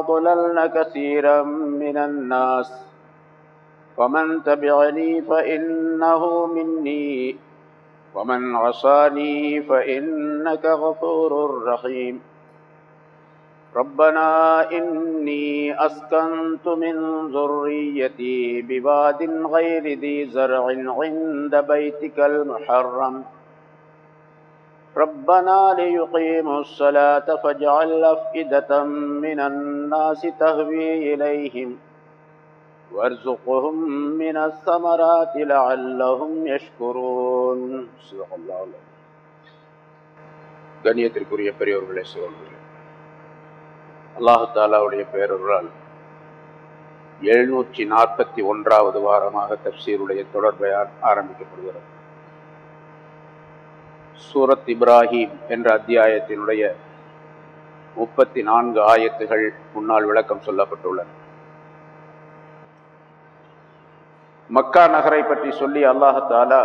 ضللنا كثيرا من الناس ومن تبعني فإنه مني ومن عصاني فإنك غفور رحيم ربنا إني أسكنت من ذريتي بواد غير ذي زرع عند بيتك المحرم ربنا ليقيموا الصلاة فاجعل أفئدة من الناس تهوي إليهم وارزقهم من الثمرات لعلهم يشكرون صدق الله العظيم கண்ணியத்திற்குரிய பெரியவர்களே சிவர்களே அல்லாஹு தாலாவுடைய பேரொருளால் எழுநூற்றி நாற்பத்தி ஒன்றாவது வாரமாக தப்சீருடைய தொடர்பை ஆரம்பிக்கப்படுகிறது சூரத் இப்ராஹிம் என்ற அத்தியாயத்தினுடைய முப்பத்தி நான்கு ஆயத்துகள் முன்னால் விளக்கம் சொல்லப்பட்டுள்ளன மக்கா நகரை பற்றி சொல்லி அல்லாஹாலா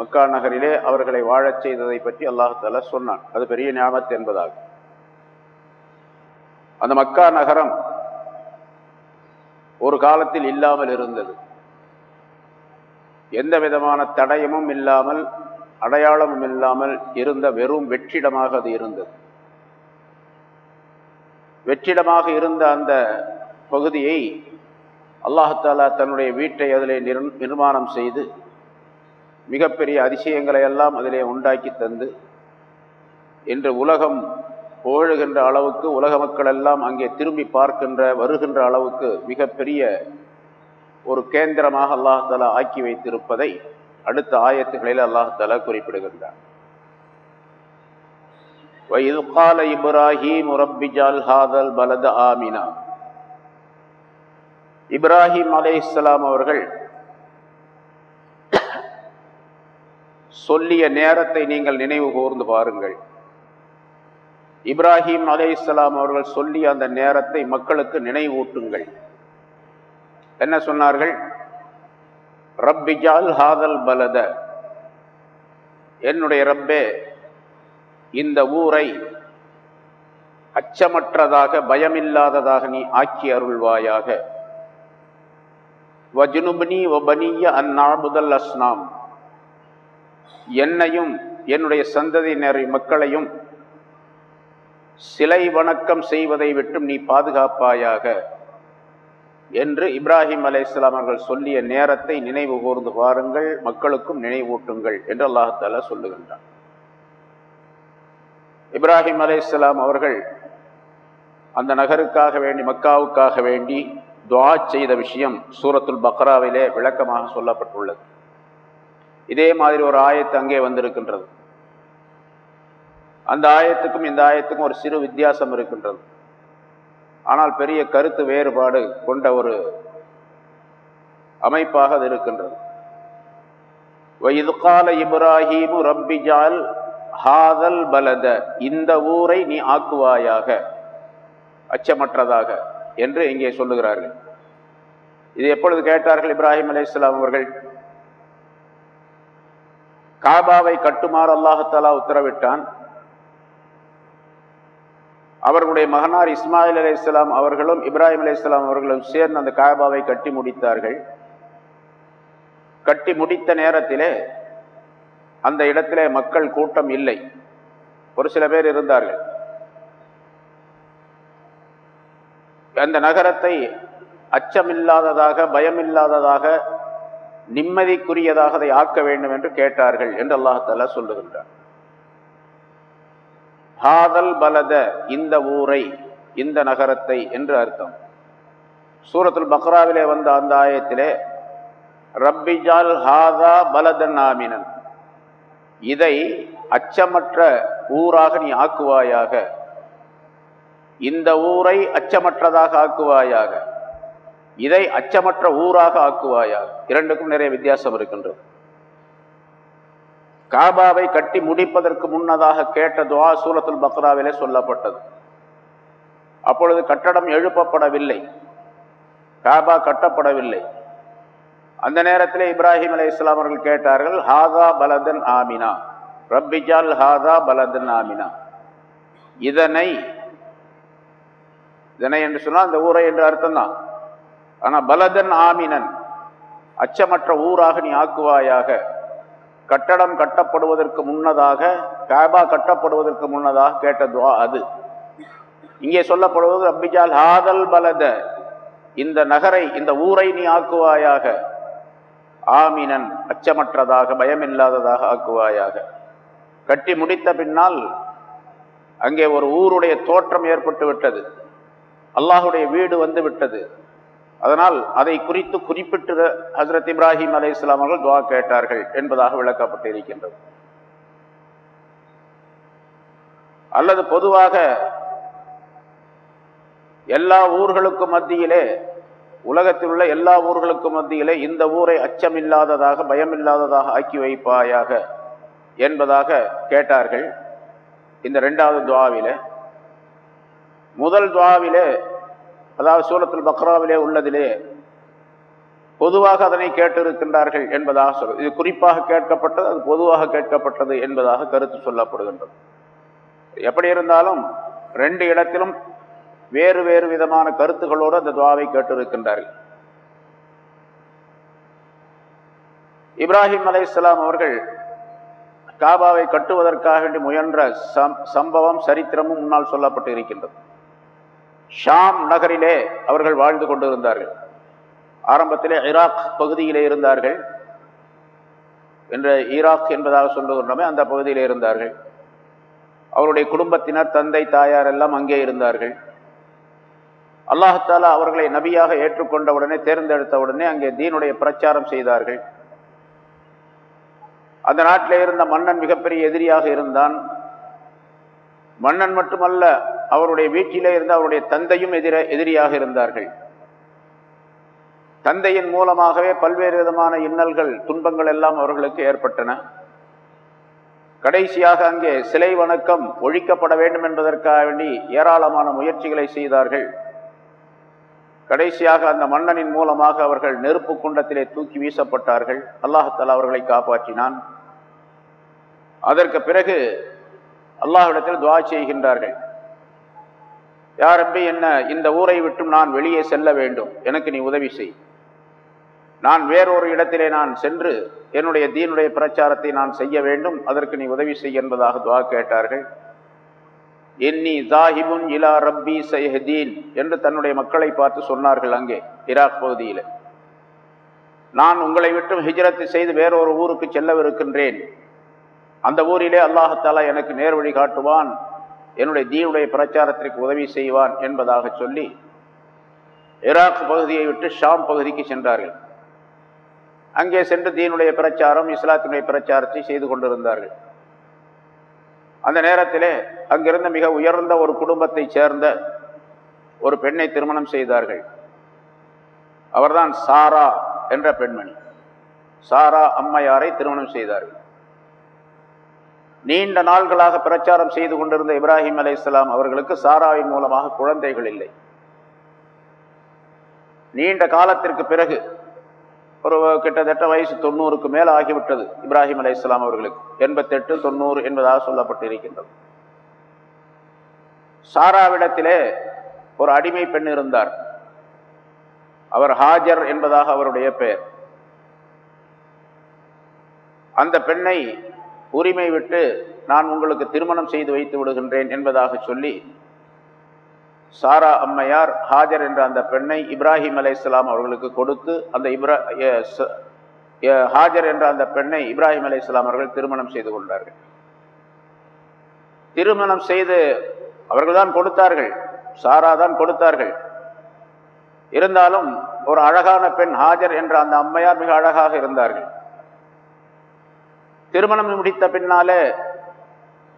மக்கா நகரிலே அவர்களை வாழச் செய்ததை பற்றி அல்லாஹாலா சொன்னான். அது பெரிய ஞாபகத்து என்பதாகும் அந்த மக்கா நகரம் ஒரு காலத்தில் இல்லாமல் இருந்தது. எந்த விதமான தடயமும் இல்லாமல் அடையாளமும் இல்லாமல் இருந்த வெறும் வெற்றிடமாக அது இருந்தது. வெற்றிடமாக இருந்த அந்த பகுதியை அல்லாஹாலா தன்னுடைய வீட்டை அதிலே நிர்மாணம் செய்து மிகப்பெரிய அதிசயங்களை எல்லாம் அதிலே உண்டாக்கி தந்து இன்று உலகம் போழுகின்ற அளவுக்கு உலக மக்கள் எல்லாம் அங்கே திரும்பி பார்க்கின்ற வருகின்ற அளவுக்கு மிகப்பெரிய ஒரு கேந்திரமாக அல்லாஹாலா ஆக்கி வைத்திருப்பதை அடுத்த ஆயத்துகளில் அல்லாஹால குறிப்பிடுகின்றார் வயது கால இப்ராஹிம் ரப்பிஜால் ஹாதல் இப்ராஹிம் அலே இஸ்லாம் அவர்கள் சொல்லிய நேரத்தை நீங்கள் நினைவு கூர்ந்து பாருங்கள். இப்ராஹிம் அலே இஸ்லாம் அவர்கள் சொல்லிய அந்த நேரத்தை மக்களுக்கு நினைவூட்டுங்கள். என்ன சொன்னார்கள்? ரப்பிஜால் ஹாதல் பலத. என்னுடைய ரப்பே இந்த ஊரை அச்சமற்றதாக பயமில்லாததாக நீ ஆக்கி அருள்வாயாக. வஜுனுபனி ஒபனிய அந்நாபுதல் அஸ்னாம். என்னையும் என்னுடைய சந்ததியினர் மக்களையும் சிலை வணக்கம் செய்வதை விட்டும் நீ பாதுகாப்பாயாக. என்று இப்ராஹிம் அலை இஸ்லாம் அவர்கள் சொல்லிய நேரத்தை நினைவு கூர்ந்து பாருங்கள் மக்களுக்கும் நினைவூட்டுங்கள் என்று அல்லாஹால சொல்லுகின்றார் இப்ராஹிம் அலை இஸ்லாம் அவர்கள் அந்த நகருக்காக வேண்டி மக்காவுக்காக வேண்டி துவா செய்த விஷயம் சூரத்துல் பக்ராவிலே விளக்கமாக சொல்லப்பட்டுள்ளது. இதே மாதிரி ஒரு ஆயத்து அங்கே வந்திருக்கின்றது. அந்த ஆயத்துக்கும் இந்த ஆயத்துக்கும் ஒரு சிறு வித்தியாசம் இருக்கின்றது. ஆனால் பெரிய கருத்து வேறுபாடு கொண்ட ஒரு அமைப்பாக அது இருக்கின்றது. வயதுகால இப்ராஹிமு ரப்பிஜால் ஹாதல் பலத இந்த ஊரை நீ ஆக்குவாயாக அச்சமற்றதாக என்று இங்கே சொல்லுகிறார்கள். இது எப்பொழுது கேட்டார்கள் இப்ராஹிம் அலி இஸ்லாம் அவர்கள்? காபாவை கட்டுமாறு அல்லாஹாலா உத்தரவிட்டான். அவர்களுடைய மகனார் இஸ்மாயில் அலி இஸ்லாம் அவர்களும் இப்ராஹிம் அலி இஸ்லாம் அவர்களும் சேர்ந்து அந்த காபாவை கட்டி முடித்தார்கள். கட்டி முடித்த நேரத்திலே அந்த இடத்திலே மக்கள் கூட்டம் இல்லை. ஒரு சில பேர் இருந்தார்கள். அந்த நகரத்தை அச்சமில்லாததாக பயமில்லாததாக நிம்மதிக்குரியதாக அதை ஆக்க வேண்டும் என்று கேட்டார்கள் என்று அல்லாஹால சொல்லுகின்றார் ஹாதல் பலத இந்த ஊரை இந்த நகரத்தை என்று அர்த்தம். சூரத்துல் பக்ராவிலே வந்த அந்த ஆயத்திலே ரப்பிஜால் ஹாதா பலதன் ஆமினன். இதை அச்சமற்ற ஊராக நீ ஆக்குவாயாக. இந்த ஊரை அச்சமற்றதாக ஆக்குவாயாக. இதை அச்சமற்ற ஊராக ஆக்குவாயாக. இரண்டுக்கும் நிறைய வித்தியாசம் இருக்கின்றது. காபாவை கட்டி முடிப்பதற்கு முன்னதாக கேட்ட துவா சூரத்துல் பக்ராவிலே சொல்லப்பட்டது. அப்பொழுது கட்டடம் எழுப்பப்படவில்லை. காபா கட்டப்படவில்லை. அந்த நேரத்தில் இப்ராஹிம் அலை இஸ்லாம் அவர்கள் கேட்டார்கள் ஹாதா பலதன் ஆமினா? ரப்பிஜால் ஹாதா பலதன் ஆமினா? இதனை இதனை என்று சொன்னால் அந்த ஊரை என்று அர்த்தம்தான். ஆனால் பலதன் ஆமினன் அச்சமற்ற ஊராக நீ ஆக்குவாயாக? கட்டடம் கட்டப்படுவதற்கு முன்னதாக காபா கட்டப்படுவதற்கு முன்னதாக கேட்ட துவா அது. இங்கே சொல்லப்படுவது அப்பிஜால் ஹாதல் பலத இந்த நகரை இந்த ஊரை நீ ஆக்குவாயாக. ஆமினன் அச்சமற்றதாக பயமில்லாததாக ஆக்குவாயாக. கட்டி முடித்த பின்னால் அங்கே ஒரு ஊருடைய தோற்றம் ஏற்பட்டு விட்டது அல்லாஹுடைய வீடு வந்து விட்டது. அதனால் அதை குறித்து குறிப்பிட்டு ஹசரத் இப்ராஹிம் அலை இஸ்லாம் அவர்கள் துவா கேட்டார்கள் என்பதாக விளக்கப்பட்டு இருக்கின்றது அல்லது பொதுவாக எல்லா ஊர்களுக்கும் மத்தியிலே உலகத்தில் உள்ள எல்லா ஊர்களுக்கும் மத்தியிலே இந்த ஊரை அச்சமில்லாததாக பயமில்லாததாக ஆக்கி வைப்பாயாக என்பதாக கேட்டார்கள். இந்த ரெண்டாவது துவாவிலே. முதல் துவாவிலே அதாவது சூரத்தில் பக்ராவிலே உள்ளதிலே பொதுவாக அதனை கேட்டிருக்கின்றார்கள் என்பதாக சொல்லும் இது குறிப்பாக கேட்கப்பட்டது அது பொதுவாக கேட்கப்பட்டது என்பதாக கருத்து சொல்லப்படுகின்றது. எப்படி இருந்தாலும் ரெண்டு இடத்திலும் வேறு வேறு விதமான கருத்துகளோடு அந்த துவாவை கேட்டிருக்கின்றார்கள். இப்ராஹிம் அலை இஸ்லாம் அவர்கள் காபாவை கட்டுவதற்காக வேண்டி முயன்ற சம்பவம் சரித்திரமும் முன்னால் சொல்லப்பட்டு இருக்கின்றது ஷாம் நகரிலே அவர்கள் வாழ்ந்து கொண்டிருந்தார்கள். ஆரம்பத்திலே ஈராக் பகுதியிலே இருந்தார்கள். என்ற ஈராக் என்பதாக சொல்லுகின்றமே அந்த பகுதியிலே இருந்தார்கள். அவருடைய குடும்பத்தினர் தந்தை தாயார் எல்லாம் அங்கே இருந்தார்கள். அல்லாஹாலா அவர்களை நபியாக ஏற்றுக்கொண்ட உடனே தேர்ந்தெடுத்த உடனே அங்கே தீனுடைய பிரச்சாரம் செய்தார்கள். அந்த நாட்டில் இருந்த மன்னன் மிகப்பெரிய எதிரியாக இருந்தான். மன்னன் மட்டுமல்ல அவருடைய வீட்டிலே இருந்து அவருடைய தந்தையும் எதிர எதிரியாக இருந்தார்கள். தந்தையின் மூலமாகவே பல்வேறு விதமான இன்னல்கள் துன்பங்கள் எல்லாம் அவர்களுக்கு ஏற்பட்டன. கடைசியாக அங்கே சிலை வணக்கம் ஒழிக்கப்பட வேண்டும் என்பதற்காக வேண்டி ஏராளமான முயற்சிகளை செய்தார்கள். கடைசியாக அந்த மன்னனின் மூலமாக அவர்கள் நெருப்பு குண்டத்திலே தூக்கி வீசப்பட்டார்கள். அல்லாஹத்தால் அவர்களை காப்பாற்றினான். அதற்கு பிறகு அல்லாஹிடத்தில் துவா செய்கின்றார்கள். யாரப்பி என்ன இந்த ஊரை விட்டும் நான் வெளியே செல்ல வேண்டும். எனக்கு நீ உதவி செய். நான் வேறொரு இடத்திலே நான் சென்று என்னுடைய தீனுடைய பிரச்சாரத்தை நான் செய்ய வேண்டும். அதற்கு நீ உதவி செய் என்பதாக துவா கேட்டார்கள். என்னி ஜாஹிபுன் இலா ரப்பி சைஹதீன் என்று தன்னுடைய மக்களை பார்த்து சொன்னார்கள் அங்கே ஈராக் பகுதியில். நான் உங்களை விட்டும் ஹிஜரத்து செய்து வேறொரு ஊருக்கு செல்லவிருக்கின்றேன். அந்த ஊரிலே அல்லாஹத்தாலா எனக்கு நேர் வழி காட்டுவான். என்னுடைய தீனுடைய பிரச்சாரத்திற்கு உதவி செய்வான் என்பதாக சொல்லி ஈராக் பகுதியை விட்டு ஷாம் பகுதிக்கு சென்றார்கள். அங்கே சென்று தீனுடைய பிரச்சாரம் இஸ்லாத்தினுடைய பிரச்சாரத்தை செய்து கொண்டிருந்தார்கள். அந்த நேரத்திலே அங்கிருந்த மிக உயர்ந்த ஒரு குடும்பத்தை சேர்ந்த ஒரு பெண்ணை திருமணம் செய்தார்கள். அவர்தான் சாரா என்ற பெண்மணி. சாரா அம்மையாரை திருமணம் செய்தார்கள். நீண்ட நாள்களாக பிரச்சாரம் செய்து கொண்டிருந்த இப்ராஹிம் அலை இஸ்லாம் அவர்களுக்கு சாராவின் மூலமாக குழந்தைகள் இல்லை. நீண்ட காலத்திற்கு பிறகு ஒரு கிட்டத்தட்ட வயசு தொண்ணூறுக்கு மேல் ஆகிவிட்டது இப்ராஹிம் அலை இஸ்லாம் அவர்களுக்கு. எண்பத்தெட்டு தொண்ணூறு என்பதாக சொல்லப்பட்டு இருக்கின்றது சாராவிடத்திலே ஒரு அடிமை பெண் இருந்தார். அவர் ஹாஜர் என்பதாக அவருடைய பெயர். அந்த பெண்ணை உரிமை விட்டு நான் உங்களுக்கு திருமணம் செய்து வைத்து விடுகின்றேன் என்பதாக சொல்லி சாரா அம்மையார் ஹாஜர் என்ற அந்த பெண்ணை இப்ராஹிம் அலை இஸ்லாம் அவர்களுக்கு கொடுத்து அந்த இப்ரா ஹாஜர் என்ற அந்த பெண்ணை இப்ராஹிம் அலை இஸ்லாம் அவர்கள் திருமணம் செய்து கொண்டார்கள். திருமணம் செய்து அவர்கள் தான் கொடுத்தார்கள் சாரா தான் கொடுத்தார்கள். இருந்தாலும் ஒரு அழகான பெண் ஹாஜர் என்ற அந்த அம்மையார் மிக அழகாக இருந்தார்கள். திருமணம் முடித்த பின்னாலே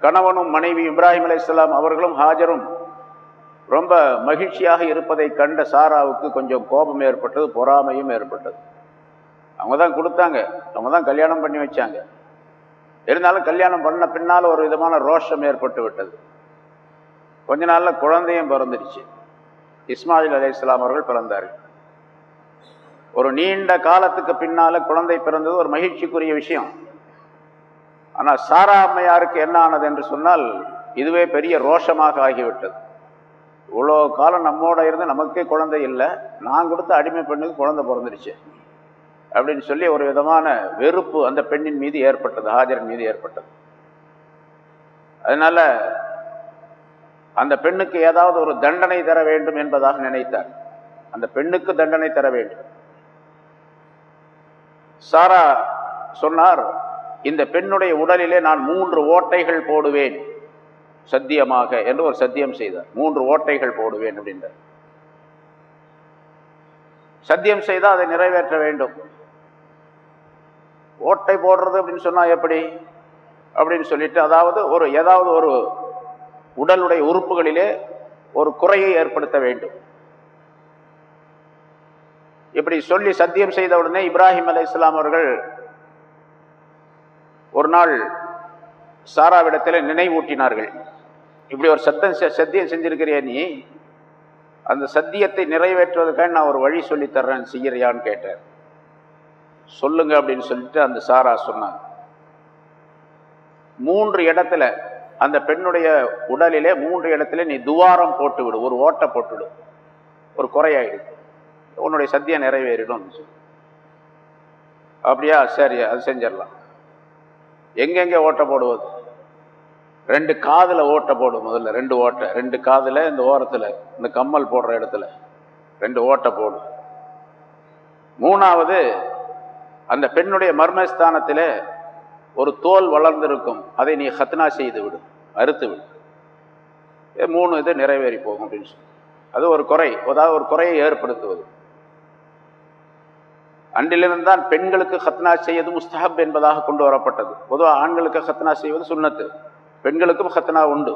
கணவனும் மனைவி இப்ராஹிம் அலையாம் அவர்களும் ஹாஜரும் ரொம்ப மகிழ்ச்சியாக இருப்பதை கண்ட சாராவுக்கு கொஞ்சம் கோபம் ஏற்பட்டது பொறாமையும் ஏற்பட்டது. அவங்க தான் கொடுத்தாங்க. அவங்க தான் கல்யாணம் பண்ணி வச்சாங்க. இருந்தாலும் கல்யாணம் பண்ண பின்னால் ஒரு விதமான ரோஷம் ஏற்பட்டு விட்டது. கொஞ்ச நாளில் குழந்தையும் பிறந்துடுச்சு. இஸ்மாயில் அலி இஸ்லாம் அவர்கள் பிறந்தார்கள். ஒரு நீண்ட காலத்துக்கு பின்னால குழந்தை பிறந்தது ஒரு மகிழ்ச்சிக்குரிய விஷயம். ஆனால் சாரா அம்மையாருக்கு என்ன ஆனது என்று சொன்னால் இதுவே பெரிய ரோஷமாக ஆகிவிட்டது. இவ்வளோ காலம் நம்மோட இருந்து நமக்கே குழந்தை இல்லை நான் கொடுத்த அடிமை பெண்ணுக்கு குழந்தை பிறந்துருச்சு அப்படின்னு சொல்லி ஒரு விதமான வெறுப்பு அந்த பெண்ணின் மீது ஏற்பட்டது ஹாஜரின் மீது ஏற்பட்டது. அதனால அந்த பெண்ணுக்கு ஏதாவது ஒரு தண்டனை தர வேண்டும் என்பதாக நினைத்தார். அந்த பெண்ணுக்கு தண்டனை தர வேண்டும். சாரா சொன்னார் இந்த பெண்ணுடைய உடலிலே நான் மூன்று ஓட்டைகள் போடுவேன். சத்தியமாக என்று ஒரு சத்தியம் செய்தார். மூன்று ஓட்டைகள் போடுவேன் அப்படின்றார். சத்தியம் செய்தால் அதை நிறைவேற்ற வேண்டும். ஓட்டை போடுறது அப்படின்னு சொன்னால் எப்படி? அப்படின்னு சொல்லிட்டு அதாவது ஒரு ஏதாவது ஒரு உடலுடைய உறுப்புகளிலே ஒரு குறையை ஏற்படுத்த வேண்டும். இப்படி சொல்லி சத்தியம் செய்த உடனே இப்ராஹிம் அலை இஸ்லாம் அவர்கள் ஒரு நாள் சாராவிடத்தில் நினைவூட்டினார்கள். இப்படி ஒரு சத்தம் செ- சத்தியம் செஞ்சிருக்கிறியா நீ? அந்த சத்தியத்தை நிறைவேற்றுவதற்காக நான் ஒரு வழி சொல்லித்தர்றேன் செய்யறியான்னு கேட்டார். சொல்லுங்க அப்படின்னு சொல்லிட்டு அந்த சாரா சொன்னாங்க மூன்று இடத்துல அந்த பெண்ணுடைய உடலிலே மூன்று இடத்துல நீ துவாரம் போட்டு விடு ஒரு ஓட்டை போட்டுவிடு. ஒரு குறையாயிடு. உன்னுடைய சத்தியம் நிறைவேறிடும். அப்படியா? சரி அது செஞ்சிடலாம். எங்கெங்கே ஓட்டை போடுவது? ரெண்டு காதில் ஓட்டை போடும் முதல்ல ரெண்டு ஓட்டை. ரெண்டு காதில் இந்த ஓரத்தில் இந்த கம்மல் போடுற இடத்துல. ரெண்டு ஓட்டை போடும் மூணாவது அந்த பெண்ணுடைய மர்மஸ்தானத்தில் ஒரு தோல் வளர்ந்திருக்கும். அதை நீ ஹத்னா செய்து விடு அறுத்து விடு. மூணு இது நிறைவேறி போகும் அப்படின்னு சொல்லி. அது ஒரு குறை. அதாவது ஒரு குறையை ஏற்படுத்துவது. அன்றிலிருந்து தான் பெண்களுக்கு ஹத்னா செய்வது முஸ்தஹப் என்பதாக கொண்டு வரப்பட்டது. பொதுவாக ஆண்களுக்கு ஹத்னா செய்வது சுண்ணத்து பெண்களுக்கும் ஹத்னா உண்டு.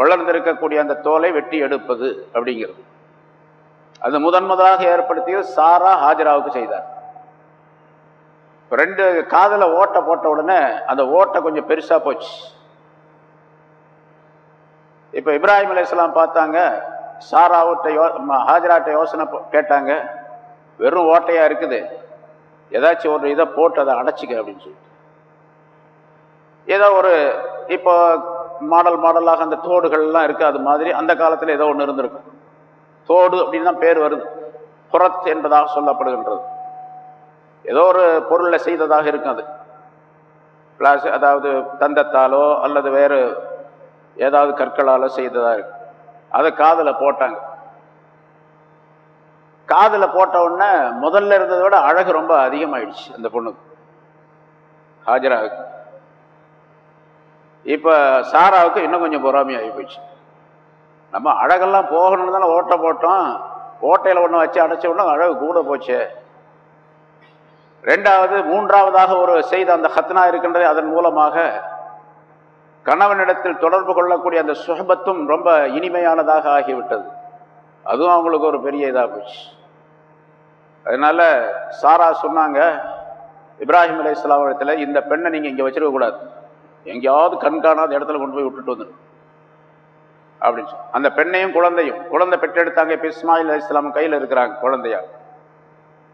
வளர்ந்திருக்கக்கூடிய அந்த தோலை வெட்டி எடுப்பது அப்படிங்கிறது. அது முதன் முதலாக ஏற்படுத்தியது சாரா ஹாஜிராவுக்கு செய்தார். ரெண்டு காதல ஓட்டை போட்ட உடனே அந்த ஓட்டை கொஞ்சம் பெருசா போச்சு. இப்ப இப்ராஹிம் அலைஹிஸ்ஸலாம் பார்த்தாங்க சாராவுட்ட யோ ஹாஜிராட்ட யோசனை கேட்டாங்க வெறும் ஓட்டையாக இருக்குது. ஏதாச்சும் ஒரு இதை போட்டு அதை அடைச்சிக்க அப்படின்னு சொல்லிட்டு. ஏதோ ஒரு இப்போ மாடல் மாடலாக அந்த தோடுகள்லாம் இருக்குது அது மாதிரி அந்த காலத்தில் ஏதோ ஒன்று இருந்திருக்கும். தோடு அப்படின்னு தான் பேர் வருது. புறத் என்பதாக சொல்லப்படுகின்றது. ஏதோ ஒரு பொருளை செய்ததாக இருக்கும் அது. பிளாஸ் அதாவது தந்தத்தாலோ அல்லது வேறு ஏதாவது கற்களாலோ செய்ததாக இருக்கும். அதை காதில் போட்டாங்க. காதில் போட்ட உடனே முதல்ல இருந்ததை விட அழகு ரொம்ப அதிகமாயிடுச்சு அந்த பொண்ணுக்கு. ஹாஜராவுக்கு. இப்போ சாராவுக்கு இன்னும் கொஞ்சம் பொறாமையாகி போயிடுச்சு நம்ம அழகெல்லாம் போகணும்னு தானே ஓட்டை போட்டோம். ஓட்டையில் ஒன்று வச்சு அடைச்ச உடனே அழகு கூட போச்சு. ரெண்டாவது மூன்றாவதாக ஒரு செய்த அந்த ஹத்னா இருக்கின்றது அதன் மூலமாக கணவனிடத்தில் தொடர்பு கொள்ளக்கூடிய அந்த சுகபத்தும் ரொம்ப இனிமையானதாக ஆகிவிட்டது. அதுவும் அவங்களுக்கு ஒரு பெரிய இதாக போச்சு. அதனால சாரா சொன்னாங்க இப்ராஹிம் அலை இடத்துல இந்த பெண்ணை நீங்கள் இங்கே வச்சிருக்கக்கூடாது எங்கேயாவது கண்காணாத இடத்துல கொண்டு போய் விட்டுட்டு வந்துடும் அப்படின்னு சொல்லி அந்த பெண்ணையும் குழந்தையும் குழந்தை பெற்றெடுத்தாங்க இப்போ இஸ்மாயில் அலி இஸ்லாம் கையில் இருக்கிறாங்க குழந்தையா.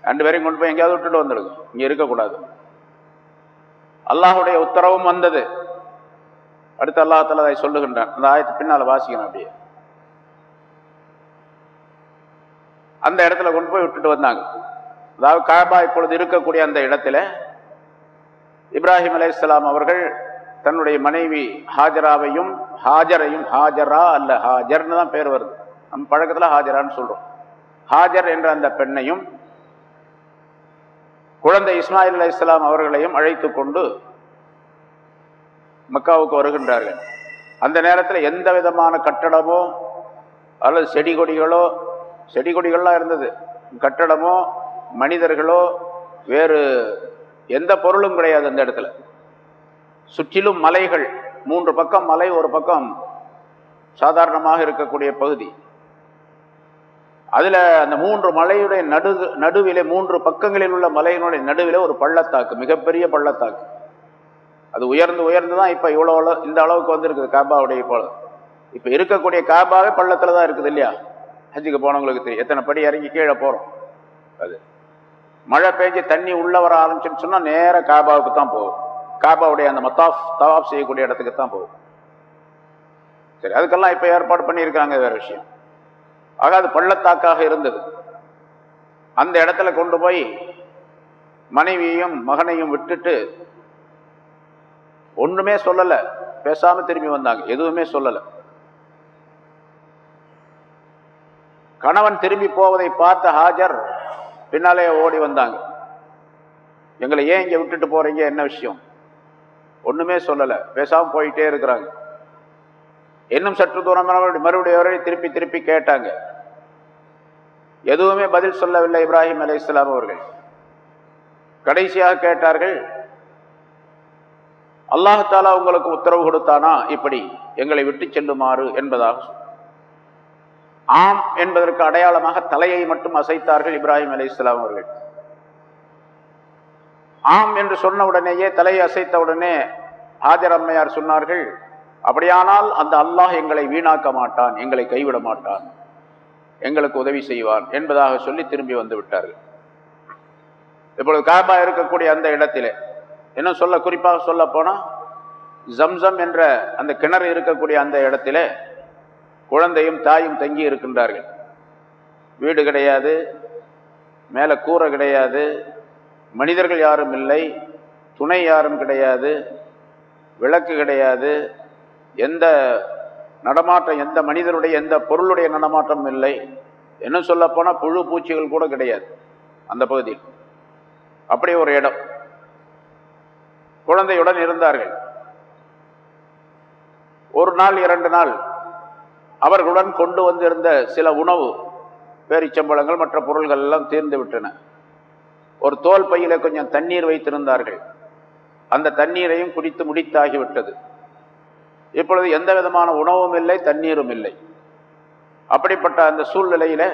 ரெண்டு பேரையும் கொண்டு போய் எங்கேயாவது விட்டுட்டு வந்துடுங்க இங்கே இருக்கக்கூடாது அல்லாஹுடைய உத்தரவும் வந்தது. அடுத்து அல்லாஹால அதை சொல்லுகின்றான். அந்த ஆயத்து பின்னால் வாசிக்கணும் அப்படியே. அந்த இடத்துல கொண்டு போய் விட்டுட்டு வந்தாங்க. அதாவது காபா இப்பொழுது இருக்கக்கூடிய அந்த இடத்துல இப்ராஹிம் அலைஹிஸ்ஸலாம் அவர்கள் தன்னுடைய மனைவி ஹாஜராவையும் ஹாஜரையும் ஹாஜரா அல்ல ஹாஜர்னு தான் பேர் வருது. நம்ம பழக்கத்தில் ஹாஜரான்னு சொல்கிறோம் ஹாஜர் என்ற அந்த பெண்ணையும் குழந்தை இஸ்மாயில் அலைஹிஸ்ஸலாம் அவர்களையும் அழைத்து கொண்டு மக்காவுக்கு வருகின்றார்கள். அந்த நேரத்தில் எந்த விதமான கட்டடமோ அல்லது செடி கொடிகளோ செடி கொடிகள்லாம் இருந்தது. கட்டடமோ மனிதர்களோ வேறு எந்த பொருளும் கிடையாது அந்த இடத்துல. சுற்றிலும் மலைகள் மூன்று பக்கம் மலை ஒரு பக்கம் சாதாரணமாக இருக்கக்கூடிய பகுதி. அதில் அந்த மூன்று மலையுடைய நடு நடுவிலே மூன்று பக்கங்களில் உள்ள மலையினுடைய நடுவிலே ஒரு பள்ளத்தாக்கு மிகப்பெரிய பள்ளத்தாக்கு. அது உயர்ந்து உயர்ந்து தான் இப்போ இவ்வளோ இந்த அளவுக்கு வந்திருக்குது காபாவுடைய இப்போ இப்போ இருக்கக்கூடிய காபாவே பள்ளத்தில் தான் இருக்குது இல்லையா? ஹஜ்ஜுக்கு போனவங்களுக்கு தெரியும். எத்தனை படி இறங்கி கீழே போகிறோம் அது. மழை பெஞ்சு தண்ணி உள்ள வர ஆரம்பிச்சுன்னு சொன்னால் நேராக காபாவுக்கு தான் போகும் காபாவுடைய அந்த மத்தாஃப் தவாப் செய்யக்கூடிய இடத்துக்கு தான் போகும் சரி அதுக்கெல்லாம் இப்போ ஏற்பாடு பண்ணியிருக்காங்க வேற விஷயம். ஆக அது பள்ளத்தாக்காக இருந்தது. அந்த இடத்துல கொண்டு போய் மனைவியையும் மகனையும் விட்டுட்டு ஒண்ணுமே சொல்லலை. பேசாமல் திரும்பி வந்தாங்க. எதுவுமே சொல்லலை. கணவன் திரும்பி போவதை பார்த்த ஹாஜர் பின்னாலே ஓடி வந்தாங்க. எங்களை ஏன் இங்கே விட்டுட்டு போறீங்க? என்ன விஷயம்? ஒன்றுமே சொல்லலை. பேசாமல் போயிட்டே இருக்கிறாங்க. இன்னும் சற்று தூரம் மறுபடியும் வரை திருப்பி திருப்பி கேட்டாங்க. எதுவுமே பதில் சொல்லவில்லை இப்ராஹிம் அலி இஸ்லாம் அவர்கள். கடைசியாக கேட்டார்கள் அல்லாஹாலா உங்களுக்கு உத்தரவு கொடுத்தானா? இப்படி எங்களை விட்டு செல்லுமாறு என்பதாக ஆம் என்பதற்கு அடையாளமாக தலையை மட்டும் அசைத்தார்கள் இப்ராஹிம் அலி இஸ்லாம் அவர்கள். ஆம் என்று சொன்ன உடனேயே தலையை அசைத்த உடனே ஹாஜர் அம்மையார் சொன்னார்கள் அப்படியானால் அந்த அல்லாஹ் எங்களை வீணாக்க மாட்டான் எங்களை கைவிட மாட்டான் எங்களுக்கு உதவி செய்வான் என்பதாக சொல்லி திரும்பி வந்து விட்டார்கள். இப்பொழுது காபா இருக்கக்கூடிய அந்த இடத்திலே என்ன சொல்ல குறிப்பாக சொல்ல போனால் ஜம்சம் என்ற அந்த கிணறு இருக்கக்கூடிய அந்த இடத்திலே குழந்தையும் தாயும் தங்கி இருக்கின்றார்கள். வீடு கிடையாது மேலே கூரை கிடையாது மனிதர்கள் யாரும் இல்லை துணை யாரும் கிடையாது விளக்கு கிடையாது எந்த நடமாட்டம் எந்த மனிதருடைய எந்த பொருளுடைய நடமாட்டம் இல்லை. என்ன சொல்லப்போனால் புழு பூச்சிகள் கூட கிடையாது அந்த பகுதியில் அப்படி ஒரு இடம். குழந்தையுடன் இருந்தார்கள். ஒரு நாள் இரண்டு நாள் அவர்களுடன் கொண்டு வந்திருந்த சில உணவு பேரிச்சம்பழங்கள் மற்ற பொருள்கள் எல்லாம் தீர்ந்து விட்டன. ஒரு தோல் பையில கொஞ்சம் தண்ணீர் வைத்திருந்தார்கள். அந்த தண்ணீரையும் குடித்து முடித்தாகிவிட்டது இப்பொழுது எந்த விதமான உணவும் இல்லை தண்ணீரும் இல்லை. அப்படிப்பட்ட அந்த சூழ்நிலையில்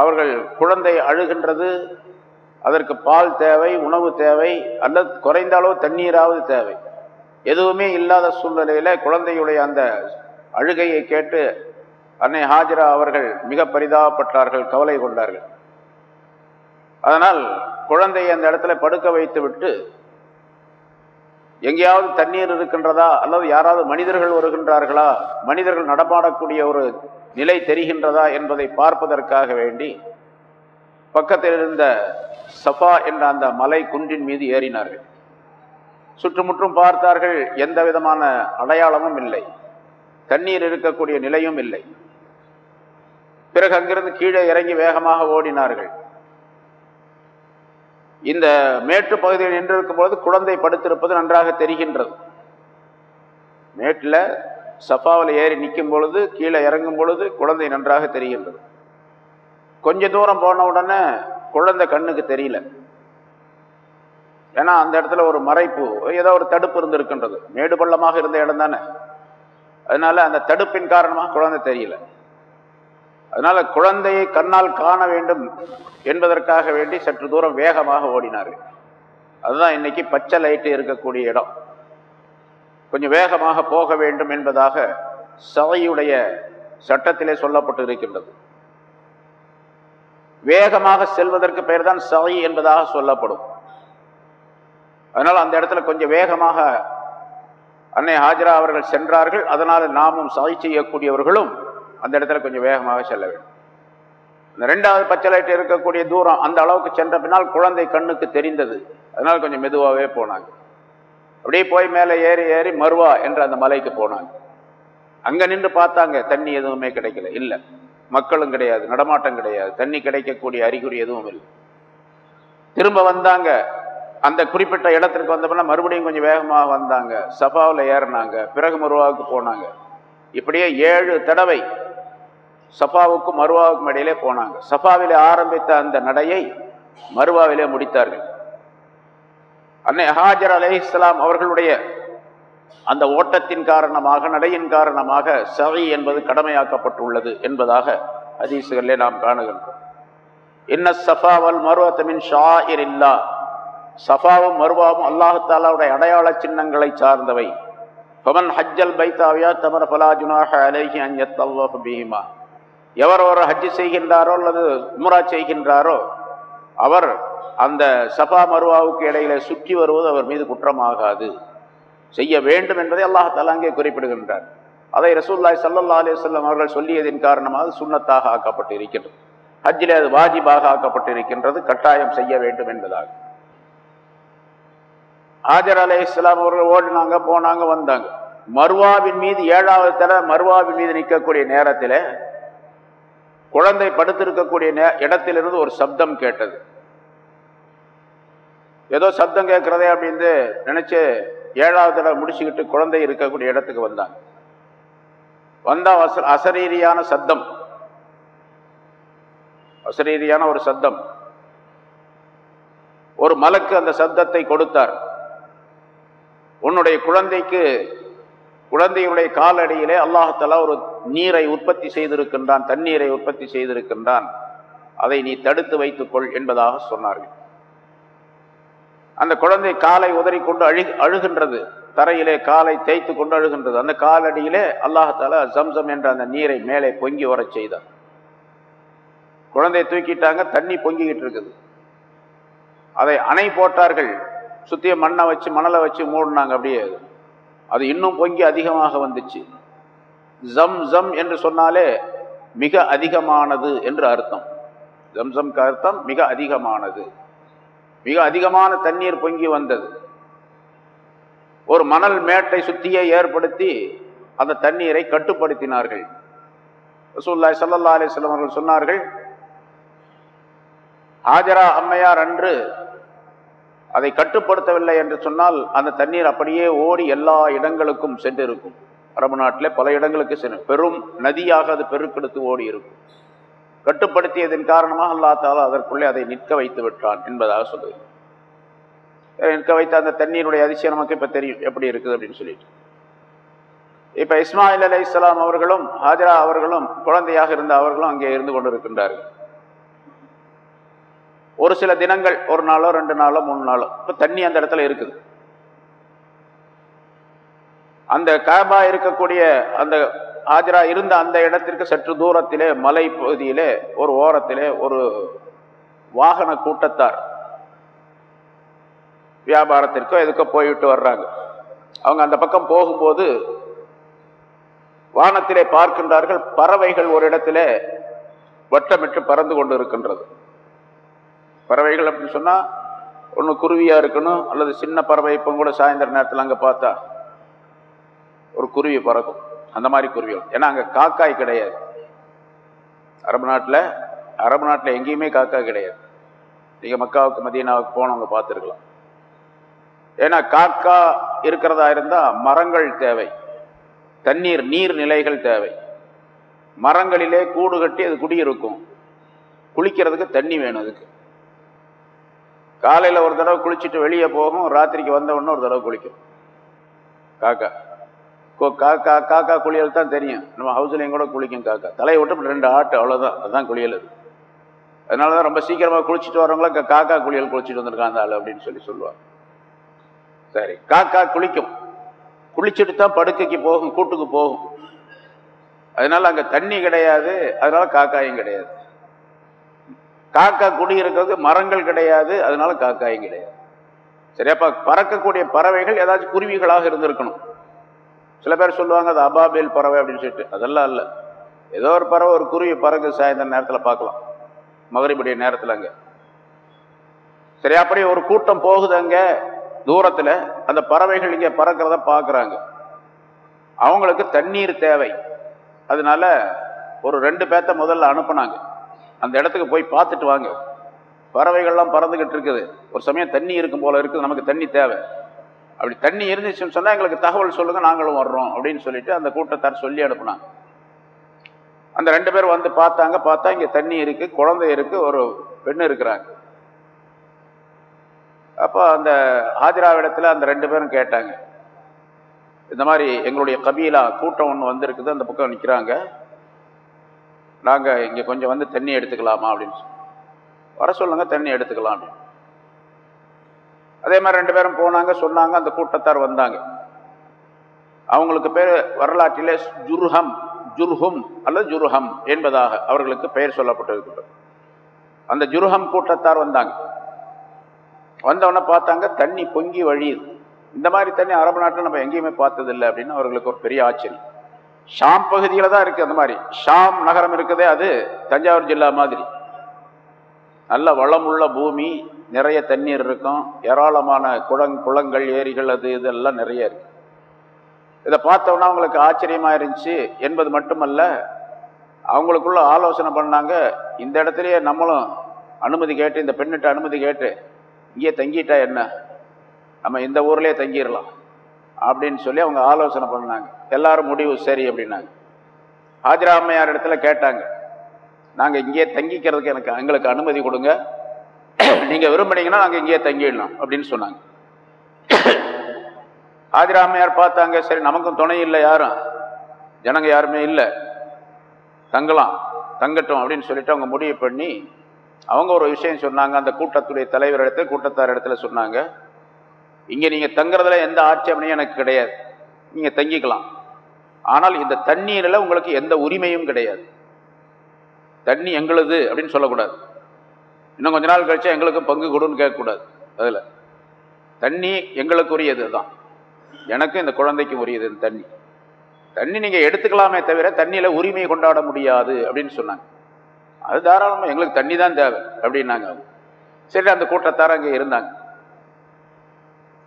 அவர்கள் குழந்தை அழுகின்றது அதற்கு பால் தேவை உணவு தேவை அல்லது குறைந்த அளவு தண்ணீராவது தேவை. எதுவுமே இல்லாத சூழ்நிலையில் குழந்தையுடைய அந்த அழுகையை கேட்டு அன்னை ஹாஜிரா அவர்கள் மிக பரிதாபப்பட்டார்கள் கவலை கொண்டார்கள். அதனால் குழந்தையை அந்த இடத்துல படுக்க வைத்து விட்டு எங்கேயாவது தண்ணீர் இருக்கின்றதா அல்லது யாராவது மனிதர்கள் வருகின்றார்களா மனிதர்கள் நடமாடக்கூடிய ஒரு நிலை தெரிகின்றதா என்பதை பார்ப்பதற்காக வேண்டி பக்கத்தில் இருந்த சஃபா என்ற அந்த மலை குன்றின் மீது ஏறினார்கள். சுற்றுமுற்றும் பார்த்தார்கள் எந்த விதமான அடையாளமும் இல்லை. தண்ணீர் இருக்கக்கூடிய நிலையும் இல்லை. பிறகு அங்கிருந்து கீழே இறங்கி வேகமாக ஓடினார்கள். இந்த மேட்டு பகுதியில் நின்றிருக்கும் பொழுது குழந்தை படுத்திருப்பது நன்றாக தெரிகின்றது. மேட்டில் சஃபாவில் ஏறி நிற்கும் பொழுது கீழே இறங்கும் பொழுது குழந்தை நன்றாக தெரிகின்றது. கொஞ்ச தூரம் போன உடனே குழந்தை கண்ணுக்கு தெரியல. ஏன்னா அந்த இடத்துல ஒரு மறைப்பு ஏதோ ஒரு தடுப்பு இருந்திருக்கின்றது. மேடு பள்ளமாக இருந்த இடம் தானே. அதனால அந்த தடுப்பின் காரணமாக குழந்தை தெரியல. அதனால குழந்தையை கண்ணால் காண வேண்டும் என்பதற்காக வேண்டி சற்று தூரம் வேகமாக ஓடினார்கள். அதுதான் இன்னைக்கு பச்சை லைட்டு இருக்கக்கூடிய இடம். கொஞ்சம் வேகமாக போக வேண்டும் என்பதாக சபையுடைய சட்டத்திலே சொல்லப்பட்டு இருக்கின்றது வேகமாக செல்வதற்கு பெயர் தான் சவை என்பதாக சொல்லப்படும். அதனால் அந்த இடத்துல கொஞ்சம் வேகமாக அன்னை ஹாஜரா அவர்கள் சென்றார்கள். அதனால் நாமும் சவை செய்யக்கூடியவர்களும் அந்த இடத்துல கொஞ்சம் வேகமாக செல்ல வேண்டும். இந்த ரெண்டாவது பச்சை லைட் இருக்கக்கூடிய தூரம் அந்த அளவுக்கு சென்ற பின்னால் குழந்தை கண்ணுக்கு தெரிந்தது. அதனால் கொஞ்சம் மெதுவாகவே போனாங்க. அப்படியே போய் மேலே ஏறி ஏறி மருவா என்ற அந்த மலைக்கு போனாங்க. அங்கே நின்று பார்த்தாங்க தண்ணி எதுவுமே கிடைக்கல. இல்லை மக்களும் கிடையாது நடமாட்டம் கிடையாது தண்ணி கிடைக்கக்கூடிய அறிகுறி எதுவும் இல்லை. திரும்ப வந்தாங்க. அந்த குறிப்பிட்ட இடத்திற்கு வந்தப்பெல்லாம் மறுபடியும் கொஞ்சம் வேகமாக வந்தாங்க. சஃபாவில் ஏறினாங்க. பிறகு மருவாவுக்கு போனாங்க. இப்படியே ஏழு தடவை சஃபாவுக்கும் மருவாவுக்கும் இடையிலே போனாங்க. சஃபாவிலே ஆரம்பித்த அந்த நடையை மருவாவிலே முடித்தார்கள். அன்னை ஹாஜர் அலே இஸ்லாம் அவர்களுடைய அந்த ஓட்டத்தின் காரணமாக நடையின் காரணமாக சவை என்பது கடமையாக்கப்பட்டுள்ளது என்பதாக ஹதீசுகளிலே நாம் காணுகின்றோம். இன்ன சஃபாவல் மருவத்தமின் ஷாயிர் இல்லா சஃபாவும் மருவாவும் அல்லாஹாலாவுடைய அடையாள சின்னங்களை சார்ந்தவை. பவன் ஹஜ்ஜல் பைத்தாவியா தமர பலாஜுனாக அலேஹி அஞ்சத்தல்லோஹ் பீமா எவர் ஒரு ஹஜ்ஜு செய்கின்றாரோ அல்லது உம்ரா செய்கின்றாரோ அவர் அந்த சபா மருவாவுக்கு இடையில சுற்றி வருவது அவர் மீது குற்றமாகாது. செய்ய வேண்டும் என்பதை அல்லாஹால அங்கே குறிப்பிடுகின்றார். அதை ரசூல்லாய் சல்லல்லா அலிவல்லம் அவர்கள் சொல்லியதின் காரணமாக சுண்ணத்தாக ஆக்கப்பட்டு இருக்கின்றது ஹஜ்ஜிலே அது வாஜிபாக ஆக்கப்பட்டு இருக்கின்றது கட்டாயம் செய்ய வேண்டும் என்பதாக. ஆஜர் அலை இஸ்லாம் அவர்கள் ஓடினாங்க போனாங்க வந்தாங்க. மருவாவின் மீது ஏழாவது தர மருவாவின் மீது நிற்கக்கூடிய நேரத்தில் குழந்தை படுத்திருக்கக்கூடிய இடத்திலிருந்து ஒரு சப்தம் கேட்டது. ஏதோ சப்தம் கேட்கறதே அப்படின்னு நினைச்சு ஏழாவது தடவை முடிச்சுக்கிட்டு குழந்தை இருக்கக்கூடிய இடத்துக்கு வந்தாங்க. வந்தா அச அசரீரியான சத்தம் அசரீரியான ஒரு சத்தம் ஒரு மலக்கு அந்த சப்தத்தை கொடுத்தார். உன்னுடைய குழந்தைக்கு குழந்தையுடைய காலடியிலே அல்லாஹலா ஒரு நீரை உற்பத்தி செய்திருக்கின்றான் தண்ணீரை உற்பத்தி செய்திருக்கின்றான். அதை நீ தடுத்து வைத்துக்கொள் என்பதாக சொன்னார்கள். அந்த குழந்தை காலை உதறிக்கொண்டு அழு அழுகின்றது. தரையிலே காலை தேய்த்து கொண்டு அழுகின்றது. அந்த காலடியிலே அல்லாஹால ஜம்சம் என்ற அந்த நீரை மேலே பொங்கி வரச் செய்தார். குழந்தையை தூக்கிட்டாங்க தண்ணி பொங்கிக்கிட்டு இருக்குது. அதை அணை போட்டார்கள். சுத்திய மண்ணை வச்சு மணலை வச்சு மூடினாங்க அப்படியே அது. இன்னும் பொங்கி அதிகமாக வந்துச்சு. ஜம் ஜம் என்று சொன்னாலே மிக அதிகமானது என்று அர்த்தம். ஜம்சம்க்கு அர்த்தம் மிக அதிகமானது. மிக அதிகமான தண்ணீர் பொங்கி வந்தது. ஒரு மணல் மேட்டை சுற்றியே ஏற்படுத்தி அந்த தண்ணீரை கட்டுப்படுத்தினார்கள். ரசூல்லாய் சல்லா அலிஸ்லாம் அவர்கள் சொன்னார்கள் ஆஜரா அம்மையார் அன்று அதை கட்டுப்படுத்தவில்லை என்று சொன்னால் அந்த தண்ணீர் அப்படியே ஓடி எல்லா இடங்களுக்கும் சென்றிருக்கும். அரபு நாட்டில் பல இடங்களுக்கு சென்று பெரும் நதியாக அது பெருக்கெடுத்து ஓடி இருக்கும் கட்டுப்படுத்தியதன் காரணமாக அல்லா தாலா அதற்குள்ளே அதை நிற்க வைத்து விட்டான் என்பதாக சொல்லுவேன் நிற்க வைத்த அந்த தண்ணீருடைய அதிசயம் நமக்கு இப்போ தெரியும். எப்படி இருக்குது அப்படின்னு சொல்லிட்டு. இப்போ இஸ்மாயில் அலி இஸ்லாம் அவர்களும் ஹாஜரா அவர்களும் குழந்தையாக இருந்த அவர்களும் அங்கே இருந்து கொண்டிருக்கின்றார்கள். ஒரு சில தினங்கள் ஒரு நாளோ ரெண்டு நாளோ மூணு நாளோ. இப்போ தண்ணி அந்த இடத்துல இருக்குது. அந்த காபா இருக்கக்கூடிய அந்த ஆஜரா இருந்த அந்த இடத்திற்கு சற்று தூரத்திலே மலை பகுதியிலே ஒரு ஓரத்திலே ஒரு வாகன கூட்டத்தார் வியாபாரத்திற்கோ எதுக்கோ போய்விட்டு வர்றாங்க. அவங்க அந்த பக்கம் போகும்போது வானத்திலே பார்க்கின்றார்கள் பறவைகள் ஒரு இடத்திலே வட்டமிட்டு பறந்து கொண்டு இருக்கின்றது பறவைகள் அப்படின்னு சொன்னால் ஒன்று குருவியாக இருக்கணும் அல்லது சின்ன பறவை இப்போ கூட சாயந்தர நேரத்தில் அங்கே பார்த்தா ஒரு குருவி பறக்கும். அந்த மாதிரி குருவிகள் ஏன்னா அங்கே காக்காய் கிடையாது. அரபு நாட்டில் அரபு நாட்டில் எங்கேயுமே காக்காய் கிடையாது. நீங்கள் மக்காவுக்கு மதியனாவுக்கு போனவங்க பார்த்துருக்கலாம். ஏன்னா காக்கா இருக்கிறதா இருந்தால் மரங்கள் தேவை. தண்ணீர் நீர் நிலைகள் தேவை. மரங்களிலே கூடு கட்டி அது குடியிருக்கும். குளிக்கிறதுக்கு தண்ணி வேணும் அதுக்கு. காலையில் ஒரு தடவை குளிச்சுட்டு வெளியே போகும் ராத்திரிக்கு வந்த உடனே ஒரு தடவை குளிக்கும். காக்கா. காக்கா காக்கா குளியல் தான் தெரியும். நம்ம ஹவுஸ்லேயும் கூட குளிக்கும் காக்கா. தலையை விட்டு ரெண்டு ஆட்டு அவ்வளோதான் அதுதான் குளியல் அது. அதனால தான் ரொம்ப சீக்கிரமாக குளிச்சுட்டு வரவங்கள காக்கா குளியல் குளிச்சுட்டு வந்திருக்கான் அந்த ஆள் அப்படின்னு சொல்லி சொல்லுவாங்க. சரி காக்கா குளிக்கும். குளிச்சுட்டு தான் படுக்கைக்கு போகும் கூட்டுக்கு போகும். அதனால அங்கே தண்ணி கிடையாது. அதனால காக்காயும் கிடையாது. காக்கா குடியிருக்கிறது மரங்கள் கிடையாது அதனால காக்காயும் கிடையாது. சரியாப்பா பறக்கக்கூடிய பறவைகள் ஏதாச்சும் குருவிகளாக இருந்திருக்கணும். சில பேர் சொல்லுவாங்க அது அபாபேல் பறவை அப்படின்னு சொல்லிட்டு. அதெல்லாம் இல்லை. ஏதோ ஒரு பறவை ஒரு குருவி பறகு சாயந்தரம் நேரத்தில் பார்க்கலாம். மகரிபுடைய நேரத்தில் அங்கே. சரி அப்படியே ஒரு கூட்டம் போகுது அங்கே தூரத்தில். அந்த பறவைகள் இங்கே பறக்கிறத பார்க்குறாங்க அவங்களுக்கு தண்ணீர் தேவை. அதனால ஒரு ரெண்டு பேர்த்த முதல்ல அனுப்புனாங்க. அந்த இடத்துக்கு போய் பார்த்துட்டு வாங்க. பறவைகள்லாம் பறந்துக்கிட்டு இருக்குது. ஒரு சமயம் தண்ணி இருக்கும் போல இருக்குது. நமக்கு தண்ணி தேவை. அப்படி தண்ணி இருந்துச்சுன்னு சொன்னால் எங்களுக்கு தகவல் சொல்லுங்கள் நாங்களும் வர்றோம் அப்படின்னு சொல்லிட்டு அந்த கூட்டத்தார் சொல்லி அனுப்புனாங்க. அந்த ரெண்டு பேர் வந்து பார்த்தாங்க. பார்த்தா இங்கே தண்ணி இருக்குது குழந்தை இருக்குது ஒரு பெண் இருக்கிறாங்க. அப்போ அந்த ஆதிராவிடத்தில் அந்த ரெண்டு பேரும் கேட்டாங்க. இந்த மாதிரி எங்களுடைய கபீலா கூட்டம் ஒன்று வந்திருக்குது. அந்த பக்கம் நிற்கிறாங்க நாங்கள் இங்கே கொஞ்சம் வந்து தண்ணி எடுத்துக்கலாமா அப்படின்னு சொல்லி வர சொல்லுங்க தண்ணி எடுத்துக்கலாம் அப்படின்னு. அதே மாதிரி ரெண்டு பேரும் போனாங்க சொன்னாங்க அந்த கூட்டத்தார் வந்தாங்க. அவங்களுக்கு பேர் வரலாற்றிலே ஜுர்ஹம் ஜுர்ஹும் அல்லது ஜுர்ஹம் என்பதாக அவர்களுக்கு பெயர் சொல்லப்பட்டிருக்கிறது அந்த ஜுர்ஹம் கூட்டத்தார் வந்தாங்க. வந்தவொடனே பார்த்தாங்க தண்ணி பொங்கி வழியுது. இந்த மாதிரி தண்ணி அரபு நாட்டில் நம்ம எங்கேயுமே பார்த்ததில்லை அப்படின்னு அவர்களுக்கு ஒரு பெரிய ஆச்சரியம். ஷாம் பகுதியில் தான் இருக்குது அந்த மாதிரி. ஷாம் நகரம் இருக்குதே அது தஞ்சாவூர் ஜில்லா மாதிரி. நல்ல வளமுள்ள பூமி நிறைய தண்ணீர் இருக்கும். ஏராளமான குளங் குளங்கள் ஏரிகள் அது இதெல்லாம் நிறைய இருக்கு. இதை பார்த்தோன்னா அவங்களுக்கு ஆச்சரியமாக இருந்துச்சு. என்பது மட்டுமல்ல அவங்களுக்குள்ள ஆலோசனை பண்ணாங்க. இந்த இடத்துலையே நம்மளும் அனுமதி கேட்டு இந்த பெண்ணிட்ட அனுமதி கேட்டு இங்கேயே தங்கிட்டா என்ன? நம்ம இந்த ஊர்லேயே தங்கிடலாம். அப்படின்னு சொல்லி அவங்க ஆலோசனை பண்ணாங்க. எல்லாரும் முடிவு சரி அப்படின்னாங்க. ஹாஜரா அம்மையார் இடத்துல கேட்டாங்க. நாங்கள் இங்கேயே தங்கிக்கிறதுக்கு எனக்கு எங்களுக்கு அனுமதி கொடுங்க. நீங்கள் விரும்புனீங்கன்னா நாங்கள் இங்கேயே தங்கிடலாம் அப்படின்னு சொன்னாங்க. ஆதிராமையார் பார்த்தாங்க சரி நமக்கும் துணை இல்லை யாரும். ஜனங்க யாருமே இல்லை. தங்கலாம் தங்கட்டும் அப்படின்னு சொல்லிட்டு அவங்க முடிவு பண்ணி அவங்க ஒரு விஷயம் சொன்னாங்க. அந்த கூட்டத்துடைய தலைவர் இடத்துல கூட்டத்தார் இடத்துல சொன்னாங்க. இங்கே நீங்கள் தங்குறதுல எந்த ஆட்சேபனையும் எனக்கு கிடையாது. நீங்கள் தங்கிக்கலாம். ஆனால் இந்த தண்ணீரில் உங்களுக்கு எந்த உரிமையும் கிடையாது. தண்ணி எங்களுது அப்படின்னு சொல்லக்கூடாது. இன்னும் கொஞ்ச நாள் கழிச்சா எங்களுக்கும் பங்கு கொடுன்னு கேட்கக்கூடாது. அதில். தண்ணி எங்களுக்கு உரியது தான். எனக்கும் இந்த குழந்தைக்கும் உரியது இந்த தண்ணி. தண்ணி நீங்கள் எடுத்துக்கலாமே தவிர தண்ணியில் உரிமை கொண்டாட முடியாது அப்படின்னு சொன்னாங்க. அது தாராளமாக எங்களுக்கு தண்ணி தான் தேவை அப்படின்னாங்க அவங்க. சரி அந்த கூட்டத்தார் அங்கே இருந்தாங்க.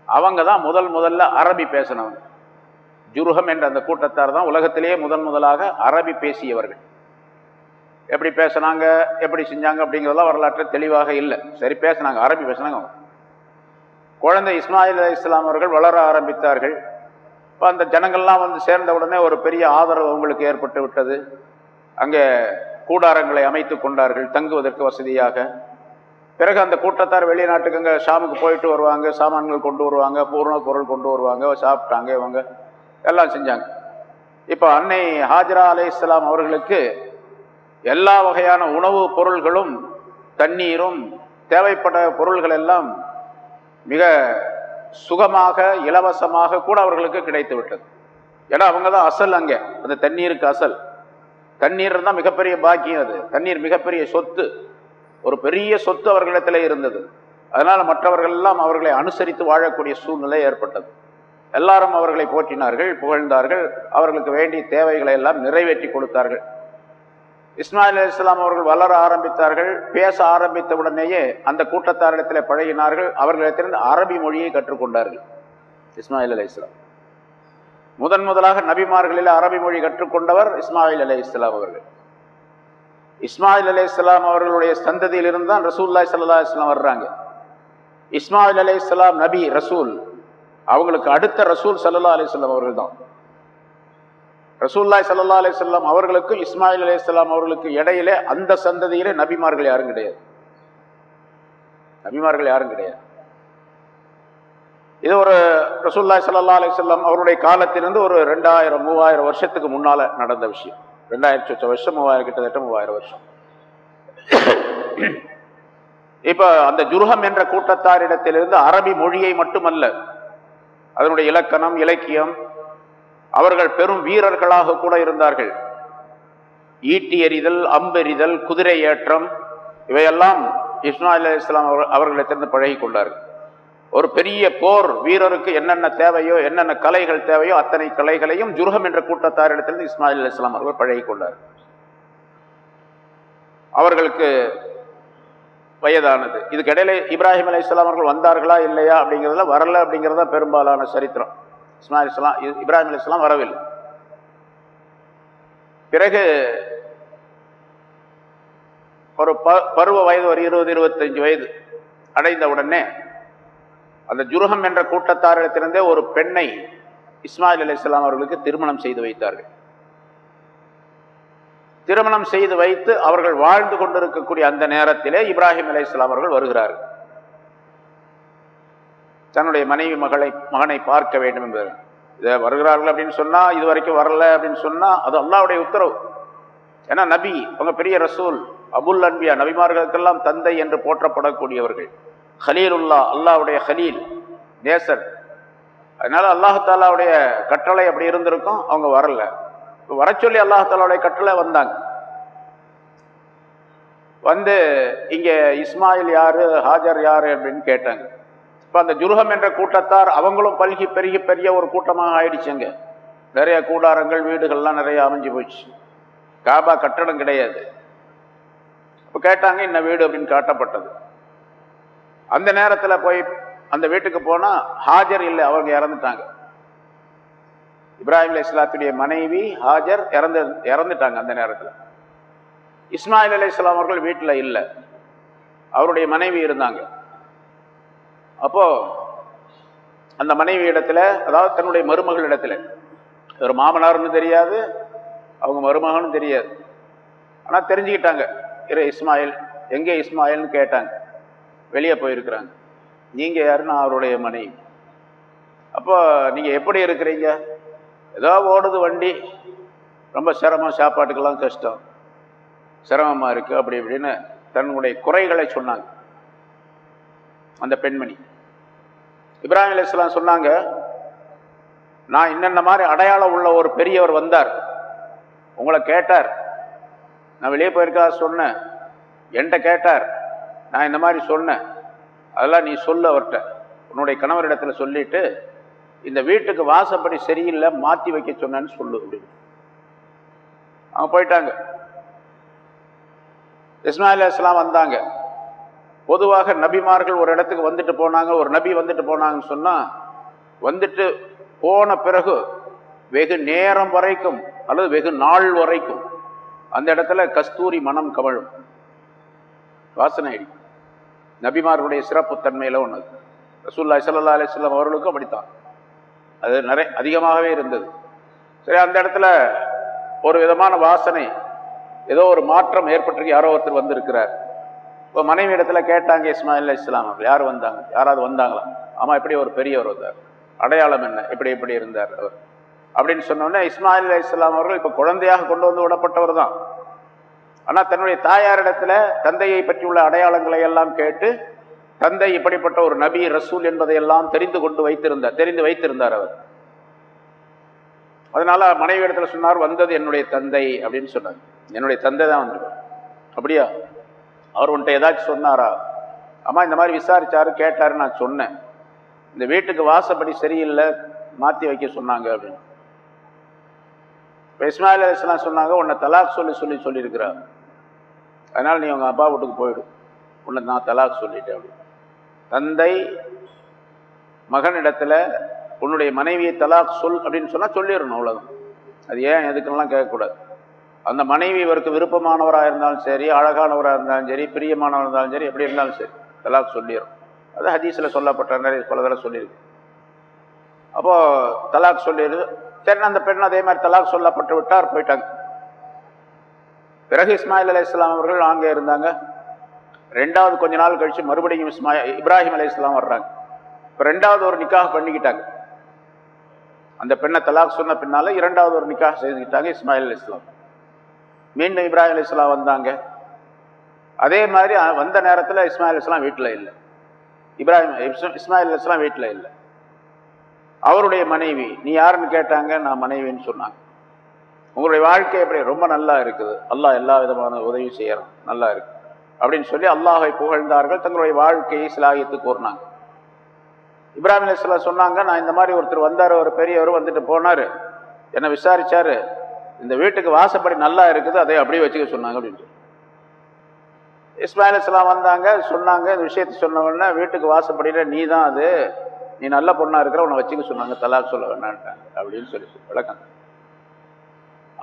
அவங்க தான் முதல் முதல்ல அரபி பேசினவங்க. ஜுருகம் என்ற அந்த கூட்டத்தார் தான் உலகத்திலேயே முதன் முதலாக அரபி பேசியவர்கள். எப்படி பேசினாங்க எப்படி செஞ்சாங்க அப்படிங்கிறதெல்லாம் வரலாற்று தெளிவாக இல்லை. சரி பேசினாங்க அரபி பேசினாங்க. குழந்தை இஸ்மாயில் அலி இஸ்லாம் அவர்கள் வளர ஆரம்பித்தார்கள். இப்போ அந்த ஜனங்கள்லாம் வந்து சேர்ந்த உடனே ஒரு பெரிய ஆதரவு அவங்களுக்கு ஏற்பட்டு விட்டது. அங்கே கூடாரங்களை அமைத்து கொண்டார்கள் தங்குவதற்கு வசதியாக. பிறகு அந்த கூட்டத்தார் வெளிநாட்டுக்கு அங்கே ஷாமுக்கு போயிட்டு வருவாங்க சாமான்கள் கொண்டு வருவாங்க பூர்ண பொருள் கொண்டு வருவாங்க சாப்பிட்டாங்க இவங்க. எல்லாம் செஞ்சாங்க. இப்போ அன்னை ஹாஜரா அலே இஸ்லாம் அவர்களுக்கு எல்லா வகையான உணவுப் பொருள்களும் தண்ணீரும் தேவைப்பட பொருள்கள் எல்லாம் மிக சுகமாக இலவசமாக கூட அவர்களுக்கு கிடைத்து விட்டது. ஏன்னா அவங்க தான் அசல் அங்கே. அந்த தண்ணீருக்கு அசல். தண்ணீர் தான் மிகப்பெரிய பாக்கியம் அது. தண்ணீர் மிகப்பெரிய சொத்து. ஒரு பெரிய சொத்து அவர்களிடத்தில் இருந்தது. அதனால் மற்றவர்கள் எல்லாம் அவர்களை அனுசரித்து வாழக்கூடிய சூழ்நிலை ஏற்பட்டது. எல்லாரும் அவர்களை போற்றினார்கள் புகழ்ந்தார்கள். அவர்களுக்கு வேண்டிய தேவைகளை எல்லாம் நிறைவேற்றி கொடுத்தார்கள். இஸ்மாயில் அலி இஸ்லாம் அவர்கள் வளர ஆரம்பித்தார்கள். பேச ஆரம்பித்த உடனேயே அந்த கூட்டத்தாரிடத்தில் பழகினார்கள். அவர்களிடத்திலிருந்து அரபி மொழியை கற்றுக்கொண்டார்கள் இஸ்மாயில் அலி இஸ்லாம் முதன் முதலாக நபிமார்களில் அரபி மொழி கற்றுக்கொண்டவர் இஸ்மாயில் அலி இஸ்லாம் அவர்கள். இஸ்மாயில் அலி இஸ்லாம் அவர்களுடைய சந்ததியிலிருந்து தான் ரசூல்லாய் சல்லா இஸ்லாம் வர்றாங்க. இஸ்மாயில் அலி இஸ்லாம் நபி ரசூல். அவங்களுக்கு அடுத்த ரசூல் சல்லா அலிஸ்லாம் அவர்கள் தான் ரசூல்லாய் சல்லா அலிஸ்லாம் அவர்களுக்கும் இஸ்மாயில் அலிஸ்லாம் அவர்களுக்கு இடையிலே அந்த சந்ததியிலே நபிமார்கள் யாரும் கிடையாது. நபிமார்கள் யாரும் கிடையாது. இது ஒரு ரசூல்லாய் சல்லா அலிஸ்லாம் அவருடைய காலத்திலிருந்து ஒரு ரெண்டாயிரம் மூவாயிரம் வருஷத்துக்கு முன்னால நடந்த விஷயம். ரெண்டாயிரத்தி சொச்ச வருஷம் மூவாயிரம் கிட்டத்தட்ட மூவாயிரம் வருஷம். இப்போ அந்த ஜுருகம் என்ற கூட்டத்தாரிடத்திலிருந்து அரபி மொழியை மட்டுமல்ல அதனுடைய இலக்கணம் இலக்கியம். அவர்கள் பெரும் வீரர்களாக கூட இருந்தார்கள். ஈட்டி எறிதல் அம்பெறிதல் குதிரை ஏற்றம் இவையெல்லாம் இஸ்மாயில் அலி இஸ்லாம் அவர்களிடத்திலிருந்து பழகி கொண்டார்கள் ஒரு பெரிய போர் வீரருக்கு என்னென்ன தேவையோ என்னென்ன கலைகள் தேவையோ அத்தனை கலைகளையும் ஜுருகம் என்ற கூட்டத்தாரிடத்திலிருந்து இஸ்மாயில் அலி இஸ்லாம் அவர்கள் பழகி கொண்டார் அவர்களுக்கு வயதானது. இதுக்கு இடையில இப்ராஹிம் அலி இஸ்லாம் அவர்கள் வந்தார்களா இல்லையா அப்படிங்கிறதுல வரல அப்படிங்கிறது தான் பெரும்பாலான சரித்திரம். இஸ்மாயில் இஸ்லாம் இப்ராஹிம் அலி இஸ்லாம் வரவில்லை. பிறகு ஒரு ப பருவ வயது ஒரு இருபது இருபத்தஞ்சு வயது அடைந்த உடனே அந்த ஜுருகம் என்ற கூட்டத்தாரிடத்திலிருந்தே ஒரு பெண்ணை இஸ்மாயில் அலி இஸ்லாம் அவர்களுக்கு திருமணம் செய்து வைத்தார்கள். திருமணம் செய்து வைத்து அவர்கள் வாழ்ந்து கொண்டிருக்கக்கூடிய அந்த நேரத்திலே இப்ராஹிம் அலி இஸ்லாம் அவர்கள் வருகிறார்கள். தன்னுடைய மனைவி மகளை மகனை பார்க்க வேண்டும் என்பது இதை வருகிறார்கள் அப்படின்னு சொன்னால் இது வரைக்கும் வரல அப்படின்னு சொன்னால் அது அல்லாவுடைய உத்தரவு. ஏன்னா நபி அவங்க பெரிய ரசூல் அபுல் அன்பியா நபிமார்களுக்கெல்லாம் தந்தை என்று போற்றப்படக்கூடியவர்கள். ஹலீலுல்லா அல்லாவுடைய ஹலீல் நேசர். அதனால் அல்லாஹாலாவுடைய கட்டளை அப்படி இருந்திருக்கும் அவங்க வரல. வர சொல்லி அல்லாஹாலாவுடைய கட்டளை வந்தாங்க. வந்து இங்கே இஸ்மாயில் யாரு ஹாஜர் யாரு அப்படின்னு கேட்டாங்க. இப்போ அந்த ஜுருகம் என்ற கூட்டத்தார் அவங்களும் பல்கி பெருகி பெரிய ஒரு கூட்டமாக ஆயிடுச்சுங்க. நிறைய கூடாரங்கள் வீடுகள்லாம் நிறைய அமைஞ்சு போச்சு காபா கட்டடம் கிடையாது. இப்போ கேட்டாங்க இந்த வீடு? அப்படின்னு காட்டப்பட்டது. அந்த நேரத்தில் போய் அந்த வீட்டுக்கு போனால் ஹாஜர் இல்லை அவங்க இறந்துட்டாங்க. இப்ராஹிம் அலி இஸ்லாத்துடைய மனைவி ஹாஜர் இறந்து இறந்துட்டாங்க அந்த நேரத்தில். இஸ்மாயில் அலி இஸ்லாம் அவர்கள் வீட்டில் இல்லை. அவருடைய மனைவி இருந்தாங்க. அப்போது அந்த மனைவி இடத்துல அதாவது தன்னுடைய மருமகள் இடத்துல ஒரு மாமனார்னு தெரியாது அவங்க மருமகனும் தெரியாது. ஆனால் தெரிஞ்சுக்கிட்டாங்க. இரு இஸ்மாயில் எங்கே இஸ்மாயில்னு கேட்டாங்க. வெளியே போயிருக்கிறாங்க. நீங்கள் யாருன்னா அவருடைய மனைவி. அப்போ நீங்கள் எப்படி இருக்கிறீங்க? ஏதோ ஓடுது வண்டி. ரொம்ப சிரமம் சாப்பாட்டுக்கெல்லாம் கஷ்டம். சிரமமாக இருக்குது அப்படி இப்படின்னு தன்னுடைய குறைகளை சொன்னாங்க. அந்த பெண்மணி. இப்ராஹிம் அலிஸ்லாம் சொன்னாங்க நான் இன்னென்ன மாதிரி அடையாளம் உள்ள ஒரு பெரியவர் வந்தார். உங்களை கேட்டார். நான் வெளியே போயிருக்கா சொன்னேன். என்கிட்ட கேட்டார். நான் இந்த மாதிரி சொன்னேன். அதெல்லாம் நீ சொல்லு அவர்கிட்ட. உன்னுடைய கணவரிடத்தில் சொல்லிவிட்டு இந்த வீட்டுக்கு வாசப்படி சரியில்லை மாற்றி வைக்க சொன்னேன்னு சொல்லு அப்படின்னு அவங்க போயிட்டாங்க. இஸ்மாயில் இஸ்லாம் வந்தாங்க. பொதுவாக நபிமார்கள் ஒரு இடத்துக்கு வந்துட்டு போனாங்க ஒரு நபி வந்துட்டு போனாங்கன்னு சொன்னால் வந்துட்டு போன பிறகு வெகு நேரம் வரைக்கும் அல்லது வெகு நாள் வரைக்கும் அந்த இடத்துல கஸ்தூரி மனம் கவழும். வாசனை அடிக்கும் நபிமார்களுடைய சிறப்பு தன்மையில் ஒன்று ரசூல்லா சல்லா அலிஸ்லாம் அவர்களுக்கும் அப்படித்தான். அது நிறைய அதிகமாகவே இருந்தது. சரி அந்த இடத்துல ஒரு விதமான வாசனை ஏதோ ஒரு மாற்றம் ஏற்பட்டிருக்கு. யாரோ ஒருத்தர் வந்திருக்கிறார். இப்போ மனைவி இடத்துல கேட்டாங்க இஸ்மாயில் இஸ்லாம் யார் வந்தாங்க? யாராவது வந்தாங்களா? ஆமாம் இப்படி ஒரு பெரியவர் வந்தார். அடையாளம் என்ன? இப்படி இப்படி இருந்தார் அவர். அப்படின்னு சொன்னோடனே இஸ்மாயில் இஸ்லாம் அவர்கள் இப்போ குழந்தையாக கொண்டு வந்து விடப்பட்டவர் தான். ஆனால் தன்னுடைய தாயாரிடத்துல தந்தையை பற்றியுள்ள அடையாளங்களை எல்லாம் கேட்டு தந்தை இப்படிப்பட்ட ஒரு நபி ரசூல் என்பதையெல்லாம் தெரிந்து கொண்டு வைத்திருந்தார் தெரிந்து வைத்திருந்தார் அவர். அதனால மனைவி இடத்துல சொன்னார் வந்தது என்னுடைய தந்தை அப்படின்னு சொன்னார். என்னுடைய தந்தை தான் வந்திருக்கார். அப்படியா? அவர் உன்ட்ட ஏதாச்சும் சொன்னாரா? அம்மா இந்த மாதிரி விசாரிச்சாரு கேட்டாரு நான் சொன்னேன். இந்த வீட்டுக்கு வாசப்படி சரியில்லை மாற்றி வைக்க சொன்னாங்க அப்படின்னு. இப்போ இஸ்மாயில் அலிஸ்லாம் சொன்னாங்க உன்னை தலாக் சொல்லி சொல்லி சொல்லியிருக்கிறார். அதனால் நீ உங்கள் அப்பா வீட்டுக்கு போயிடு. உன்னை நான் தலாக் சொல்லிட்டேன் அப்படின்னு. தந்தை மகனிடத்தில் உன்னுடைய மனைவியை தலாக் சொல் அப்படின்னு சொன்னால் சொல்லிடணும் அவ்வளோதான் அது ஏன் எதுக்குன்னெலாம் கேட்கக்கூடாது. அந்த மனைவி இவருக்கு விருப்பமானவராக இருந்தாலும் சரி அழகானவராக இருந்தாலும் சரி பிரியமானவராக இருந்தாலும் சரி எப்படி இருந்தாலும் சரி தலாக் சொல்லிடும். அது ஹதீஸில் சொல்லப்பட்ட நிறைய பல தடவை சொல்லியிருக்கு. அப்போது தலாக் சொல்லிடுது. சரி அந்த பெண் அதே மாதிரி தலாக் சொல்லப்பட்டு விட்டார் போயிட்டாங்க. பிறகு இஸ்மாயில் அலி இஸ்லாம் அவர்கள் அங்கே இருந்தாங்க. ரெண்டாவது கொஞ்ச நாள் கழித்து மறுபடியும் இஸ்மா இப்ராஹிம் அலி இஸ்லாம் வர்றாங்க. இப்போ ரெண்டாவது ஒரு நிக்காக பண்ணிக்கிட்டாங்க. அந்த பெண்ணை தலாக் சொன்ன பின்னால் இரண்டாவது ஒரு நிக்காக செய்துக்கிட்டாங்க இஸ்மாயில் அலி இஸ்லாம் மீண்டும் இப்ராஹிம் அலி இஸ்லாம் வந்தாங்க. அதே மாதிரி வந்த நேரத்தில் இஸ்மாயில் இஸ்லாம் வீட்டில் இல்லை. இப்ராஹிம் இஸ்மாயில் இஸ்லாம் வீட்டில் இல்லை. அவருடைய மனைவி நீ யாருன்னு கேட்டாங்க? நான் மனைவின்னு சொன்னாங்க. உங்களுடைய வாழ்க்கை எப்படி? ரொம்ப நல்லா இருக்குது. அல்லாஹ் எல்லா விதமான உதவியும் செய்கிறோம் நல்லா இருக்கு. அப்படின்னு சொல்லி அல்லாஹை புகழ்ந்தார்கள். தங்களுடைய வாழ்க்கையை சிலாகித்து கூறினாங்க. இப்ராஹிம் அலிஸ்லா சொன்னாங்க நான் இந்த மாதிரி ஒருத்தர் வந்தார் ஒரு பெரியவர் வந்துட்டு போனார். என்னை விசாரிச்சாரு. இந்த வீட்டுக்கு வாசப்படி நல்லா இருக்குது அதை அப்படியே வச்சுக்க சொன்னாங்க அப்படின்ட்டு இஸ்மாயில் இஸ்லாம் வந்தாங்க சொன்னாங்க இந்த விஷயத்தை சொன்ன உடனே வீட்டுக்கு வாசப்படியில் நீ தான் அது. நீ நல்ல பொண்ணாக இருக்கிற உன்னை வச்சுக்க சொன்னாங்க தலாக் சொல்ல வேண்டான்ட்டாங்க அப்படின்னு சொல்லி விளக்கம்.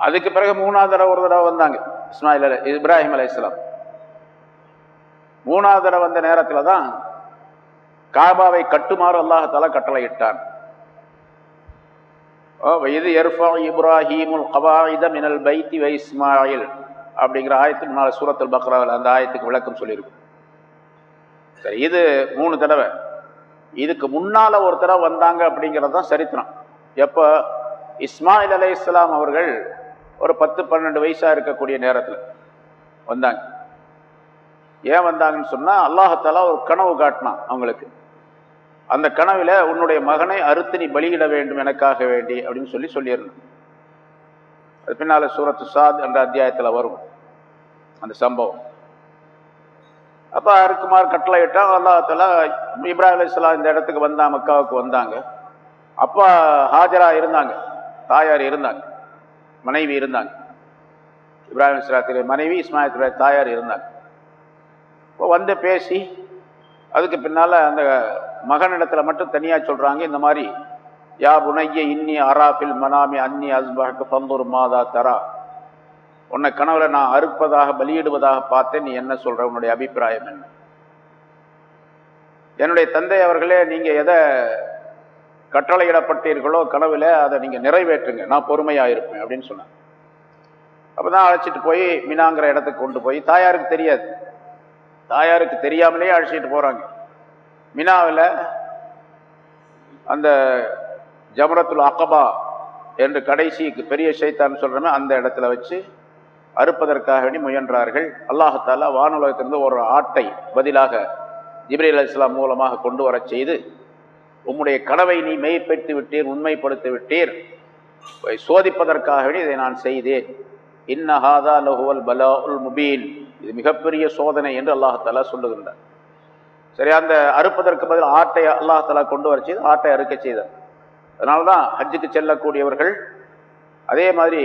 அதுக்கு பிறகு மூணாவது தடவை ஒரு தடவை வந்தாங்க இஸ்மாயில் இப்ராஹிம் அலி இஸ்லாம் மூணாவது தடவை வந்த நேரத்தில் தான் காபாவை கட்டுமாறு அல்லாஹால கட்டளை இட்டான் இது எர்ஃபா இப்ராஹிமுல் கவாயித மினல் பைத்தி வை இஸ்மாயில் அப்படிங்கிற ஆயத்துக்கு முன்னால் சூரத்தல் பக்ராவில் அந்த ஆயத்துக்கு விளக்கம் சொல்லியிருக்கும். சரி இது மூணு தடவை. இதுக்கு முன்னால் ஒரு தடவை வந்தாங்க அப்படிங்கிறது தான் சரித்திரம். எப்போ? இஸ்மாயில் அலை இஸ்லாம் அவர்கள் ஒரு பத்து பன்னெண்டு வயசா இருக்கக்கூடிய நேரத்தில் வந்தாங்க. ஏன் வந்தாங்கன்னு சொன்னால் அல்லாஹாலா ஒரு கனவு காட்டினான் அவங்களுக்கு. அந்த கனவில் உன்னுடைய மகனை அறுத்து நீ பலியிட வேண்டும் எனக்காக வேண்டி அப்படின்னு சொல்லி சொல்லியிருந்தான். அது பின்னால் சூரத்து சாத் என்ற அத்தியாயத்தில் வரும் அந்த சம்பவம். அப்போ அருக்குமார் கட்டளை இட்டா அல்லாஹால இப்ராஹிம் அலிஸ்லாம் இந்த இடத்துக்கு வந்தான் மக்காவுக்கு வந்தாங்க. அப்பா ஹாஜரா இருந்தாங்க தாயார் இருந்தாங்க மனைவி இருந்தாங்க. இப்ராஹிம் இஸ்லாத்துடைய மனைவி இஸ்மாயிலுடைய தாயார் இருந்தாங்க. இப்போ வந்து பேசி அதுக்கு பின்னால் அந்த மகனிடத்தில் மட்டும் தனியாக சொல்கிறாங்க இந்த மாதிரி யா புனைய இன்னி அராபில் மனாமி அன்னி அஸ்பாக்கு பந்தூர் மாதா தரா. உன்னை கனவுல நான் அறுப்பதாக பலியிடுவதாக பார்த்தேன் நீ என்ன சொல்ற? உன்னுடைய அபிப்பிராயம் என்ன? என்னுடைய தந்தை அவர்களே நீங்க எதை கட்டளையிடப்பட்டீர்களோ கனவுல அதை நீங்க நிறைவேற்றுங்க நான் பொறுமையா இருப்பேன் அப்படின்னு சொன்னாங்க. அப்பதான் அழைச்சிட்டு போய் மினாங்கிற இடத்துக்கு கொண்டு போய் தாயாருக்கு தெரியாது. தாயாருக்கு தெரியாமலே அழைச்சிட்டு போகிறாங்க மினாவில் அந்த ஜமரத்துல் அகபா என்று கடைசி பெரிய சைத்தான் சொல்கிறோமே அந்த இடத்துல வச்சு அறுப்பதற்காக வேண்டி முயன்றார்கள். அல்லாஹாலா வானுலகத்திலிருந்து ஒரு ஆட்டை பதிலாக ஜிப்ரீல் அலி இஸ்லாம் மூலமாக கொண்டு வரச் செய்து உம்முடைய கனவை நீ மெய்ப்படுத்தி விட்டீர் உண்மைப்படுத்தி விட்டீர். சோதிப்பதற்காக வேண்டி இதை நான் செய்தேன். இன்னஹாதா லஹுவல் பலா உல் முபீன். இது மிகப்பெரிய சோதனை என்று அல்லாஹாலா சொல்லுகின்றார் சரி அந்த அறுப்பதற்கு பதில் ஆட்டை அல்லாஹாலா கொண்டு வர செய்து ஆட்டை அறுக்க செய்தார். அதனால தான் ஹஜ்ஜுக்கு செல்லக்கூடியவர்கள் அதே மாதிரி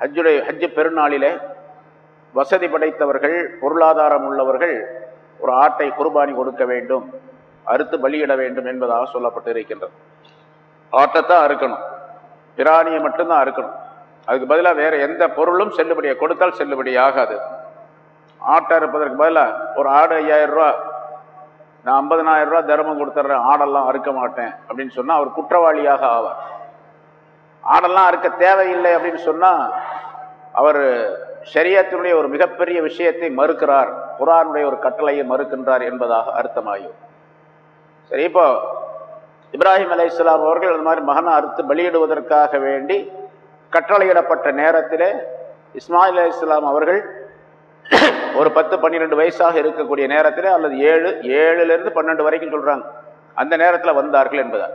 ஹஜ்ஜுடைய ஹஜ்ஜு பெருநாளிலே வசதி படைத்தவர்கள் பொருளாதாரம் உள்ளவர்கள் ஒரு ஆட்டை குர்பானி கொடுக்க வேண்டும் அறுத்து பலியிட வேண்டும் என்பதாக சொல்லப்பட்டு இருக்கின்றது ஆட்டத்தான் அறுக்கணும். பிராணியை மட்டும்தான் அறுக்கணும். அதுக்கு பதிலாக வேறு எந்த பொருளும் செல்லுபடியை கொடுத்தால் செல்லுபடியாகாது. ஆட்டை அறுப்பதற்கு பதிலாக ஒரு ஆடு ஐயாயிரம் ரூபா நான் ஐம்பதனாயிரம் ரூபா தர்மம் கொடுத்துட்றேன் ஆடெல்லாம் அறுக்க மாட்டேன் அப்படின்னு சொன்னால் அவர் குற்றவாளியாக ஆவார். ஆடெல்லாம் அறுக்க தேவையில்லை அப்படின்னு சொன்னால் அவர் சரியத்தினுடைய ஒரு மிகப்பெரிய விஷயத்தை மறுக்கிறார் குரானுடைய ஒரு கட்டளையை மறுக்கின்றார் என்பதாக அர்த்தமாயும். சரி இப்போ இப்ராஹிம் அலை இஸ்லாம் அவர்கள் அந்த மாதிரி மகனை அறுத்து பலியிடுவதற்காக வேண்டி கட்டளையிடப்பட்ட நேரத்திலே இஸ்மாயில் அலி இஸ்லாம் அவர்கள் ஒரு பத்து பன்னிரெண்டு வயசாக இருக்கக்கூடிய நேரத்தில் அல்லது ஏழு ஏழுலேருந்து பன்னெண்டு வரைக்கும் சொல்கிறாங்க அந்த நேரத்தில் வந்தார்கள் என்பதால்.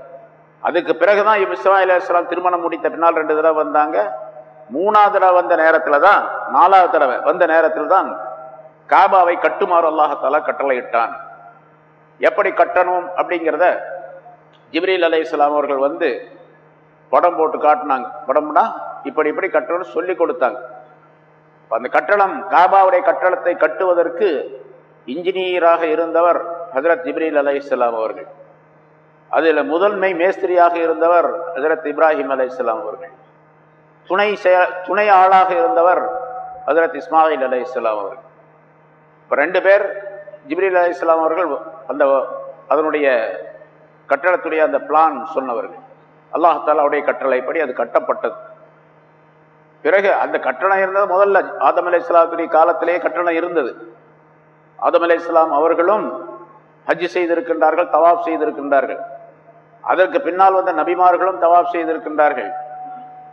அதுக்கு பிறகுதான் இஸ்மாயில் அலிஸ்லாம் திருமணம் முடித்த பின்னால் ரெண்டு தடவை வந்தாங்க. மூணாவது தடவை வந்த நேரத்தில் தான் நாலாவது தடவை வந்த நேரத்தில் தான் காபாவை கட்டுமாறு அல்லாஹாலா கட்டளையிட்டான் எப்படி கட்டணும் அப்படிங்கிறத ஜிப்ரீல் அலை இஸ்லாம் அவர்கள் வந்து படம் போட்டு காட்டினாங்க. படம்னா இப்படி இப்படி கட்டணும்னு சொல்லி கொடுத்தாங்க. அந்த கட்டளம் காபாவுடைய கட்டளத்தை கட்டுவதற்கு இன்ஜினியராக இருந்தவர் ஹசரத் இப்ரீல் அலை இஸ்லாம் அவர்கள். அதில் முதன்மை மேஸ்திரியாக இருந்தவர் ஹசரத் இப்ராஹிம் அலை இஸ்லாம் அவர்கள். துணை செய துணை ஆளாக இருந்தவர் ஹசரத் இஸ்மாயில் அலை இஸ்லாம் அவர்கள். இப்போ ரெண்டு பேர் ஜிப்ரீல் அலி இஸ்லாம் அவர்கள் அந்த அதனுடைய கட்டடத்துடைய அந்த பிளான் சொன்னவர்கள். அல்லாஹாலாவுடைய கட்டளைப்படி அது கட்டப்பட்டது. பிறகு அந்த கட்டணம் இருந்தது முதல்ல. ஆதம் அலை இஸ்லாத்துடைய காலத்திலேயே கட்டணம் இருந்தது. ஆதம் அலை இஸ்லாம் அவர்களும் ஹஜ் செய்திருக்கின்றார்கள் தவாப் செய்திருக்கின்றார்கள். அதற்கு பின்னால் வந்த நபிமார்களும் தவாப் செய்திருக்கின்றார்கள்.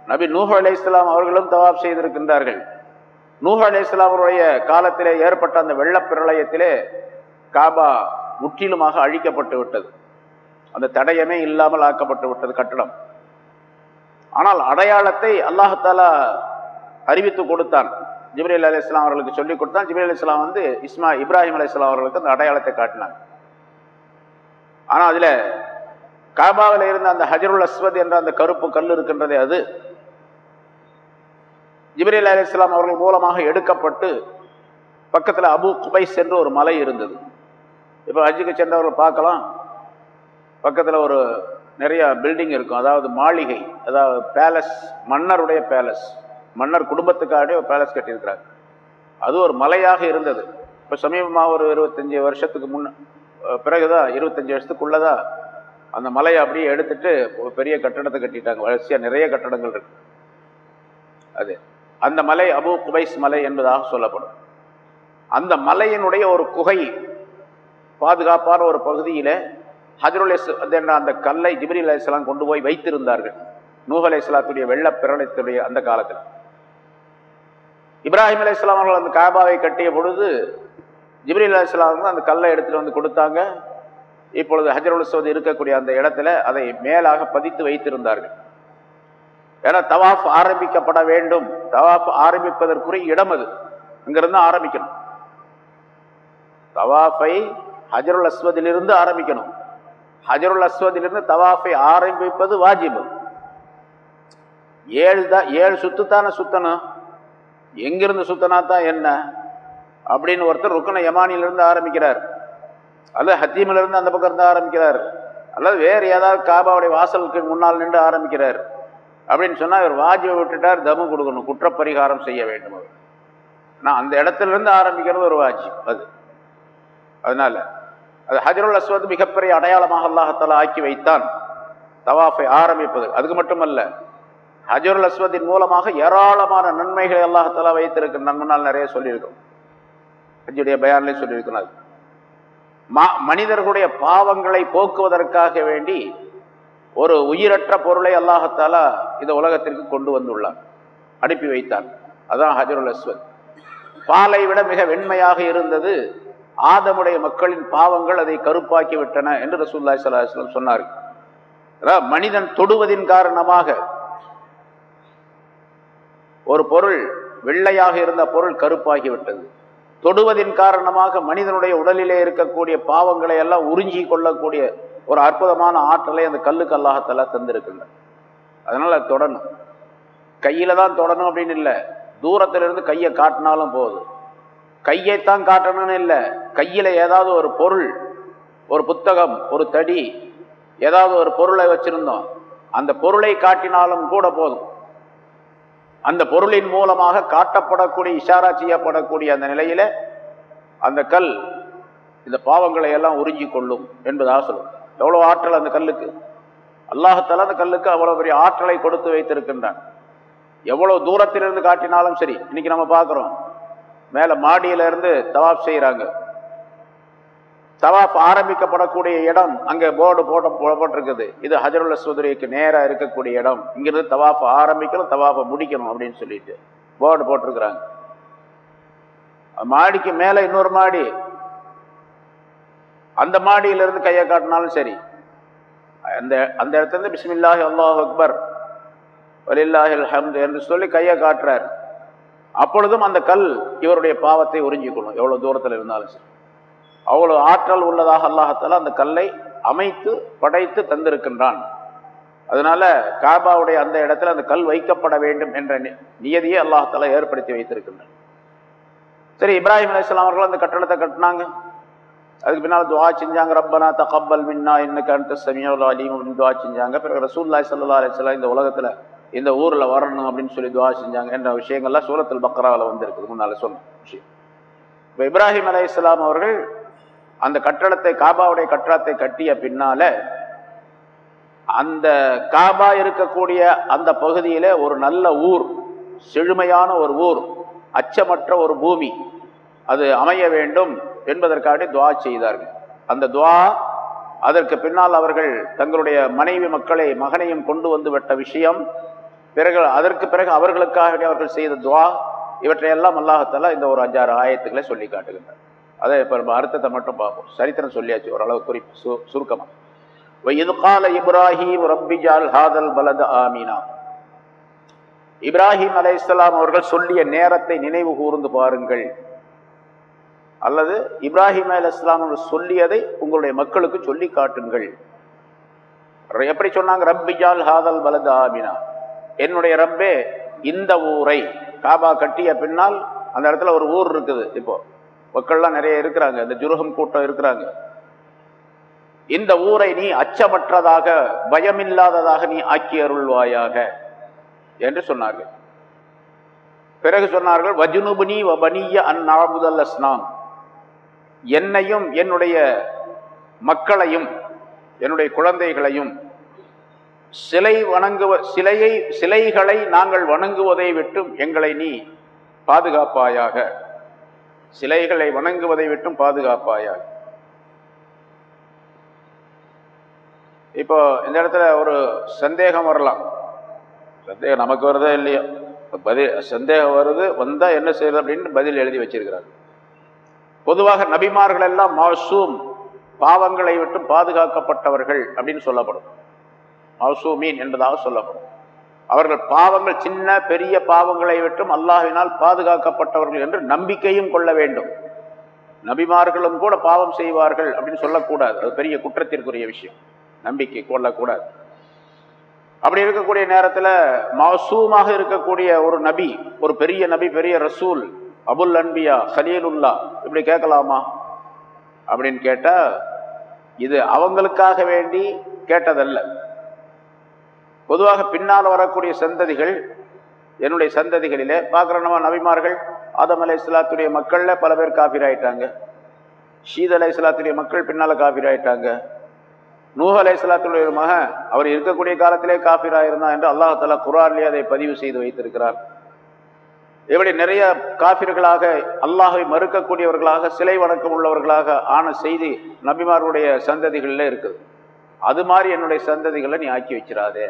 நபி நூஹ் அலை இஸ்லாம் அவர்களும் தவாப் செய்திருக்கின்றார்கள். நூஹ் அலை இஸ்லாமருடைய காலத்திலே ஏற்பட்ட அந்த வெள்ளப்பிரளயத்திலே காபா முற்றிலுமாக அழிக்கப்பட்டு விட்டது. அந்த தடயமே இல்லாமல் ஆக்கப்பட்டு விட்டது கட்டடம் ஆனால் அடையாளத்தை அல்லாஹாலா அறிவித்து கொடுத்தான். ஜிப்ரேல் அலி இஸ்லாம் அவர்களுக்கு சொல்லிக் கொடுத்தான். ஜிப்ரேல் அலி இஸ்லாம் வந்து இஸ்மா இப்ராஹிம் அலி இஸ்லாம் அவர்களுக்கு அந்த அடையாளத்தை காட்டினாங்க. ஆனால் அதில் காபாவில் இருந்த அந்த ஹஜருல் அஸ்வத் என்ற அந்த கருப்பு கல் இருக்கின்றதே அது. ஜிப்ரேல் அலி இஸ்லாம் அவர்கள் மூலமாக எடுக்கப்பட்டு பக்கத்தில் அபு குபைஸ் என்று ஒரு மலை இருந்தது. இப்போ ஹஜ்ஜுக்கு சென்றவர்கள் பார்க்கலாம். பக்கத்தில் ஒரு நிறைய பில்டிங் இருக்கும். அதாவது மாளிகை அதாவது பேலஸ் மன்னருடைய பேலஸ் மன்னர் குடும்பத்துக்காகவே ஒரு பேலஸ் கட்டியிருக்கிறார். அது ஒரு மலையாக இருந்தது. இப்போ சமீபமாக ஒரு இருபத்தஞ்சி வருஷத்துக்கு முன்ன பிறகுதான் இருபத்தஞ்சி வருஷத்துக்குள்ளதான் அந்த மலையை அப்படியே எடுத்துட்டு ஒரு பெரிய கட்டடத்தை கட்டிட்டாங்க. வரிசையாக நிறைய கட்டடங்கள் இருக்கு. அது அந்த மலை அபு குபைஸ் மலை என்பதாக சொல்லப்படும். அந்த மலையினுடைய ஒரு குகை பாதுகாப்பான ஒரு பகுதியில் ஹஜருல் என்ற அந்த கல்லை ஜிப்ரி அலி கொண்டு போய் வைத்திருந்தார்கள். நூஹ் அலி இஸ்லாத்துடைய வெள்ள பிரளயத்துடைய அந்த காலத்தில். இப்ராஹிம் அலி இஸ்லாம் அவர்கள் அந்த காபாவை கட்டிய பொழுது ஜிப்ரி அலி இஸ்லாம் அந்த கல்லை எடுத்துட்டு வந்து கொடுத்தாங்க. இப்பொழுது ஹஜருல் சோதி இருக்கக்கூடிய அந்த இடத்துல அதை மேலாக பதித்து வைத்திருந்தார்கள். ஏன்னா தவாஃப் ஆரம்பிக்கப்பட வேண்டும். தவாஃப் ஆரம்பிப்பதற்குரிய இடம் அது. அங்கிருந்து ஆரம்பிக்கணும். தவாஃபை ஹஜருல் அஸ்வதிலிருந்து ஆரம்பிக்கணும். ஹஜருல் அஸ்வதிலிருந்து தவாஃபை ஆரம்பிப்பது வாஜிபு. ஏழு தான் ஏழு சுத்து தானே சுத்தணும்? எங்கிருந்து சுத்தனா தான் என்ன? அப்படின்னு ஒருத்தர் ருக்கன யமானிலிருந்து ஆரம்பிக்கிறார். அல்லது ஹத்தீமிலிருந்து அந்த பக்கம் இருந்து ஆரம்பிக்கிறார். அல்லது வேறு ஏதாவது காபாவுடைய வாசலுக்கு முன்னால் நின்று ஆரம்பிக்கிறார். அப்படின்னு சொன்னால் இவர் வாஜிவை விட்டுட்டார் தமு கொடுக்கணும் குற்றப்பரிகாரம் செய்ய வேண்டும். அவர் நான் அந்த இடத்துல இருந்து ஆரம்பிக்கிறது ஒரு வாஜி அது. அதனால் அது ஹஜருல் அஸ்வத் மிகப்பெரிய அடையாளமாக அல்லாஹத்தால் ஆக்கி வைத்தான். தவாஃபை ஆரம்பிப்பது. அதுக்கு மட்டுமல்ல ஹஜருல் அஸ்வத்தின் மூலமாக ஏராளமான நன்மைகளை அல்லாஹத்தாலா வைத்திருக்கிற நன்மனால் நிறைய சொல்லியிருக்கோம். ஹஜ்ஜுடைய பயான்லேயே சொல்லியிருக்கிறார். மா மனிதர்களுடைய பாவங்களை போக்குவதற்காக வேண்டி ஒரு உயிரற்ற பொருளை அல்லாஹத்தாலா இந்த உலகத்திற்கு கொண்டு வந்துள்ளார். அனுப்பி வைத்தான். அதான் ஹஜருல் அஸ்வத். பாலை விட மிக வெண்மையாக இருந்தது ஆதமுடைய மக்களின் பாவங்கள் அதை கருப்பாக்கி விட்டன என்று ரசூல்லாய் சலாஹம் சொன்னார். மனிதன் தொடுவதின் காரணமாக ஒரு பொருள் வெள்ளையாக இருந்த பொருள் கருப்பாகி விட்டது தொடுவதின் காரணமாக மனிதனுடைய உடலிலே இருக்கக்கூடிய பாவங்களை எல்லாம் உறிஞ்சி கொள்ளக்கூடிய ஒரு அற்புதமான ஆற்றலை அந்த கல்லுக்கு அல்லாஹத்தெல்லாம் தந்திருக்கின்றன. அதனால தொடணும். கையில் தான் தொடணும் அப்படின்னு இல்லை. தூரத்திலிருந்து கையை காட்டினாலும் போதும். கையைத்தான் காட்டணும்னு இல்லை. கையில் ஏதாவது ஒரு பொருள் ஒரு புத்தகம் ஒரு தடி ஏதாவது ஒரு பொருளை வச்சிருந்தோம். அந்த பொருளை காட்டினாலும் கூட போதும். அந்த பொருளின் மூலமாக காட்டப்படக்கூடிய இஷாரா செய்யப்படக்கூடிய அந்த நிலையில் அந்த கல் இந்த பாவங்களை எல்லாம் உறிஞ்சி கொள்ளும் என்பதாக சொல்லும் எவ்வளோ ஆற்றல் அந்த கல்லுக்கு? அல்லாஹத்தால் அந்த கல்லுக்கு அவ்வளோ பெரிய ஆற்றலை கொடுத்து வைத்திருக்கின்றான். எவ்வளோ தூரத்திலிருந்து காட்டினாலும் சரி இன்னைக்கு நம்ம பார்க்குறோம். மேலே மாடியில இருந்து தவாப் செய்கிறாங்க தவாப் ஆரம்பிக்கப்படக்கூடிய இடம் அங்கே போர்டு போட்ட போடப்பட்டிருக்குது. இது ஹஜருல் சுதுரிக்கு நேராக இருக்கக்கூடிய இடம். இங்கிருந்து தவாஃப் ஆரம்பிக்கணும் தவாஃபை முடிக்கணும் அப்படின்னு சொல்லிட்டு போர்டு போட்டிருக்கிறாங்க. மாடிக்கு மேலே இன்னொரு மாடி. அந்த மாடியிலிருந்து கையை காட்டினாலும் சரி. அந்த அந்த இடத்துல இருந்து பிஸ்மில்லாஹி அல்லாஹ் அக்பர் வலில்லாஹில் ஹம்து என்று சொல்லி கையை காட்டுறார். அப்பொழுதும் அந்த கல் இவருடைய பாவத்தை உறிஞ்சிக்கணும் எவ்வளவு தூரத்தில் இருந்தாலும் சரி. அவ்வளவு ஆற்றல் உள்ளதாக அல்லாஹத்தால அந்த கல்லை அமைத்து படைத்து தந்திருக்கின்றான். அதனால காபாவுடைய அந்த இடத்துல அந்த கல் வைக்கப்பட வேண்டும் என்ற நியதியை அல்லாஹால ஏற்படுத்தி வைத்திருக்கின்றான். சரி இப்ராஹிம் அலிஸ்லாம் அவர்கள் அந்த கட்டடத்தை கட்டினாங்க. அதுக்கு பின்னால் துவா செஞ்சாங்க. ரப்பனா தகப்பல் மின்னா என்ன கண்ட சமியோல் அலீம் அப்படின்னு துவா செஞ்சாங்க. பிறகு ரசூல்லாய் சல்லா அலிஸ்லாம் இந்த உலகத்தில் இந்த ஊரில் வரணும் அப்படின்னு சொல்லி துவா செஞ்சாங்க என்ற விஷயங்கள்லாம் சூரத்தில் பக்ராவில் வந்திருக்கு முன்னால் சொன்ன விஷயம். இப்போ இப்ராஹிம் அலை இஸ்லாம் அவர்கள் அந்த கட்டடத்தை காபாவுடைய கட்டடத்தை கட்டிய பின்னால அந்த காபா இருக்கக்கூடிய அந்த பகுதியில ஒரு நல்ல ஊர் செழுமையான ஒரு ஊர் அச்சமற்ற ஒரு பூமி அது அமைய வேண்டும் என்பதற்காக துவா செய்தார்கள். அந்த துவா அதற்கு பின்னால் அவர்கள் தங்களுடைய மனைவி மக்களை மகனையும் கொண்டு வந்து விட்ட விஷயம் பிறகு அதற்கு பிறகு அவர்களுக்காக அவர்கள் செய்த துவா இவற்றையெல்லாம் அல்லாஹத்தால இந்த ஒரு அஞ்சாறு ஆயத்துக்களை சொல்லி காட்டுகின்றார் அதை இப்போ நம்ம அர்த்தத்தை மட்டும் பார்ப்போம். சரித்திரம் சொல்லியாச்சு ஓரளவு குறிப்பு சு சுருக்கமாக. இது கால இப்ராஹிம் ரப்பிஜால் ஹாதல் பலத ஆமீனா. இப்ராஹிம் அலை இஸ்லாம் அவர்கள் சொல்லிய நேரத்தை நினைவு கூர்ந்து பாருங்கள். அல்லது இப்ராஹிம் அலி இஸ்லாம் அவர்கள் சொல்லியதை உங்களுடைய மக்களுக்கு சொல்லி காட்டுங்கள். எப்படி சொன்னாங்க? ரப்பிஜால் ஹாதல் பலத ஆமினா. என்னுடைய ரப்பே இந்த ஊரை காபா கட்டிய பின்னால் அந்த இடத்துல ஒரு ஊர் இருக்குது. இப்போ மக்கள்லாம் நிறைய இருக்கிறாங்க. இந்த ஜுருகம் கூட்டம் இருக்கிறாங்க. இந்த ஊரை நீ அச்சமற்றதாக பயமில்லாததாக நீ ஆக்கி அருள்வாயாக என்று சொன்னார்கள். பிறகு சொன்னார்கள் வஜுனுபுனி வபனிய அந்நாபுதல் அஸ்னாம் என்னையும் என்னுடைய மக்களையும் என்னுடைய குழந்தைகளையும் சிலை வணங்குவ சிலையை சிலைகளை நாங்கள் வணங்குவதை விட்டும் எங்களை நீ பாதுகாப்பாயாக. சிலைகளை வணங்குவதை விட்டும் பாதுகாப்பாயாக. இப்போ இந்த இடத்துல ஒரு சந்தேகம் வரலாம். சந்தேகம் நமக்கு வருதா இல்லையா? பதில் சந்தேகம் வருது வந்தால் என்ன செய்யறது அப்படின்னு பதில் எழுதி வச்சிருக்கிறாங்க பொதுவாக நபிமார்கள் எல்லாம் மாசூம் பாவங்களை விட்டும் பாதுகாக்கப்பட்டவர்கள் அப்படின்னு சொல்லப்படும். மௌசூமீன் என்பதாக சொல்லப்படும். அவர்கள் பாவங்கள் சின்ன பெரிய பாவங்களை விட்டும் அல்லாஹினால் பாதுகாக்கப்பட்டவர்கள் என்று நம்பிக்கையும் கொள்ள வேண்டும். நபிமார்களும் கூட பாவம் செய்வார்கள் அப்படின்னு சொல்லக்கூடாது. அது பெரிய குற்றத்திற்குரிய விஷயம். நம்பிக்கை கொள்ளக்கூடாது. அப்படி இருக்கக்கூடிய நேரத்தில் மாசூமாக இருக்கக்கூடிய ஒரு நபி ஒரு பெரிய நபி பெரிய ரசூல் அபுல் அன்பியா சலீலுல்லா இப்படி கேட்கலாமா? அப்படின்னு கேட்டால் இது அவங்களுக்காக வேண்டி கேட்டதல்ல. பொதுவாக பின்னால் வரக்கூடிய சந்ததிகள் என்னுடைய சந்ததிகளிலே பார்க்குற நபிமார்கள் ஆதம் அலை இஸ்லாத்துடைய மக்களில் பல பேர் காபீர் ஆகிட்டாங்க ஷீத் அலை இஸ்லாத்துடைய மக்கள் பின்னால் காபீர் ஆகிட்டாங்க நூஹ் அலை இஸ்லாத்துடைய மகன் அவர் இருக்கக்கூடிய காலத்திலே காபீரா இருந்தான் என்று அல்லாஹாலா குரான்லேயே அதை பதிவு செய்து வைத்திருக்கிறார். இப்படி நிறைய காபிர்களாக அல்லாஹை மறுக்கக்கூடியவர்களாக சிலை வணக்கம் உள்ளவர்களாக ஆன செய்தி நபிமார்களுடைய சந்ததிகளில் இருக்குது. அது மாதிரி என்னுடைய சந்ததிகளை நீ ஆக்கி வச்சிடாதே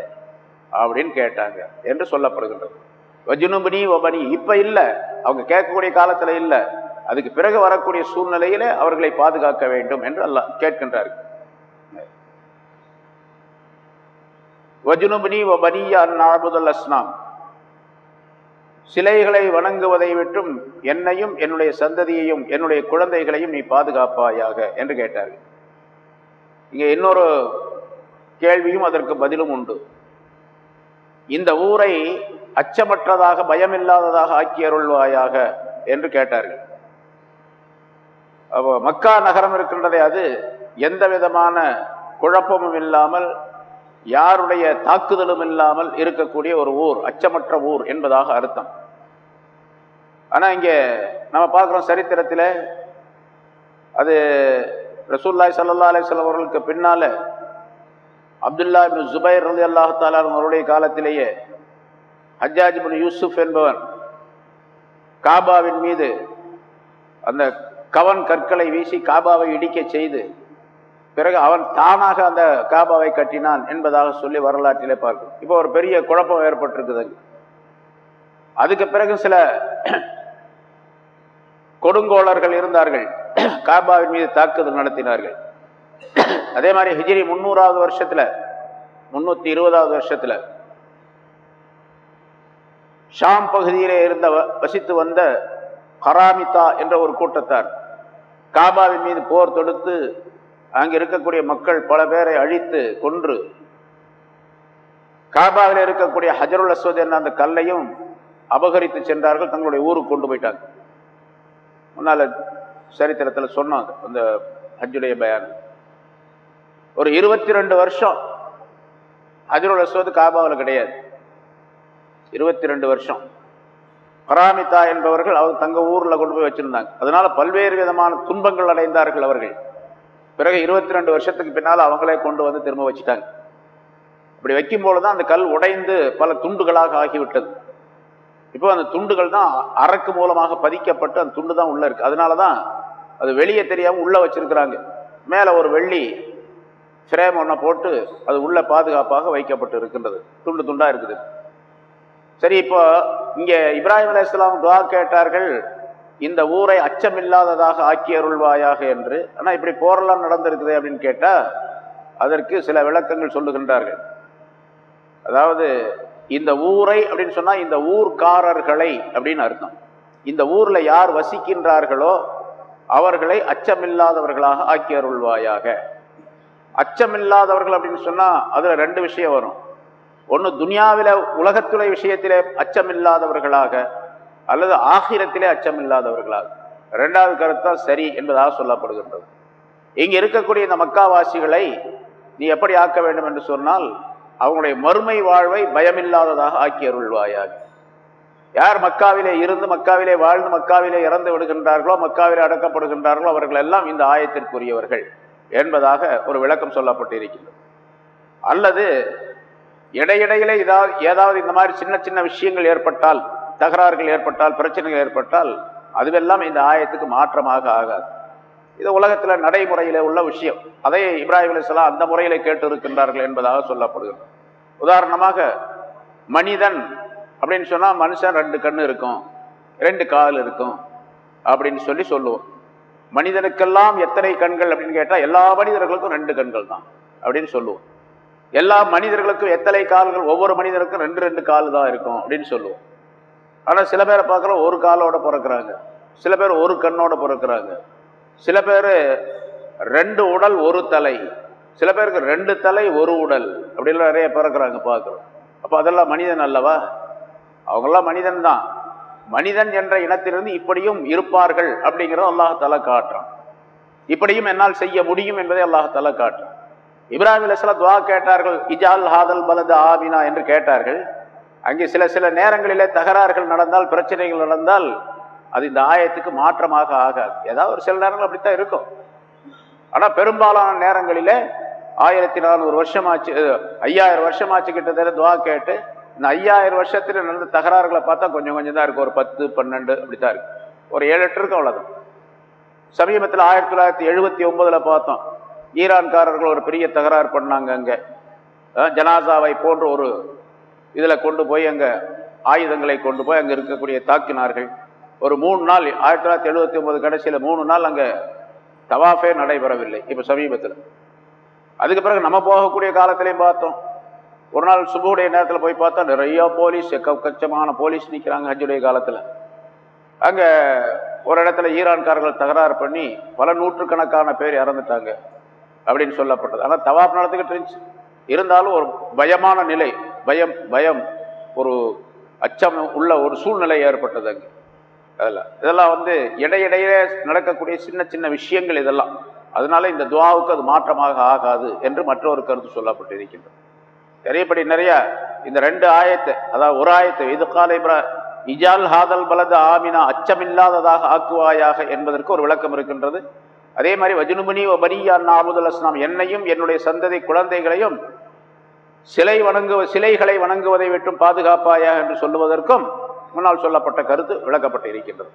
அப்படின்னு கேட்டாங்க. என்று சொல்லப்படுகின்றது. வஜுனுபனி ஒபனி இப்ப இல்லை. அவங்க கேட்கக்கூடிய காலத்துல இல்லை. அதுக்கு பிறகு வரக்கூடிய சூழ்நிலையில அவர்களை பாதுகாக்க வேண்டும் என்று அல்லாஹ் கேட்கின்றார்கள் வஜுனுபனி ஒபனியா நாபுதல் அஸ்னாம். சிலைகளை வணங்குவதை விட்டும் என்னையும் என்னுடைய சந்ததியையும் என்னுடைய குழந்தைகளையும் நீ பாதுகாப்பாயாக என்று கேட்டார்கள். இங்க இன்னொரு கேள்வியும் அதற்கு பதிலும் உண்டு. இந்த ஊரை அச்சமற்றதாக பயமில்லாததாக ஆக்கி அருள்வாயாக என்று கேட்டார்கள். அப்போ மக்கா நகரம் இருக்கின்றதே அது எந்த விதமான குழப்பமும் இல்லாமல் யாருடைய தாக்குதலும் இல்லாமல் இருக்கக்கூடிய ஒரு ஊர் அச்சமற்ற ஊர் என்பதாக அர்த்தம். ஆனால் இங்கே நம்ம பார்க்குறோம் சரித்திரத்தில் அது ரசூல்லாய் சல்லா அலிஸ்லாம் அவர்களுக்கு பின்னால அப்துல்லா இபின் ஜுபைர் ரலி அல்லாஹாலா அவருடைய காலத்திலேயே ஹஜ்ஜாஜ் பின் யூசுப் என்பவன் காபாவின் மீது அந்த கவன் கற்களை வீசி காபாவை இடிக்க செய்து பிறகு அவன் தானாக அந்த காபாவை கட்டினான் என்பதாக சொல்லி வரலாற்றிலே பார்க்கும் இப்போ ஒரு பெரிய குழப்பம் ஏற்பட்டிருக்குது அதுக்கு பிறகு சில கொடுங்கோளர்கள் இருந்தார்கள். காபாவின் மீது தாக்குதல் நடத்தினார்கள். அதே மாதிரி ஹிஜிரி முன்னூறாவது வருஷத்துல முன்னூத்தி இருபதாவது வருஷத்துல ஷாம் பகுதியிலே இருந்த வசித்து வந்த ஹராமிதா என்ற ஒரு கூட்டத்தார் காபாவின் மீது போர் தொடுத்து அங்கே இருக்கக்கூடிய மக்கள் பல பேரை அழித்து கொன்று காபாவில் இருக்கக்கூடிய ஹஜருல் அஸ்வத் என்ற அந்த கல்லையும் அபகரித்து சென்றார்கள் தங்களுடைய ஊருக்கு கொண்டு போயிட்டாங்க. முன்னால் சரித்திரத்தில் சொன்னாங்க அந்த ஹஜ்ஜுடைய பயானம் ஒரு இருபத்தி ரெண்டு வருஷம் ஹஜருல் அஸ்வத் காபாவில் கிடையாது. இருபத்தி ரெண்டு வருஷம். பராமிதா என்பவர்கள் அவர் தங்க ஊரில் கொண்டு போய் வச்சுருந்தாங்க. அதனால் பல்வேறு விதமான துன்பங்கள் அடைந்தார்கள் அவர்கள். பிறகு இருபத்தி ரெண்டு வருஷத்துக்கு பின்னால் அவங்களே கொண்டு வந்து திரும்ப வச்சுட்டாங்க. அப்படி வைக்கும்போது தான் அந்த கல் உடைந்து பல துண்டுகளாக ஆகிவிட்டது. இப்போ அந்த துண்டுகள் தான் அரக்கு மூலமாக பதிக்கப்பட்டு அந்த துண்டு தான் உள்ளே இருக்குது அதனால தான் அது வெளியே தெரியாமல் உள்ளே வச்சிருக்கிறாங்க. மேலே ஒரு வெள்ளி ஃப்ரேம் ஒன்றை போட்டு அது உள்ள பாதுகாப்பாக வைக்கப்பட்டு இருக்கின்றது. துண்டு துண்டாக இருக்குது. சரி இப்போ இங்கே இப்ராஹிம் அலி இஸ்லாம் துவா கேட்டார்கள் இந்த ஊரை அச்சமில்லாததாக ஆக்கி அருள்வாயாக என்று. ஆனால் இப்படி போரெல்லாம் நடந்திருக்குது அப்படின்னு கேட்டால் அதற்கு சில விளக்கங்கள் சொல்லுகின்றார்கள். அதாவது இந்த ஊரை அப்படின்னு சொன்னால் இந்த ஊர்க்காரர்களை அப்படின்னு அர்த்தம். இந்த ஊரில் யார் வசிக்கின்றார்களோ அவர்களை அச்சமில்லாதவர்களாக ஆக்கி அருள்வாயாக. அச்சமில்லாதவர்கள் அப்படின்னு சொன்னால் அதில் ரெண்டு விஷயம் வரும். ஒன்று துனியாவில் உலகத்துறை விஷயத்திலே அச்சமில்லாதவர்களாக அல்லது ஆகிரத்திலே அச்சமில்லாதவர்களாக. ரெண்டாவது கருத்தான் சரி என்பதாக சொல்லப்படுகின்றது. இங்கே இருக்கக்கூடிய இந்த மக்காவாசிகளை நீ எப்படி ஆக்க வேண்டும் என்று சொன்னால் அவங்களுடைய மறுமை வாழ்வை பயமில்லாததாக ஆக்கி அருள்வாயாக. யார் மக்காவிலே இருந்து மக்காவிலே வாழ்ந்து மக்காவிலே இறந்து விடுகின்றார்களோ மக்காவிலே அடக்கப்படுகின்றார்களோ அவர்கள் எல்லாம் இந்த ஆயத்திற்குரியவர்கள். என்பதாக ஒரு விளக்கம் சொல்லப்பட்டிருக்கின்றது அல்லது இடையிடையிலே ஏதாவது ஏதாவது இந்த மாதிரி சின்ன சின்ன விஷயங்கள் ஏற்பட்டால் தகராறுகள் ஏற்பட்டால் பிரச்சனைகள் ஏற்பட்டால் அதுவெல்லாம் இந்த ஆயத்துக்கு மாற்றமாக ஆகாது. இது உலகத்தில் நடைமுறையில் உள்ள விஷயம். அதை இப்ராஹிம் அலிஸ்லாம் அந்த முறையில் கேட்டு இருக்கின்றார்கள் என்பதாக சொல்லப்படுகிறது. உதாரணமாக மனிதன் அப்படின்னு சொன்னால் மனுஷன் ரெண்டு கண் இருக்கும் ரெண்டு கால் இருக்கும் அப்படின்னு சொல்லி சொல்லுவோம். மனிதனுக்கெல்லாம் எத்தனை கண்கள் அப்படின்னு கேட்டால் எல்லா மனிதர்களுக்கும் ரெண்டு கண்கள் தான் அப்படின்னு சொல்லுவோம். எல்லா மனிதர்களுக்கும் எத்தனை கால்கள் ஒவ்வொரு மனிதனுக்கும் ரெண்டு ரெண்டு கால் தான் இருக்கும் அப்படின்னு சொல்லுவோம். ஆனால் சில பேரை பார்க்குறோம் ஒரு காலோட பிறக்கிறாங்க. சில பேர் ஒரு கண்ணோட பிறக்கிறாங்க. சில பேர் ரெண்டு உடல் ஒரு தலை. சில பேருக்கு ரெண்டு தலை ஒரு உடல் அப்படிலாம் நிறைய பிறக்கிறாங்க பார்க்குறோம். அப்போ அதெல்லாம் மனிதன் அல்லவா? அவங்கெல்லாம் மனிதன் தான். மனிதன் என்ற இனத்திலிருந்து இப்படியும் இருப்பார்கள் அப்படிங்கிறத அல்லாஹால காட்டுறான். இப்படியும் என்னால் செய்ய முடியும் என்பதை அல்லாஹால காட்டுறான். இப்ராஹிம் அலிஸ்லாம் துவா கேட்டார்கள் இஜால் ஹாதல் பலது ஆபினா என்று கேட்டார்கள். அங்கே சில சில நேரங்களிலே தகராறுகள் நடந்தால் பிரச்சனைகள் நடந்தால் அது இந்த ஆயத்துக்கு மாற்றமாக ஆகாது. ஏதாவது ஒரு சில நேரங்கள் அப்படித்தான் இருக்கும். ஆனால் பெரும்பாலான நேரங்களிலே ஆயிரத்தி நானூறு வருஷமாச்சு ஐயாயிரம் வருஷமாச்சு கிட்டத்தட்ட துவா கேட்டு இந்த ஐயாயிரம் வருஷத்தில் நடந்த தகராறுகளை பார்த்தா கொஞ்சம் கொஞ்சம் தான் இருக்குது ஒரு பத்து பன்னெண்டு அப்படி தான் இருக்குது ஒரு ஏழு எட்டு இருக்கும் அவ்வளோதான் சமீபத்தில் ஆயிரத்தி தொள்ளாயிரத்தி எழுபத்தி ஒன்பதுல பார்த்தோம். ஈரான்காரர்கள் ஒரு பெரிய தகராறு பண்ணாங்க அங்கே. ஜனாசாவை போன்ற ஒரு இதில் கொண்டு போய் அங்கே ஆயுதங்களை கொண்டு போய் அங்கே இருக்கக்கூடிய தாக்கினார்கள். ஒரு மூணு நாள் ஆயிரத்தி தொள்ளாயிரத்தி எழுபத்தி ஒன்பது கடைசியில் மூணு நாள் அங்கே தவாஃபே நடைபெறவில்லை இப்போ சமீபத்தில். அதுக்கு பிறகு நம்ம போகக்கூடிய காலத்திலையும் பார்த்தோம். ஒரு நாள் சுபுடைய நேரத்தில் போய் பார்த்தா நிறைய போலீஸ் கச்சமான போலீஸ் நிற்கிறாங்க ஹஜ்ஜுடைய காலத்தில். அங்கே ஒரு இடத்துல ஈரான்காரர்கள் தகராறு பண்ணி பல நூற்றுக்கணக்கான பேர் இறந்துட்டாங்க அப்படின்னு சொல்லப்பட்டது. ஆனால் தவாப் நடந்துக்கிட்டு இருந்துச்சு. இருந்தாலும் ஒரு பயமான நிலை பயம் பயம் ஒரு அச்சம் உள்ள ஒரு சூழ்நிலை ஏற்பட்டது அங்கே. அதெல்லாம். இதெல்லாம் வந்து இடையிடையே நடக்கக்கூடிய சின்ன சின்ன விஷயங்கள் இதெல்லாம். அதனால இந்த துவாவுக்கு அது மாற்றமாக ஆகாது என்று மற்றொரு கருத்து சொல்லப்பட்டிருக்கின்றது. நிறையபடி நிறைய இந்த ரெண்டு ஆயத்தை அதாவது ஒரு ஆயத்தை இது கால இப்ரா இஜால் ஹாதல் பலது ஆமினா அச்சமில்லாததாக ஆக்குவாயாக என்பதற்கு ஒரு விளக்கம் இருக்கின்றது. அதே மாதிரி வஜுனுமணி பனியா நாபுதுல் அஸ்லாம் என்னையும் என்னுடைய சந்ததி குழந்தைகளையும் சிலை வணங்கு சிலைகளை வணங்குவதை விட்டும் பாதுகாப்பாயா என்று சொல்லுவதற்கும் முன்னால் சொல்லப்பட்ட கருத்து விளக்கப்பட்டு இருக்கின்றது.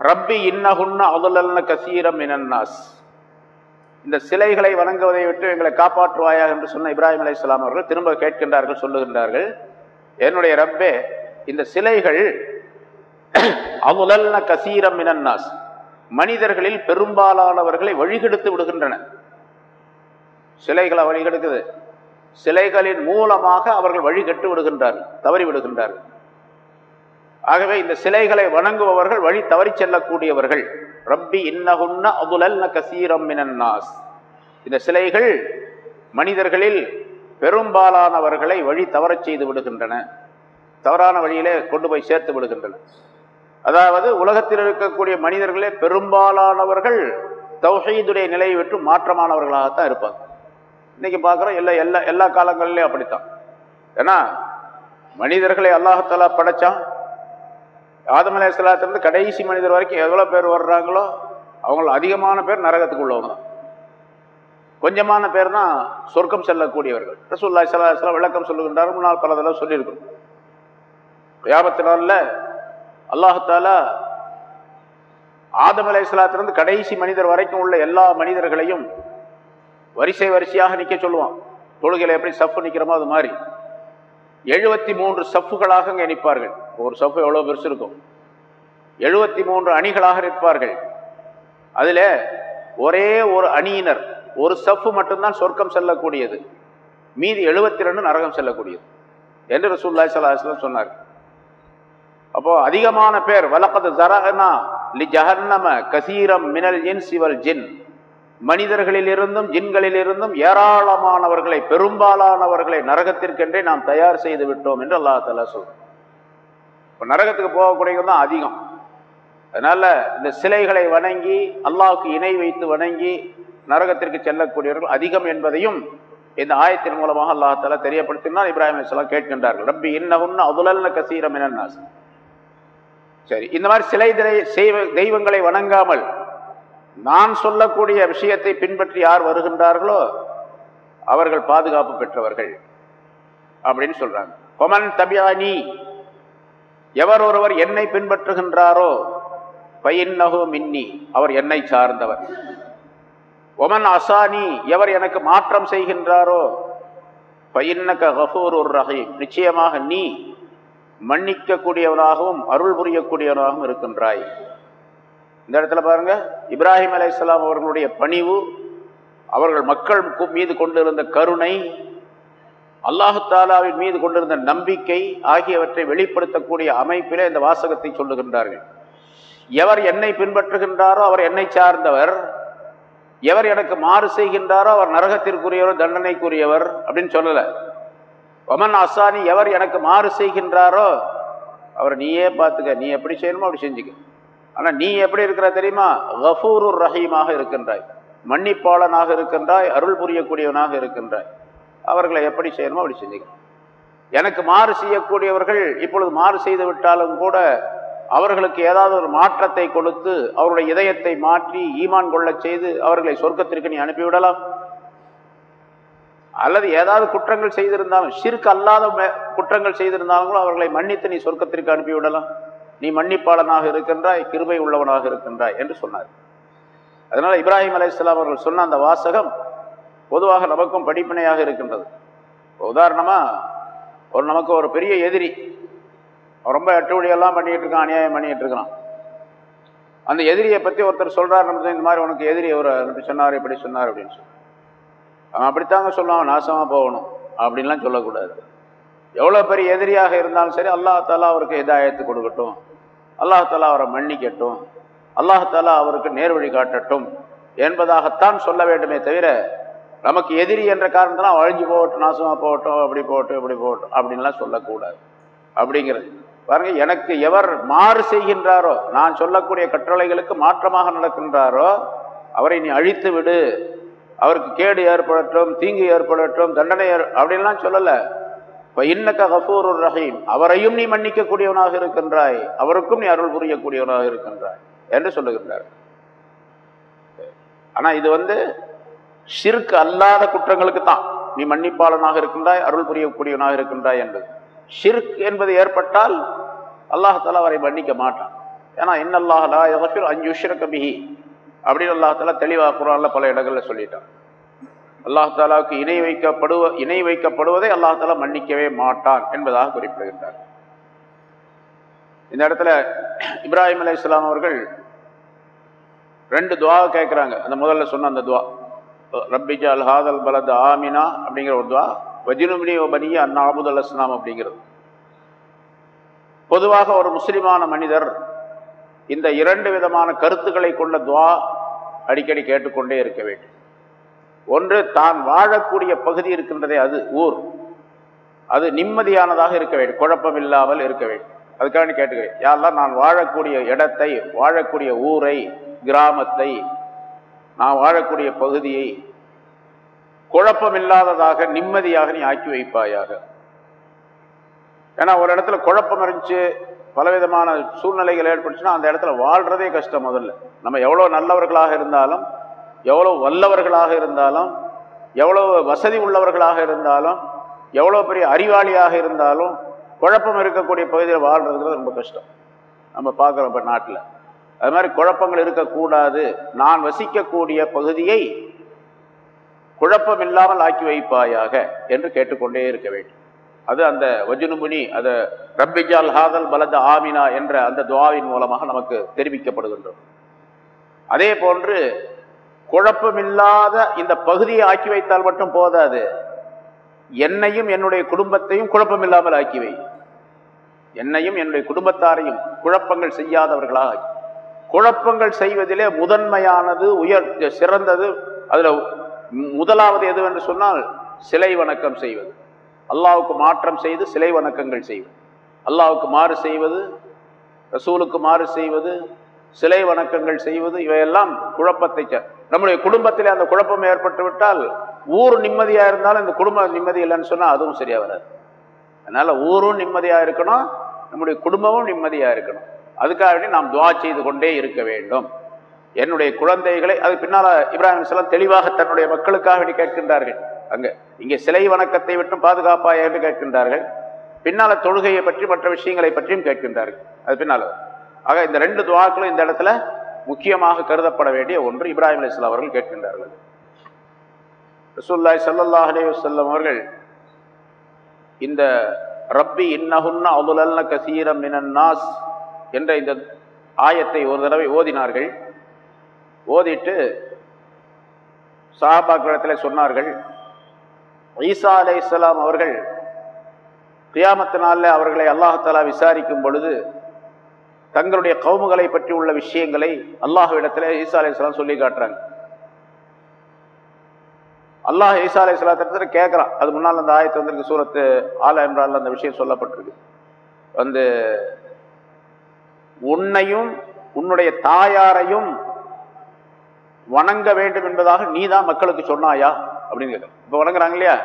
ரப்பி இன்னஹுன்ன அதுலல்ன கசீரம் இனன்னாஸ் இந்த சிலைகளை வணங்குவதை விட்டு எங்களை காப்பாற்றுவாயா என்று சொன்ன இப்ராஹிம் அலை அவர்கள் திரும்ப கேட்கின்றார்கள் சொல்லுகின்றார்கள். என்னுடைய ரப்பே இந்த சிலைகள் அவுலல்ன கசீரம் மினன்னாஸ் மனிதர்களில் பெரும்பாலானவர்களை வழிகெடுத்து விடுகின்றன. சிலைகளை வழிகெடுக்குது. சிலைகளின் மூலமாக அவர்கள் வழிகெட்டு விடுகின்றார்கள் தவறி விடுகின்றார்கள். ஆகவே இந்த சிலைகளை வணங்குபவர்கள் வழி தவறி செல்லக்கூடியவர்கள். ரப்பி இன்னகுன்ன அதுலல் கசீரம் மினன்னாஸ். இந்த சிலைகள் மனிதர்களில் பெரும்பாலானவர்களை வழி தவறச் செய்து விடுகின்றன. தவறான வழியிலே கொண்டு போய் சேர்த்து விடுகின்றன. அதாவது உலகத்தில் இருக்கக்கூடிய மனிதர்களே பெரும்பாலானவர்கள் தௌஹீதுடைய நிலையை விட்டு மாற்றமானவர்களாகத்தான் இருப்பாங்க. இன்னைக்கு பார்க்குறோம் எல்லா எல்லா எல்லா காலங்களிலையும் அப்படித்தான். ஏன்னா மனிதர்களை அல்லாஹாலா படைச்சான் ஆதம் அலையாத்திலிருந்து கடைசி மனிதர் வரைக்கும் எவ்வளோ பேர் வர்றாங்களோ அவங்கள அதிகமான பேர் நரகத்துக்கு உள்ளவங்க தான். கொஞ்சமான பேர் தான் சொர்க்கம் செல்லக்கூடியவர்கள். ரசூல்லா சலாஹ் விளக்கம் சொல்லுகின்றார். முன்னால் பல தடவை சொல்லியிருக்கோம் வியாபத்து நாளில் அல்லாஹாலா ஆதம் கடைசி மனிதர் வரைக்கும் உள்ள எல்லா மனிதர்களையும் வரிசை வரிசையாக நிற்க சொல்லுவான். தொழுகையில் எப்படி சப்பு நிற்கிறோமோ அது மாதிரி. எழுபத்தி மூன்று சஃப்புகளாக அங்கே நிற்பார்கள். ஒரு சஃப்பு எவ்வளோ பெருசு இருக்கும்? எழுபத்தி மூன்று அணிகளாக நிற்பார்கள். அதில் ஒரே ஒரு அணியினர் ஒரு சஃப்பு மட்டும்தான் சொர்க்கம் செல்லக்கூடியது. மீதி எழுபத்தி ரெண்டு நரகம் செல்லக்கூடியது. என்று ரசூல்லாய் சலாஹ்லாம் சொன்னார். அப்போது அதிகமான பேர் வலப்பது ஜரஹனா லி ஜஹர்னம கசீரம் மினல் ஜின் சிவல் ஜின். மனிதர்களிலிருந்தும் ஜின்களிலிருந்தும் ஏராளமானவர்களை பெரும்பாலானவர்களை நரகத்திற்கென்றே நாம் தயார் செய்து விட்டோம் என்று அல்லா தலா சொல்றோம் இப்போ நரகத்துக்கு போகக்கூடியவங்க தான் அதிகம். அதனால் இந்த சிலைகளை வணங்கி அல்லாவுக்கு இணை வைத்து வணங்கி நரகத்திற்கு செல்லக்கூடியவர்கள் அதிகம் என்பதையும் இந்த ஆயத்தின் மூலமாக அல்லாஹால தெரியப்படுத்தினால் இப்ராஹிம் அலிஸ்லாம் கேட்கின்றார்கள். ரப்பி இன்னகுன்னு அதுலல்ல கசீரம் என்ன சரி இந்த மாதிரி சிலை செய்வ தெய்வங்களை வணங்காமல் நான் சொல்லக்கூடிய விஷயத்தை பின்பற்றி யார் வருகின்றார்களோ அவர்கள் பாதுகாப்பு பெற்றவர்கள் அப்படின்னு சொல்றாங்க. கொமன் தபியானி. எவர் ஒருவர் என்னை பின்பற்றுகின்றாரோ பையன்னகோ மின்னி. அவர் என்னை சார்ந்தவர். ஒமன் அசானி. எவர் எனக்கு மாற்றம் செய்கின்றாரோ பையன்னக கஃபூர் ஒரு ரஹீம். நிச்சயமாக நீ மன்னிக்கக்கூடியவனாகவும் அருள் புரியக்கூடியவனாகவும் இருக்கின்றாய். இந்த இடத்துல பாருங்க இப்ராஹிம் அலை இஸ்லாம் அவர்களுடைய பணிவு அவர்கள் மக்கள் மீது கொண்டிருந்த கருணை அல்லாஹு தாலாவின் மீது கொண்டிருந்த நம்பிக்கை ஆகியவற்றை வெளிப்படுத்தக்கூடிய அமைப்பிலே இந்த வாசகத்தை சொல்லுகின்றார்கள். எவர் என்னை பின்பற்றுகின்றாரோ அவர் என்னை சார்ந்தவர். எவர் எனக்கு மாறு செய்கின்றாரோ அவர் நரகத்திற்குரியவர் தண்டனைக்குரியவர் அப்படின்னு சொல்லலை. ஒமன் அசானி எவர் எனக்கு மாறு செய்கின்றாரோ அவர் நீயே பார்த்துக்க நீ எப்படி செய்யணுமோ அப்படி செஞ்சுக்க. ஆனால் நீ எப்படி இருக்கிற தெரியுமா? கஃபூரு ரஹீமாக இருக்கின்றாய். மன்னிப்பாளனாக இருக்கின்றாய் அருள் புரியக்கூடியவனாக இருக்கின்றாய். அவர்களை எப்படி செய்யணுமோ அப்படி செஞ்சுக்கணும் எனக்கு மாறு செய்யக்கூடியவர்கள் இப்பொழுது மாறு செய்து விட்டாலும் கூட அவர்களுக்கு ஏதாவது ஒரு மாற்றத்தை கொடுத்து அவருடைய இதயத்தை மாற்றி ஈமான் கொள்ளச் செய்து அவர்களை சொர்க்கத்திற்கு நீ அனுப்பிவிடலாம். அல்லது ஏதாவது குற்றங்கள் செய்திருந்தாலும் சிறுக்கு அல்லாத மே- குற்றங்கள் செய்திருந்தாலும் அவர்களை மன்னித்து நீ சொர்க்கத்திற்கு அனுப்பிவிடலாம். நீ மன்னிப்பாளனாக இருக்கின்றாய் கிருபை உள்ளவனாக இருக்கின்றாய் என்று சொன்னார். அதனால் இப்ராஹிம் அலைஹிஸ்ஸலாம் அவர்கள் சொன்ன அந்த வாசகம் பொதுவாக நமக்கும் படிப்பினையாக இருக்கின்றது. உதாரணமாக ஒரு நமக்கு ஒரு பெரிய எதிரி ரொம்ப எட்டுவடியெல்லாம் பண்ணிகிட்டு இருக்கான் அநியாயம் பண்ணிகிட்டு இருக்கிறான். அந்த எதிரியை பற்றி ஒருத்தர் சொல்கிறார் நம்ம இந்த மாதிரி உனக்கு எதிரி ஒரு இப்படி சொன்னார் இப்படி சொன்னார் அப்படின்னு சொல்லி. அவன் அப்படித்தாங்க சொல்லுவான் நாசமாக போகணும் அப்படின்லாம் சொல்லக்கூடாது. எவ்வளோ பெரிய எதிரியாக இருந்தாலும் சரி அல்லாஹ் தாலா அவருக்கு இதாயத்து கொடுக்கட்டும். அல்லாஹாலா அவரை மன்னிக்கட்டும். அல்லாஹ் தாலா அவருக்கு நேர்வழி காட்டட்டும் என்பதாகத்தான் சொல்ல வேண்டுமே தவிர நமக்கு எதிரி என்ற காரணத்தெல்லாம் அழிஞ்சு போகட்டும் நாசமாக போகட்டும் அப்படி போகட்டும் இப்படி போகட்டும் அப்படின்லாம் சொல்லக்கூடாது. அப்படிங்கிறது. பாருங்க எனக்கு எவர் மாறு செய்கின்றாரோ நான் சொல்லக்கூடிய கட்டளைகளுக்கு மாற்றமாக நடக்கின்றாரோ அவரை நீ அழித்து விடு. அவருக்கு கேடு ஏற்படட்டும் தீங்கு ஏற்படட்டும் தண்டனை ஏற்- அப்படின்லாம் சொல்லலை. இன்னக்க கஃபூருர் ரஹீம் அவரையும் நீ மன்னிக்கக்கூடியவனாக இருக்கின்றாய் அவருக்கும் நீ அருள் புரியக்கூடியவனாக இருக்கின்றாய் என்று சொல்லுகின்றார். ஆனா இது வந்து சிறுக்கு அல்லாத குற்றங்களுக்கு தான். நீ மன்னிப்பாளனாக இருக்கின்றாய் அருள் புரியக்கூடியவனாக இருக்கின்றாய் என்பது. ஷிர்க் என்பது ஏற்பட்டால் அல்லாஹால அவரை மன்னிக்க மாட்டான். ஏன்னா இன்னல்லாஹ் லா யக்ஃபிரு அன் பிஹி அப்படின்னு அல்லாஹால தெளிவாக குரான்ல பல இடங்கள்ல சொல்லிட்டான். அல்லாஹ் தாலாவுக்கு இணை வைக்கப்படுவ இணை வைக்கப்படுவதை அல்லாஹாலா மன்னிக்கவே மாட்டான் என்பதாக குறிப்பிடுகின்றார். இந்த இடத்துல இப்ராஹிம் இஸ்லாம் அவர்கள் ரெண்டு துவாவை கேட்குறாங்க. அந்த முதல்ல சொன்ன அந்த துவா. ரப்பிஜா அல் ஹாதல் பலத் ஆமினா அப்படிங்கிற ஒரு துவா. வஜினுமினி பனிய அண்ணா அபுதல் அஸ்லாம் அப்படிங்கிறது. பொதுவாக ஒரு முஸ்லிமான மனிதர் இந்த இரண்டு விதமான கருத்துக்களை கொண்ட துவா அடிக்கடி கேட்டுக்கொண்டே இருக்க வேண்டும். ஒன்று தான் வாழக்கூடிய பகுதி இருக்கின்றதே அது ஊர். அது நிம்மதியானதாக இருக்க வேண்டும் குழப்பம் இல்லாமல் இருக்க வேண்டும். அதுக்காக கேட்டுக்கிறேன் யாரெல்லாம் நான் வாழக்கூடிய இடத்தை வாழக்கூடிய ஊரை கிராமத்தை நான் வாழக்கூடிய பகுதியை குழப்பம் இல்லாததாக நிம்மதியாக நீ ஆக்கி வைப்பாயாக. ஏன்னா ஒரு இடத்துல குழப்பம் இருந்துச்சு பலவிதமான சூழ்நிலைகள் ஏற்பட்டுச்சுன்னா அந்த இடத்துல வாழ்கிறதே கஷ்டம் முதல்ல. நம்ம எவ்வளோ நல்லவர்களாக இருந்தாலும் எவ்வளோ வல்லவர்களாக இருந்தாலும் எவ்வளோ வசதி உள்ளவர்களாக இருந்தாலும் எவ்வளோ பெரிய அறிவாளியாக இருந்தாலும் குழப்பம் இருக்கக்கூடிய பகுதியில் வாழ்றதுங்கிறது ரொம்ப கஷ்டம். நம்ம பார்க்குறோம் இப்போ நாட்டில். அது மாதிரி குழப்பங்கள் இருக்கக்கூடாது. நான் வசிக்கக்கூடிய பகுதியை குழப்பம் இல்லாமல் ஆக்கி வைப்பாயாக என்று கேட்டுக்கொண்டே இருக்க வேண்டும். அது அந்த வஜுனுமுனி அதை ரப்பிஜால் ஹாதல் பலத ஆமினா என்ற அந்த துவாவின் மூலமாக நமக்கு தெரிவிக்கப்படுகின்றது. அதே போன்று குழப்பமில்லாத இந்த பகுதியை ஆக்கி வைத்தால் மட்டும் போதாது. என்னையும் என்னுடைய குடும்பத்தையும் குழப்பமில்லாமல் ஆக்கி வை. என்னையும் என்னுடைய குடும்பத்தாரையும் குழப்பங்கள் செய்யாதவர்களாக குழப்பங்கள் செய்வதிலே முதன்மையானது உயர் சிறந்தது அதில் முதலாவது எதுவென்று சொன்னால் சிலை வணக்கம் செய்வது. அல்லாவுக்கு மாற்றம் செய்து சிலை வணக்கங்கள் செய்வது. அல்லாவுக்கு மாறு செய்வது ரசூலுக்கு மாறு செய்வது சிலை வணக்கங்கள் செய்வது இவையெல்லாம் குழப்பத்தை நம்முடைய குடும்பத்திலே அந்த குழப்பம் ஏற்பட்டு விட்டால் ஊர் நிம்மதியாக இருந்தாலும் இந்த குடும்பம் நிம்மதி இல்லைன்னு சொன்னால் அதுவும் சரியாக வராது. அதனால் ஊரும் நிம்மதியா இருக்கணும் நம்முடைய குடும்பமும் நிம்மதியா இருக்கணும். அதுக்காக வேண்டி நாம் துவா செய்து கொண்டே இருக்க வேண்டும். என்னுடைய குழந்தைகளை அது பின்னால இப்ராஹிம் அலைஹிஸ்ஸலாம் தெளிவாக தன்னுடைய மக்களுக்காக வேண்டி கேட்கின்றார்கள். அங்க இங்கே சிலை வணக்கத்தை விட்டும் பாதுகாப்பாக என்று கேட்கின்றார்கள். பின்னால் தொழுகையை பற்றி மற்ற விஷயங்களை பற்றியும் கேட்கின்றார்கள். அது பின்னால ஆக இந்த ரெண்டு துவாக்களும் இந்த இடத்துல முக்கியமாக கருதப்பட வேண்டிய ஒன்று இப்ராஹிம் அலிஸ்லாம் அவர்கள் கேட்கின்றார்கள். ரசூல்லாய் சல்லாஹ் அலி வல்லம் அவர்கள் இந்த ரப்பி இன்னஹுன்ன அதுலல்ன கசீரம் இனன்னாஸ் என்ற இந்த ஆயத்தை ஒரு தடவை ஓதினார்கள். ஓதிட்டு சஹாபாக்களிடத்தில் சொன்னார்கள் ஈசா அலைஹிஸ்ஸலாம் அவர்கள் கியாமத்தினால அவர்களை அல்லாஹாலா விசாரிக்கும் பொழுது தங்களுடைய கவுமுகளை பற்றி உள்ள விஷயங்களை அல்லாஹ்விடத்தில் ஈசா அலைஹிஸ்ஸலாம் சொல்லி காட்டுறாங்க. அல்லாஹ் ஈசா அலை சலாத்திரத்தில் கேட்குறான். அது முன்னால் அந்த ஆயத்து வந்திருக்கு சூரத்து ஆல என்றால் அந்த விஷயம் சொல்லப்பட்டிருக்கு. வந்து உன்னையும் உன்னுடைய தாயாரையும் வணங்க வேண்டும் என்பதாக நீ தான் மக்களுக்கு சொன்னாயா? அப்படின்னு கேட்குறேன். இப்போ வணங்குறாங்க இல்லையா?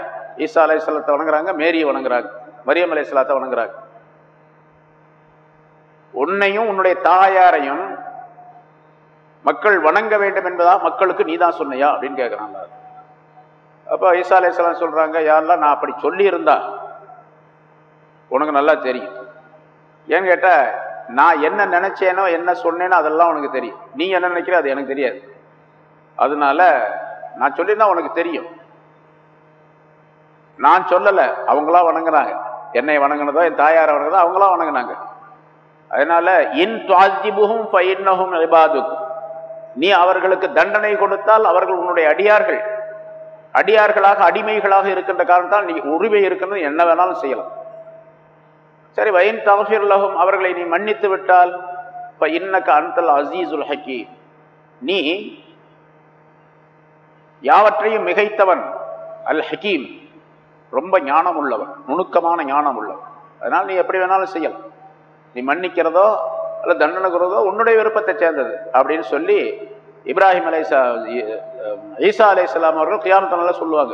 ஈசா அலை சலத்தை வணங்குறாங்க மேரியை வணங்குறாங்க மரியம் அலை இஸ்லாத்தை வணங்குறாங்க. உன்னையும் உன்னுடைய தாயாரையும் மக்கள் வணங்க வேண்டும் என்பதா மக்களுக்கு நீ தான் சொன்னையா? அப்படின்னு கேட்குறாங்க அப்போ ஈசா அலையாம் சொல்கிறாங்க யாரெல்லாம் நான் அப்படி சொல்லியிருந்தா உனக்கு நல்லா தெரியும். ஏன்னு கேட்டால் நான் என்ன நினச்சேனோ என்ன சொன்னேனோ அதெல்லாம் உனக்கு தெரியும். நீ என்ன நினைக்கிற அது எனக்கு தெரியாது. அதனால நான் சொல்லியிருந்தா உனக்கு தெரியும். நான் சொல்லலை அவங்களா வணங்குறாங்க. என்னை வணங்கினதோ என் தாயாரை வணங்குதோ அவங்களா வணங்கினாங்க. அதனால இன் துவாஜிபுகும் பயின்னகும் இபாதுக்கும் நீ அவர்களுக்கு தண்டனை கொடுத்தால் அவர்கள் உன்னுடைய அடியார்கள். அடியார்களாக அடிமைகளாக இருக்கின்ற காரணத்தால் நீ உரிமை இருக்கின்றது என்ன வேணாலும் செய்யலாம். சரி வயின் தகஃபிர்லகும் அவர்களை நீ மன்னித்து விட்டால் இப்போ இன்னக்க அன்தல் அசீசுல் ஹக்கி நீ யாவற்றையும் மிகைத்தவன் அல் ஹக்கீம் ரொம்ப ஞானம் உள்ளவன் நுணுக்கமான ஞானம் உள்ளவன் அதனால் நீ எப்படி வேணாலும் செய்யலாம். நீ மன்னிக்கிறதோ அல்ல தண்டனை கொடுறதோ உன்னுடைய விருப்பத்தை சேர்ந்தது அப்படின்னு சொல்லி இப்ராஹிம் அலைசா ஈசா அலை இஸ்லாம் அவர்கள் கியாமத்தனால சொல்லுவாங்க.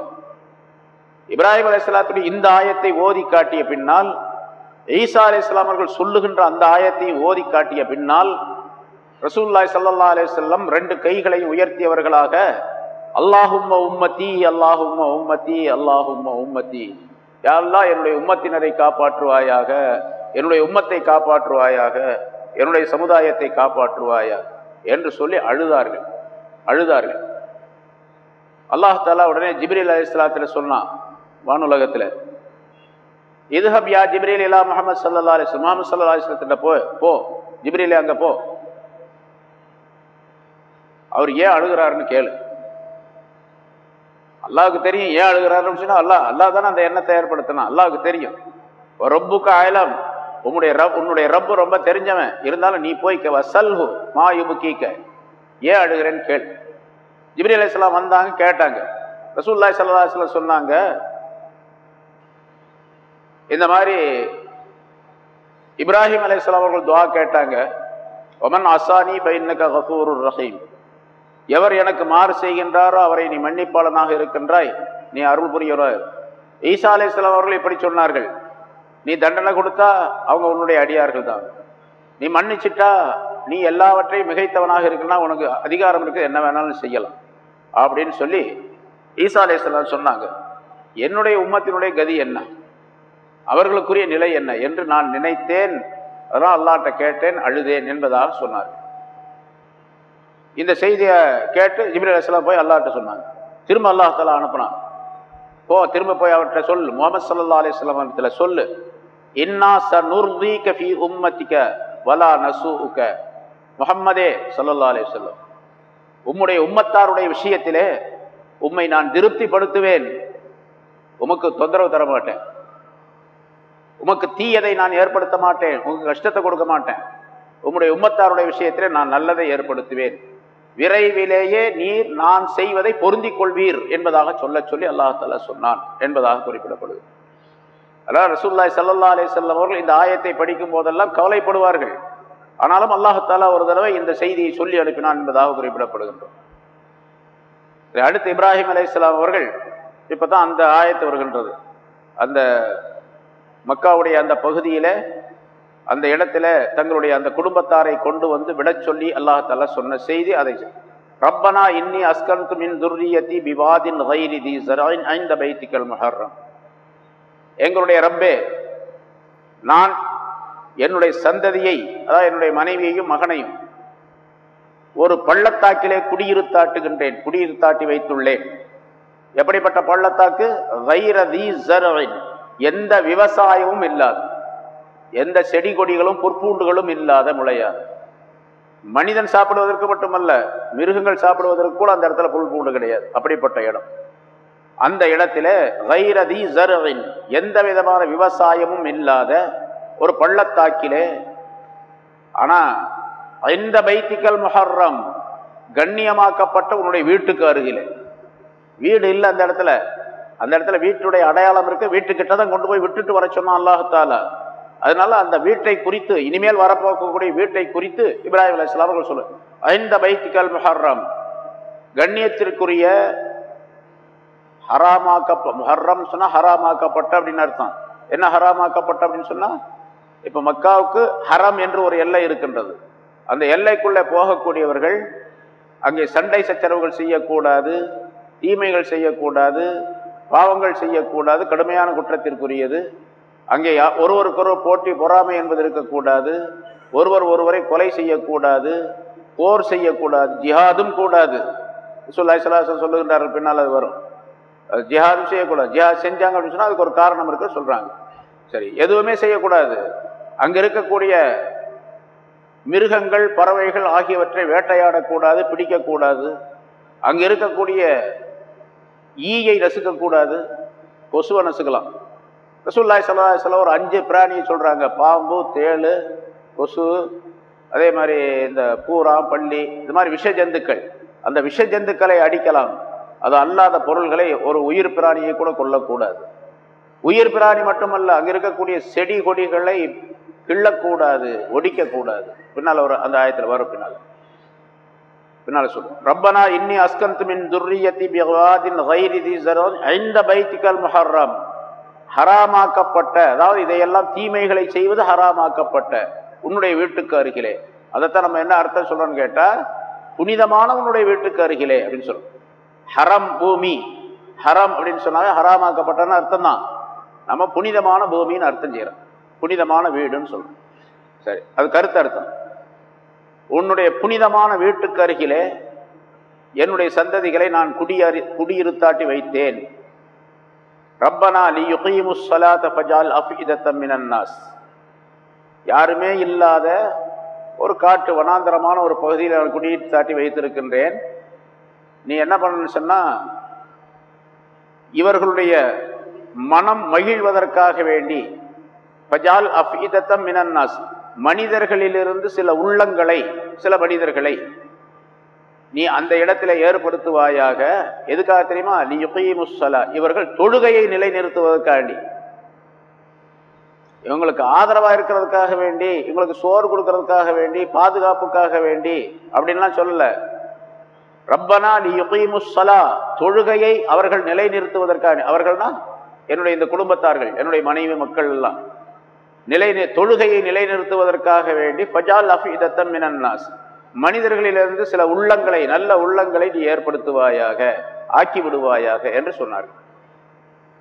இப்ராஹிம் அலை இஸ்லாத்துடைய இந்த ஆயத்தை ஓதி காட்டிய பின்னால் ஈசா அலை இஸ்லாம் அவர்கள் சொல்லுகின்ற அந்த ஆயத்தையும் ஓதி காட்டிய பின்னால் ரசூல்லாய் சல்லா அலிசல்லம் ரெண்டு கைகளை உயர்த்தியவர்களாக அல்லாஹும்ம உம்மத்தி அல்லாஹும்ம உம்மத்தி அல்லாஹும்ம உம்மத்தி யாரெல்லாம் என்னுடைய உம்மத்தினரை காப்பாற்றுவாயாக என்னுடைய உம்மத்தை காப்பாற்றுவாயாக என்னுடைய சமுதாயத்தை காப்பாற்றுவாயாக என்று சொல்லி அழுதார்கள். அழுதார்கள். அல்லாஹாலா உடனே ஜிப்ரீல் அலி இஸ்லாத்தில் சொன்னான் வானுலகத்தில். இதுஹப் யா ஜிப்ரீல் இலா முகமது சல்லா அலிஸ்லாம் முகமது சல்லா அலிஸ்லத்திட்ட போ போ. ஜிப்ரீலே அங்கே போ. அவர் ஏன் அழுகிறாருன்னு கேளு. அல்லாவுக்கு தெரியும் ஏன் அழுகிறாருன்னு சொன்னா அல்லாஹ் அல்லாஹ் தானே அந்த எண்ணத்தை ஏற்படுத்தினா அல்லாவுக்கு தெரியும். ரொம்ப ஆயலம் உன்னுடைய ரப் உன்னுடைய ரப்பு ரொம்ப தெரிஞ்சவன். இருந்தாலும் நீ போய் வசல்ஹு மா யுபுக்கீக்க. ஏன் அழுகிறேன்னு கேள். ஜிப்ரி அலையாம் வந்தாங்க கேட்டாங்க. ரசூல்லாய் சல்லாஹ் சொன்னாங்க இந்த மாதிரி இப்ராஹிம் அலையாம் அவர்கள் துவா கேட்டாங்க ஒமன் அசானி பைன்னக ஹசூர் ரஹீம். எவர் எனக்கு மாறு செய்கின்றாரோ அவரை நீ மன்னிப்பாளனாக இருக்கின்றாய். நீ அருள் புரியவர் ஈசா அலையாம் அவர்கள் இப்படி சொன்னார்கள். நீ தண்டனை கொடுத்தா அவங்க உன்னுடைய அடியார்கள் தான் நீ மன்னிச்சிட்டா நீ எல்லாவற்றையும் மிகைத்தவனாக இருக்குன்னா உனக்கு அதிகாரம் இருக்கு என்ன வேணாலும் செய்யலாம். அப்படின்னு சொல்லி ஈசா அலேஸ்லாம் சொன்னாங்க. என்னுடைய உம்மத்தினுடைய கதி என்ன? அவர்களுக்குரிய நிலை என்ன என்று நான் நினைத்தேன். அதான் அல்லாட்ட கேட்டேன் அழுதேன் என்பதாக சொன்னார் இந்த செய்தியை கேட்டு ஜிபிரி அலிஸ்லாம் போய் அல்லாட்ட சொன்னாங்க. திரும்ப அல்லாஹால அனுப்புனான். போ திரும்ப போய் அவர்கிட்ட சொல்லு. முகமது சல்லா அலிஸ்லாமத்தில் சொல்லு. இன்னா ச நுர்வீக உம்மத்திக்க வலா நசூக முகம்மதே சல்லல்லா அலே சொல்லம் உம்முடைய உம்மத்தாருடைய விஷயத்திலே உம்மை நான் திருப்திப்படுத்துவேன். உமக்கு தொந்தரவு தர மாட்டேன். உமக்கு தீயதை நான் ஏற்படுத்த மாட்டேன். உங்களுக்கு கஷ்டத்தை கொடுக்க மாட்டேன். உம்முடைய உம்மத்தாருடைய விஷயத்திலே நான் நல்லதை ஏற்படுத்துவேன். விரைவிலேயே நீர் நான் செய்வதை பொருந்திக் கொள்வீர் என்பதாக சொல்ல சொல்லி அல்லாஹால சொன்னான் என்பதாக குறிப்பிடப்படுது. அதாவது ரசூல்லாய் சல்லா அலே செல்லம் அவர்கள் இந்த ஆயத்தை படிக்கும் போதெல்லாம் கவலைப்படுவார்கள். ஆனாலும் அல்லாஹாலா ஒரு தடவை இந்த செய்தியை சொல்லி அனுப்பினான் என்பதாக குறிப்பிடப்படுகின்றோம் அடுத்து இப்ராஹிம் அலை இஸ்லாம் அவர்கள் இப்பதான் அந்த ஆயத்து வருகின்றது. அந்த மக்காவுடைய அந்த பகுதியில் அந்த இடத்துல தங்களுடைய அந்த குடும்பத்தாரை கொண்டு வந்து விடச் சொல்லி அல்லாஹால சொன்ன செய்தி அதை ரப்பனா இன்னி அஸ்கந்து மின் துர்ரியத்தி பிவாதின் கைரிதி ஐந்த பைத்திக்கல் மஹர்ரம். எங்களுடைய ரப்பே நான் என்னுடைய சந்ததியை அதாவது என்னுடைய மனைவியையும் மகனையும் ஒரு பள்ளத்தாக்கிலே குடியிருத்தாட்டுகின்றேன் குடியிருத்தாட்டி வைத்துள்ளேன். எப்படிப்பட்ட பள்ளத்தாக்கு? எந்த விவசாயமும் இல்லாது எந்த செடி கொடிகளும் புற்பூண்டுகளும் இல்லாத முளையாது மனிதன் சாப்பிடுவதற்கு மட்டுமல்ல மிருகங்கள் சாப்பிடுவதற்கு கூட அந்த இடத்துல புல் பூண்டு கிடையாது அப்படிப்பட்ட இடம். அந்த இடத்துல வைரதி ஜர்வின் எந்த விதமான விவசாயமும் இல்லாத ஒரு பள்ளத்தாக்கிலே. ஆனால் இந்த பைத்திக்கல் முஹர்ரம் கண்ணியமாக்கப்பட்ட உன்னுடைய வீட்டுக்கு அருகில். வீடு இல்லை அந்த இடத்துல. அந்த இடத்துல வீட்டுடைய அடையாளம் இருக்கு. வீட்டுக்கிட்ட தான் கொண்டு போய் விட்டுட்டு வர சொன்னான் அல்லாஹால அதனால அந்த வீட்டை குறித்து இனிமேல் வரப்போக்கக்கூடிய வீட்டை குறித்து இப்ராஹிம் அலி அவர்கள் சொல்லு ஐந்த பைத்திக்கல் முஹர்ரம் கண்ணியத்திற்குரிய ஹராமாக்க முஹர்ரம் சொன்னால் ஹராமாக்கப்பட்ட அப்படின்னு அர்த்தம். என்ன ஹராமாக்கப்பட்ட அப்படின்னு சொன்னால் இப்போ மக்காவுக்கு ஹரம் என்று ஒரு எல்லை இருக்கின்றது. அந்த எல்லைக்குள்ளே போகக்கூடியவர்கள் அங்கே சண்டை சச்சரவுகள் செய்யக்கூடாது தீமைகள் செய்யக்கூடாது பாவங்கள் செய்யக்கூடாது கடுமையான குற்றத்திற்குரியது. அங்கே யா- ஒருவருக்கொருவர் போட்டி பொறாமை என்பது இருக்கக்கூடாது ஒருவர் ஒருவரை கொலை செய்யக்கூடாது போர் செய்யக்கூடாது ஜிஹாதும் கூடாது. சுல்லாய் சலாசன் சொல்லுகின்றார்கள் பின்னால் அது வரும். ஜிஹாதும் செய்யக்கூடாது. ஜிஹாத் செஞ்சாங்க அப்படின்னு சொன்னால் அதுக்கு ஒரு காரணம் இருக்க சொல்கிறாங்க சரி எதுவுமே செய்யக்கூடாது. அங்கே இருக்கக்கூடிய மிருகங்கள் பறவைகள் ஆகியவற்றை வேட்டையாடக்கூடாது பிடிக்கக்கூடாது. அங்கே இருக்கக்கூடிய ஈயை நசுக்கக்கூடாது. கொசுவை நசுக்கலாம். ரசூல்லாய் சல்லா சொல்ல ஒரு அஞ்சு பிராணியை சொல்கிறாங்க பாம்பு தேள் கொசு அதே மாதிரி இந்த பூரா பள்ளி இது மாதிரி விஷ ஜந்துக்கள் அந்த விஷ ஜந்துக்களை அடிக்கலாம். அது அல்லாத பொருள்களை ஒரு உயிர் பிராணியை கூட கொல்லக்கூடாது. உயிர் பிராணி மட்டுமல்ல அங்க இருக்கக்கூடிய செடி கொடிகளை கிள்ளக்கூடாது ஒடிக்கக்கூடாது. பின்னால் ஒரு அந்த ஆயத்தில் வரும் பின்னால். பின்னால சொல்லும் ரப்பனா இன்னி அஸ்கந்து மின் துர்ரியத்தி பிவாதின் கைரி தீசரோன் ஐந்த பைத்திகல் முஹர்ரம். ஹராமாக்கப்பட்ட அதாவது இதையெல்லாம் தீமைகளை செய்வது ஹராமாக்கப்பட்ட உன்னுடைய வீட்டுக்கு அருகிலே. அதைத்தான் நம்ம என்ன அர்த்தம் சொல்றோம்னு கேட்டா புனிதமான உன்னுடைய வீட்டுக்கு அருகிலே அப்படின்னு சொல்றோம். ஹரம் பூமி. ஹரம் அப்படின்னு சொன்னாங்க ஹராமாக்கப்பட்டன்னு அர்த்தம் தான் நம்ம புனிதமான பூமின்னு அர்த்தம் செய்கிறோம் புனிதமான வீடுன்னு சொல்கிறோம் சரி அது கருத்து அர்த்தம். உன்னுடைய புனிதமான வீட்டுக்கு அருகிலே என்னுடைய சந்ததிகளை நான் குடியறி குடியிருத்தாட்டி வைத்தேன். ரப்பனா லி யுகீமு ஸலாத ஃபஜால் அஃபிதத்தம் மினன்னாஸ். யாருமே இல்லாத ஒரு காட்டு வனாந்தரமான ஒரு பகுதியில் நான் குடியிருத்தாட்டி வைத்திருக்கின்றேன். நீ என்ன பண்ணணும்னு சொன்னா இவர்களுடைய மனம் மகிழ்வதற்காக வேண்டி பஜால் அஃதத்தம் மினன்னாஸ் மனிதர்களிலிருந்து சில உள்ளங்களை சில மனிதர்களை நீ அந்த இடத்துல ஏற்படுத்துவாயாக. எதுக்காக தெரியுமா? நீ யுகைமுஸ்ஸலா இவர்கள் தொழுகையை நிலைநிறுத்துவதற்காண்டி. இவங்களுக்கு ஆதரவாக இருக்கிறதுக்காக வேண்டி இவங்களுக்கு சோறு கொடுக்கறதுக்காக வேண்டி பாதுகாப்புக்காக வேண்டி அப்படின்லாம் சொல்லலை. ரப்பனா நீ யுகைமுஸ்ஸலா தொழுகையை அவர்கள் நிலைநிறுத்துவதற்காக அவர்கள்னா என்னுடைய இந்த குடும்பத்தார்கள் என்னுடைய மனைவி மக்கள் எல்லாம். நிலை தொழுகையை நிலைநிறுத்துவதற்காக வேண்டி ஃபஜால் அஃபிதத்தம் மினன்னாஸ் மனிதர்களிலிருந்து சில உள்ளங்களை நல்ல உள்ளங்களை நீ ஏற்படுத்துவாயாக ஆக்கி விடுவாயாக என்று சொன்னார்கள்.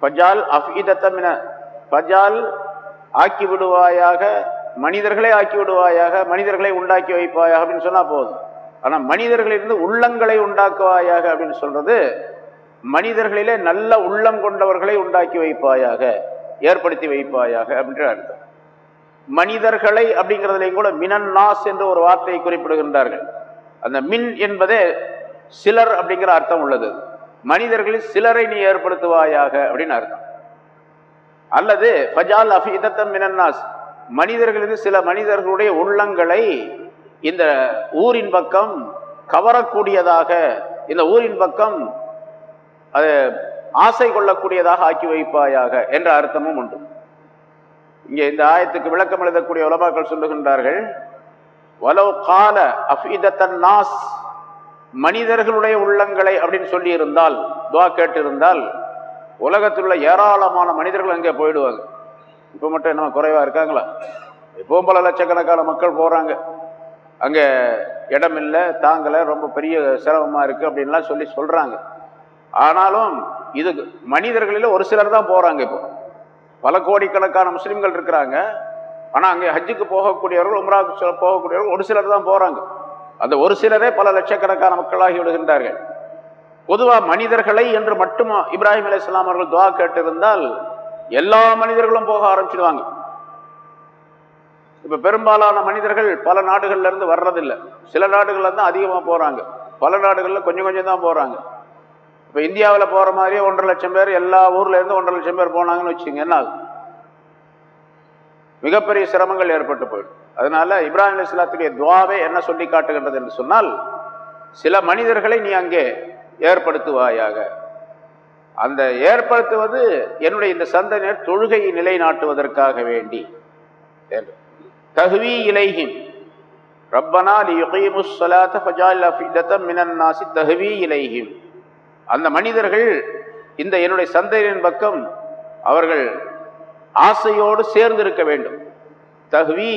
ஃபஜால் அஃபிதத்தம் மின ஃபஜால் ஆக்கி விடுவாயாக மனிதர்களை ஆக்கி விடுவாயாக மனிதர்களை உண்டாக்கி வைப்பாயாக அப்படின்னு சொன்னா போதும். ஆனால் மனிதர்களிலிருந்து உள்ளங்களை உண்டாக்குவாயாக அப்படின்னு சொல்கிறது மனிதர்களிலே நல்ல உள்ளம் கொண்டவர்களை உண்டாக்கி வைப்பாயாக ஏற்படுத்தி வைப்பாயாக அப்படின்ற அர்த்தம். மனிதர்களை அப்படிங்கிறதுலையும் கூட மினன் நாஸ் என்று ஒரு வார்த்தையை குறிப்பிடுகின்றார்கள். அந்த மின் என்பதே சிலர் அப்படிங்கிற அர்த்தம் உள்ளது. மனிதர்களில் சிலரை நீ ஏற்படுத்துவாயாக அப்படின்னு அர்த்தம். அல்லது ஃபஜால் அஃபீதத்தம் மினன்னாஸ் மனிதர்களிலிருந்து சில மனிதர்களுடைய உள்ளங்களை இந்த ஊரின் பக்கம் கவரக்கூடியதாக இந்த ஊரின் பக்கம் அது ஆசை கொள்ளக்கூடியதாக ஆக்கி வைப்பாயாக என்ற அர்த்தமும் உண்டு. இங்கே இந்த ஆயத்துக்கு விளக்கம் எழுதக்கூடிய உலமாக்கள் சொல்லுகின்றார்கள் வலோ கால அஃபீதத்தன் நாஸ் மனிதர்களுடைய உள்ளங்களை அப்படின்னு சொல்லியிருந்தால் துவா கேட்டிருந்தால் உலகத்தில் உள்ள ஏராளமான மனிதர்கள் அங்கே போயிடுவாங்க. இப்போ மட்டும் என்ன குறைவாக இருக்காங்களா? இப்பவும் பல லட்சக்கணக்கான மக்கள் போகிறாங்க அங்கே இடம் இல்லை தாங்கலை ரொம்ப பெரிய சிரமமாக இருக்குது அப்படின்லாம் சொல்லி சொல்கிறாங்க ஆனாலும் இது மனிதர்களில் ஒரு சிலர் தான் போகிறாங்க இப்போ. பல கோடிக்கணக்கான முஸ்லீம்கள் இருக்கிறாங்க. ஆனால் அங்கே ஹஜ்ஜுக்கு போகக்கூடியவர்கள் உம்ராவுக்கு போகக்கூடியவர்கள் ஒரு சிலர் தான் போகிறாங்க அந்த ஒரு சிலரே பல லட்சக்கணக்கான மக்களாகி விடுகின்றார்கள். பொதுவாக மனிதர்களை என்று மட்டும் இப்ராஹிம் அலைஹிஸ்ஸலாம் அவர்கள் துவா கேட்டிருந்தால் எல்லா மனிதர்களும் போக ஆரம்பிச்சிடுவாங்க. இப்போ பெரும்பாலான மனிதர்கள் பல நாடுகள்ல இருந்து வர்றதில்லை. சில நாடுகள்ல இருந்து அதிகமா போறாங்க. பல நாடுகளில் கொஞ்சம் கொஞ்சம் தான் போறாங்க. இப்போ இந்தியாவில் போற மாதிரியே ஒன்றரை லட்சம் பேர் எல்லா ஊர்லேருந்து ஒன்றரை லட்சம் பேர் போனாங்கன்னு வச்சுங்க என்ன ஆகும்? மிகப்பெரிய சிரமங்கள் ஏற்பட்டு போயிடும். அதனால இப்ராஹிம் இஸ்லாத்துடைய துவாவே என்ன சொல்லி காட்டுகின்றது என்று சொன்னால் சில மனிதர்களை நீ அங்கே ஏற்படுத்துவாயாக. அந்த ஏற்படுத்துவது என்னுடைய இந்த சந்தனர் தொழுகையை நிலைநாட்டுவதற்காக வேண்டி. தகுவி இலைஹிம். ரப்பனா லியுகீமுஸ் ஸலாத ஃபஜால் அஃபிதத்தம் மினன் நாசி தஹ்வி இலைஹிம். அந்த மனிதர்கள் இந்த என்னுடைய சந்தையின் பக்கம் அவர்கள் ஆசையோடு சேர்ந்து இருக்க வேண்டும். தஹ்வி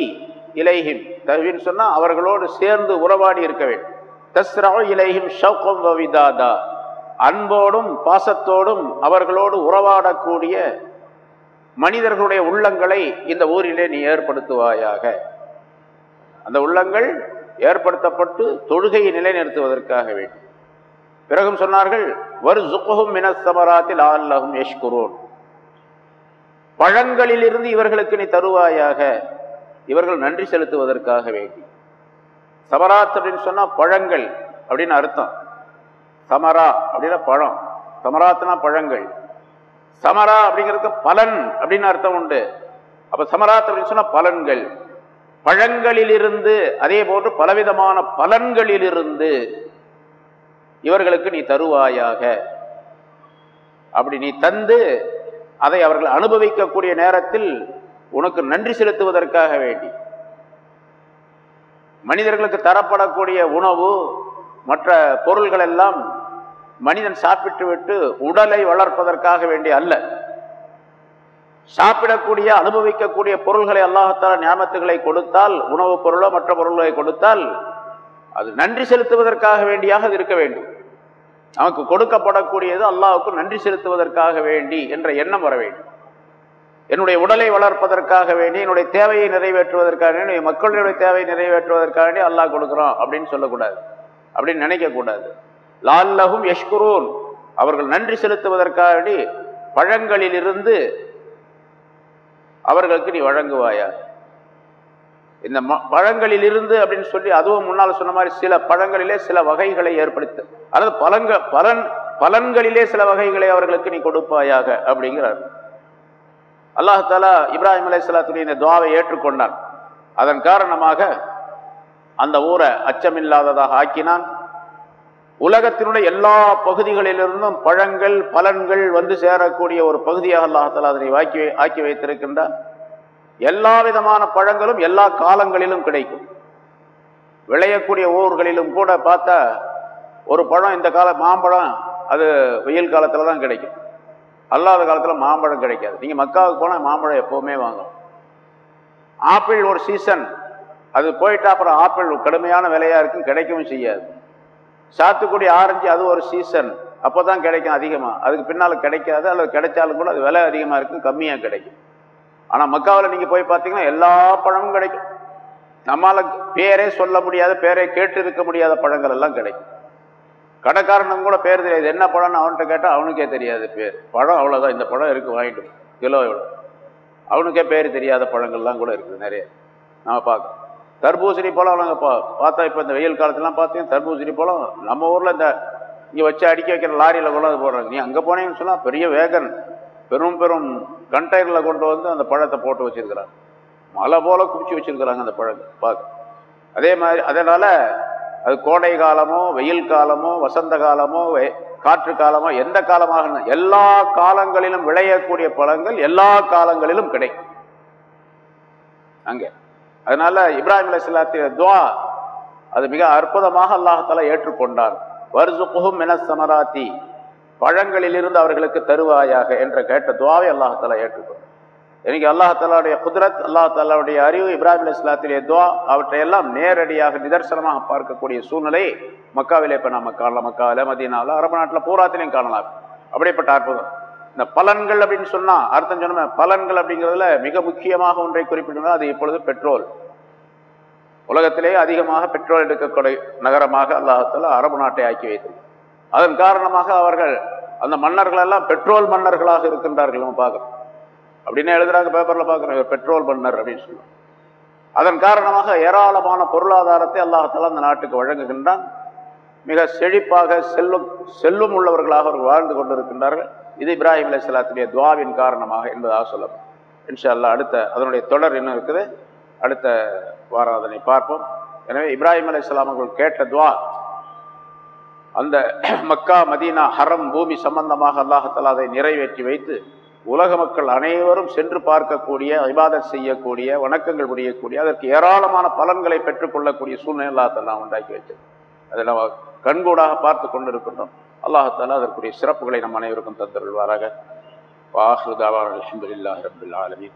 இலைஹிம். தஹ்வின்னு சொன்னால் அவர்களோடு சேர்ந்து உறவாடி இருக்க வேண்டும். தஸ்ரா இலைஹிம் ஷவுகம் வவிதாதா அன்போடும் பாசத்தோடும் அவர்களோடு உறவாடக்கூடிய மனிதர்களுடைய உள்ளங்களை இந்த ஊரிலே நீ ஏற்படுத்துவாயாக. அந்த உள்ளங்கள் ஏற்படுத்தப்பட்டு தொழுகையை நிலைநிறுத்துவதற்காக வேண்டும். பிறகும் சொன்னார்கள் வரு சுக்குகும் மினசமராத்தில் ஆல்லகும் யஷ்குரோன். பழங்களிலிருந்து இவர்களுக்கு நீ தருவாயாக. இவர்கள் நன்றி செலுத்துவதற்காக வேண்டி. சமராத் அப்படின்னு சொன்னா பழங்கள் அப்படின்னு அர்த்தம். சமரா அப்படின்னா பழம். சமராத்னா பழங்கள். சமரா அப்படிங்கிறதுக்கு பலன் அப்படின்னு அர்த்தம் உண்டு. அப்ப சமராத் அப்படின்னு சொன்னா பலன்கள். பழங்களிலிருந்து அதே போன்று பலவிதமான பலன்களிலிருந்து இவர்களுக்கு நீ தருவாயாக. அப்படி நீ தந்து அதை அவர்கள் அனுபவிக்கக்கூடிய நேரத்தில் உனக்கு நன்றி செலுத்துவதற்காக வேண்டி. மனிதர்களுக்கு தரப்படக்கூடிய உணவு மற்ற பொருள்கள் எல்லாம் மனிதன் சாப்பிட்டுவிட்டு உடலை வளர்ப்பதற்காக வேண்டிய அல்ல. சாப்பிடக்கூடிய அனுபவிக்கக்கூடிய பொருள்களை அல்லாஹத்தால ஞாபகத்துகளை கொடுத்தால் உணவுப் பொருளோ மற்ற பொருள்களை கொடுத்தால் அது நன்றி செலுத்துவதற்காக வேண்டியாக அது இருக்க வேண்டும். நமக்கு கொடுக்கப்படக்கூடியது அல்லாவுக்கு நன்றி செலுத்துவதற்காக வேண்டி என்ற எண்ணம் வர வேண்டும். என்னுடைய உடலை வளர்ப்பதற்காக வேண்டி என்னுடைய தேவையை நிறைவேற்றுவதற்காக என்னுடைய மக்களுடைய தேவையை நிறைவேற்றுவதற்காக வேண்டி அல்லாஹ் கொடுக்குறோம் அப்படின்னு சொல்லக்கூடாது. அப்படின்னு நினைக்கக்கூடாது. லால்லகும் யஷ்குரூன். அவர்கள் நன்றி செலுத்துவதற்காக வேண்டி பழங்களிலிருந்து அவர்களுக்கு நீ வழங்குவாயா? இந்த பழங்களில் இருந்து அப்படின்னு சொல்லி அதுவும் முன்னால் சொன்ன மாதிரி சில பழங்களிலே சில வகைகளை ஏற்படுத்த. அதாவது பழங்க பலன் பலன்களிலே சில வகைகளை அவர்களுக்கு நீ கொடுப்பாயாக அப்படிங்கிறார். அல்லாஹாலா இப்ராஹிம் அலை சலாத்துடைய இந்த துவாவை ஏற்றுக்கொண்டான். அதன் காரணமாக அந்த ஊரை அச்சமில்லாததாக ஆக்கினான். உலகத்தினுடைய எல்லா பகுதிகளிலிருந்தும் பழங்கள் பலன்கள் வந்து சேரக்கூடிய ஒரு பகுதியாக அல்லாஹால அதனை ஆக்கி ஆக்கி வைத்திருக்கின்றார் எல்லா விதமான பழங்களும் எல்லா காலங்களிலும் கிடைக்கும். விளையக்கூடிய ஊர்களிலும் கூட பார்த்தா ஒரு பழம் இந்த கால மாம்பழம் அது வெயில் காலத்தில் தான் கிடைக்கும். அல்லாத காலத்தில் மாம்பழம் கிடைக்காது. நீங்கள் மக்காவுக்கு போனால் மாம்பழம் எப்போவுமே வாங்கும். ஆப்பிள் ஒரு சீசன். அது போயிட்டா அப்புறம் ஆப்பிள் கடுமையான விலையாக இருக்கும் கிடைக்கவும் செய்யாது. சாத்துக்குடி ஆரஞ்சு அது ஒரு சீசன் அப்போ தான் கிடைக்கும் அதிகமாக அதுக்கு பின்னால் கிடைக்காது அல்லது கிடைச்சாலும் கூட அது விலை அதிகமாக இருக்கும் கம்மியாக கிடைக்கும். ஆனால் மக்காவில் நீங்கள் போய் பார்த்தீங்கன்னா எல்லா பழமும் கிடைக்கும். நம்மளால் பேரே சொல்ல முடியாத பேரே கேட்டு இருக்க முடியாத பழங்கள் எல்லாம் கிடைக்கும். கடைக்காரனும் கூட பேர் தெரியாது. என்ன பழம்னு அவன்கிட்ட கேட்டால் அவனுக்கே தெரியாது பேர். பழம் அவ்வளோதான் இந்த பழம் இருக்குது வாங்கிட்டு கிலோ எவ்வளோ அவனுக்கே பேர் தெரியாத பழங்கள்லாம் கூட இருக்குது நிறைய. நம்ம பார்க்க தர்பூசணி பழம் நாங்கள் பா பார்த்தா இப்போ இந்த வெயில் காலத்துலாம் பார்த்தீங்கன்னா தர்பூசணி பழம் நம்ம ஊரில் இந்த இங்கே வச்சு அடிக்க வைக்கிற லாரியில் கொண்டாந்து போடுறாங்க. நீ அங்கே போனேன்னு சொன்னால் பெரிய வேகன் பெரும் பெரும் கண்டெய்னரில் கொண்டு வந்து அந்த பழத்தை போட்டு வச்சிருக்கிறாங்க மலை போல் குடிச்சு வச்சிருக்கிறாங்க அந்த பழத்தை பார்க்க அதே மாதிரி அதனால் அது கோடை காலமோ வெயில் காலமோ வசந்த காலமோ காற்று காலமோ எந்த காலமாக எல்லா காலங்களிலும் விளையக்கூடிய பழங்கள் எல்லா காலங்களிலும் கிடைக்கும். அங்கே. அதனால இப்ராஹிம் அலிஸ்லாத்திய துவா அது மிக அற்புதமாக அல்லாஹால ஏற்றுக்கொண்டார் வருசு புகும் என சமராத்தி பழங்களிலிருந்து அவர்களுக்கு தருவாயாக என்ற கேட்ட துவாவை அல்லாஹால ஏற்றுக்கொண்டார் இன்னைக்கு அல்லாஹாலாவுடைய குதிரத் அல்லாஹாலாவுடைய அறிவு இப்ராஹிம் அலி துவா அவற்றையெல்லாம் நேரடியாக நிதர்சனமாக பார்க்கக்கூடிய சூழ்நிலை மக்காவிலே இப்போ நம்ம காணலாம். மக்காவில் மதியனாவில் அரபு நாட்டில் பூராத்திலையும் காணலாம். அப்படிப்பட்ட அற்புதம். இந்த பலன்கள் அப்படின்னு சொன்னால் அர்த்தம் சொன்ன பலன்கள் அப்படிங்கிறதுல மிக முக்கியமாக ஒன்றை குறிப்பிடணும் அது இப்பொழுது பெட்ரோல். உலகத்திலே அதிகமாக பெட்ரோல் எடுக்கக்கூடிய நகரமாக அல்லாஹத்தில் அரபு நாட்டை ஆக்கி வைத்தது அதன் காரணமாக அவர்கள் அந்த மன்னர்களெல்லாம் பெட்ரோல் மன்னர்களாக இருக்கின்றார்கள் நம்ம பார்க்குறோம். அப்படின்னு எழுதுறாங்க பேப்பரில் பார்க்குறோம் இவர் பெட்ரோல் மன்னர் அப்படின்னு சொல்லுவோம் அதன் காரணமாக ஏராளமான பொருளாதாரத்தை அல்லாஹத்தால் அந்த நாட்டுக்கு வழங்குகின்றான். மிக செழிப்பாக செல்லும் செல்லும் உள்ளவர்களாக அவர்கள் வாழ்ந்து கொண்டிருக்கின்றார்கள். இது இப்ராஹிம் அலி சலாத்துடைய துவாவின் காரணமாக என்பதாக சொல்லப்படும். இன்ஷா அல்லா அடுத்த அதனுடைய தொடர் என்ன இருக்குது? அடுத்த வாரம் அதனை பார்ப்போம். எனவே இப்ராஹிம் அலி அவர்கள் கேட்ட துவா அந்த மக்கா மதீனா ஹரம் பூமி சம்பந்தமாக அல்லாஹத்தால் அதை நிறைவேற்றி வைத்து உலக மக்கள் அனைவரும் சென்று பார்க்கக்கூடிய இபாதத் செய்யக்கூடிய வணக்கங்கள் புரியக்கூடிய அதற்கு ஏராளமான பலன்களை பெற்றுக்கொள்ளக்கூடிய சூழ்நிலை அல்லாஹத்தெல்லாம் உண்டாக்கி வைத்தது அதை நம்ம கண்கூடாக பார்த்து கொண்டு இருக்கின்றோம் அல்லாஹால அதற்குரிய சிறப்புகளை நம் அனைவருக்கும் தந்தருள்வாராக. வாஹுதாவா அலமதுல்லாஹ் ரபுல் ஆலமின்.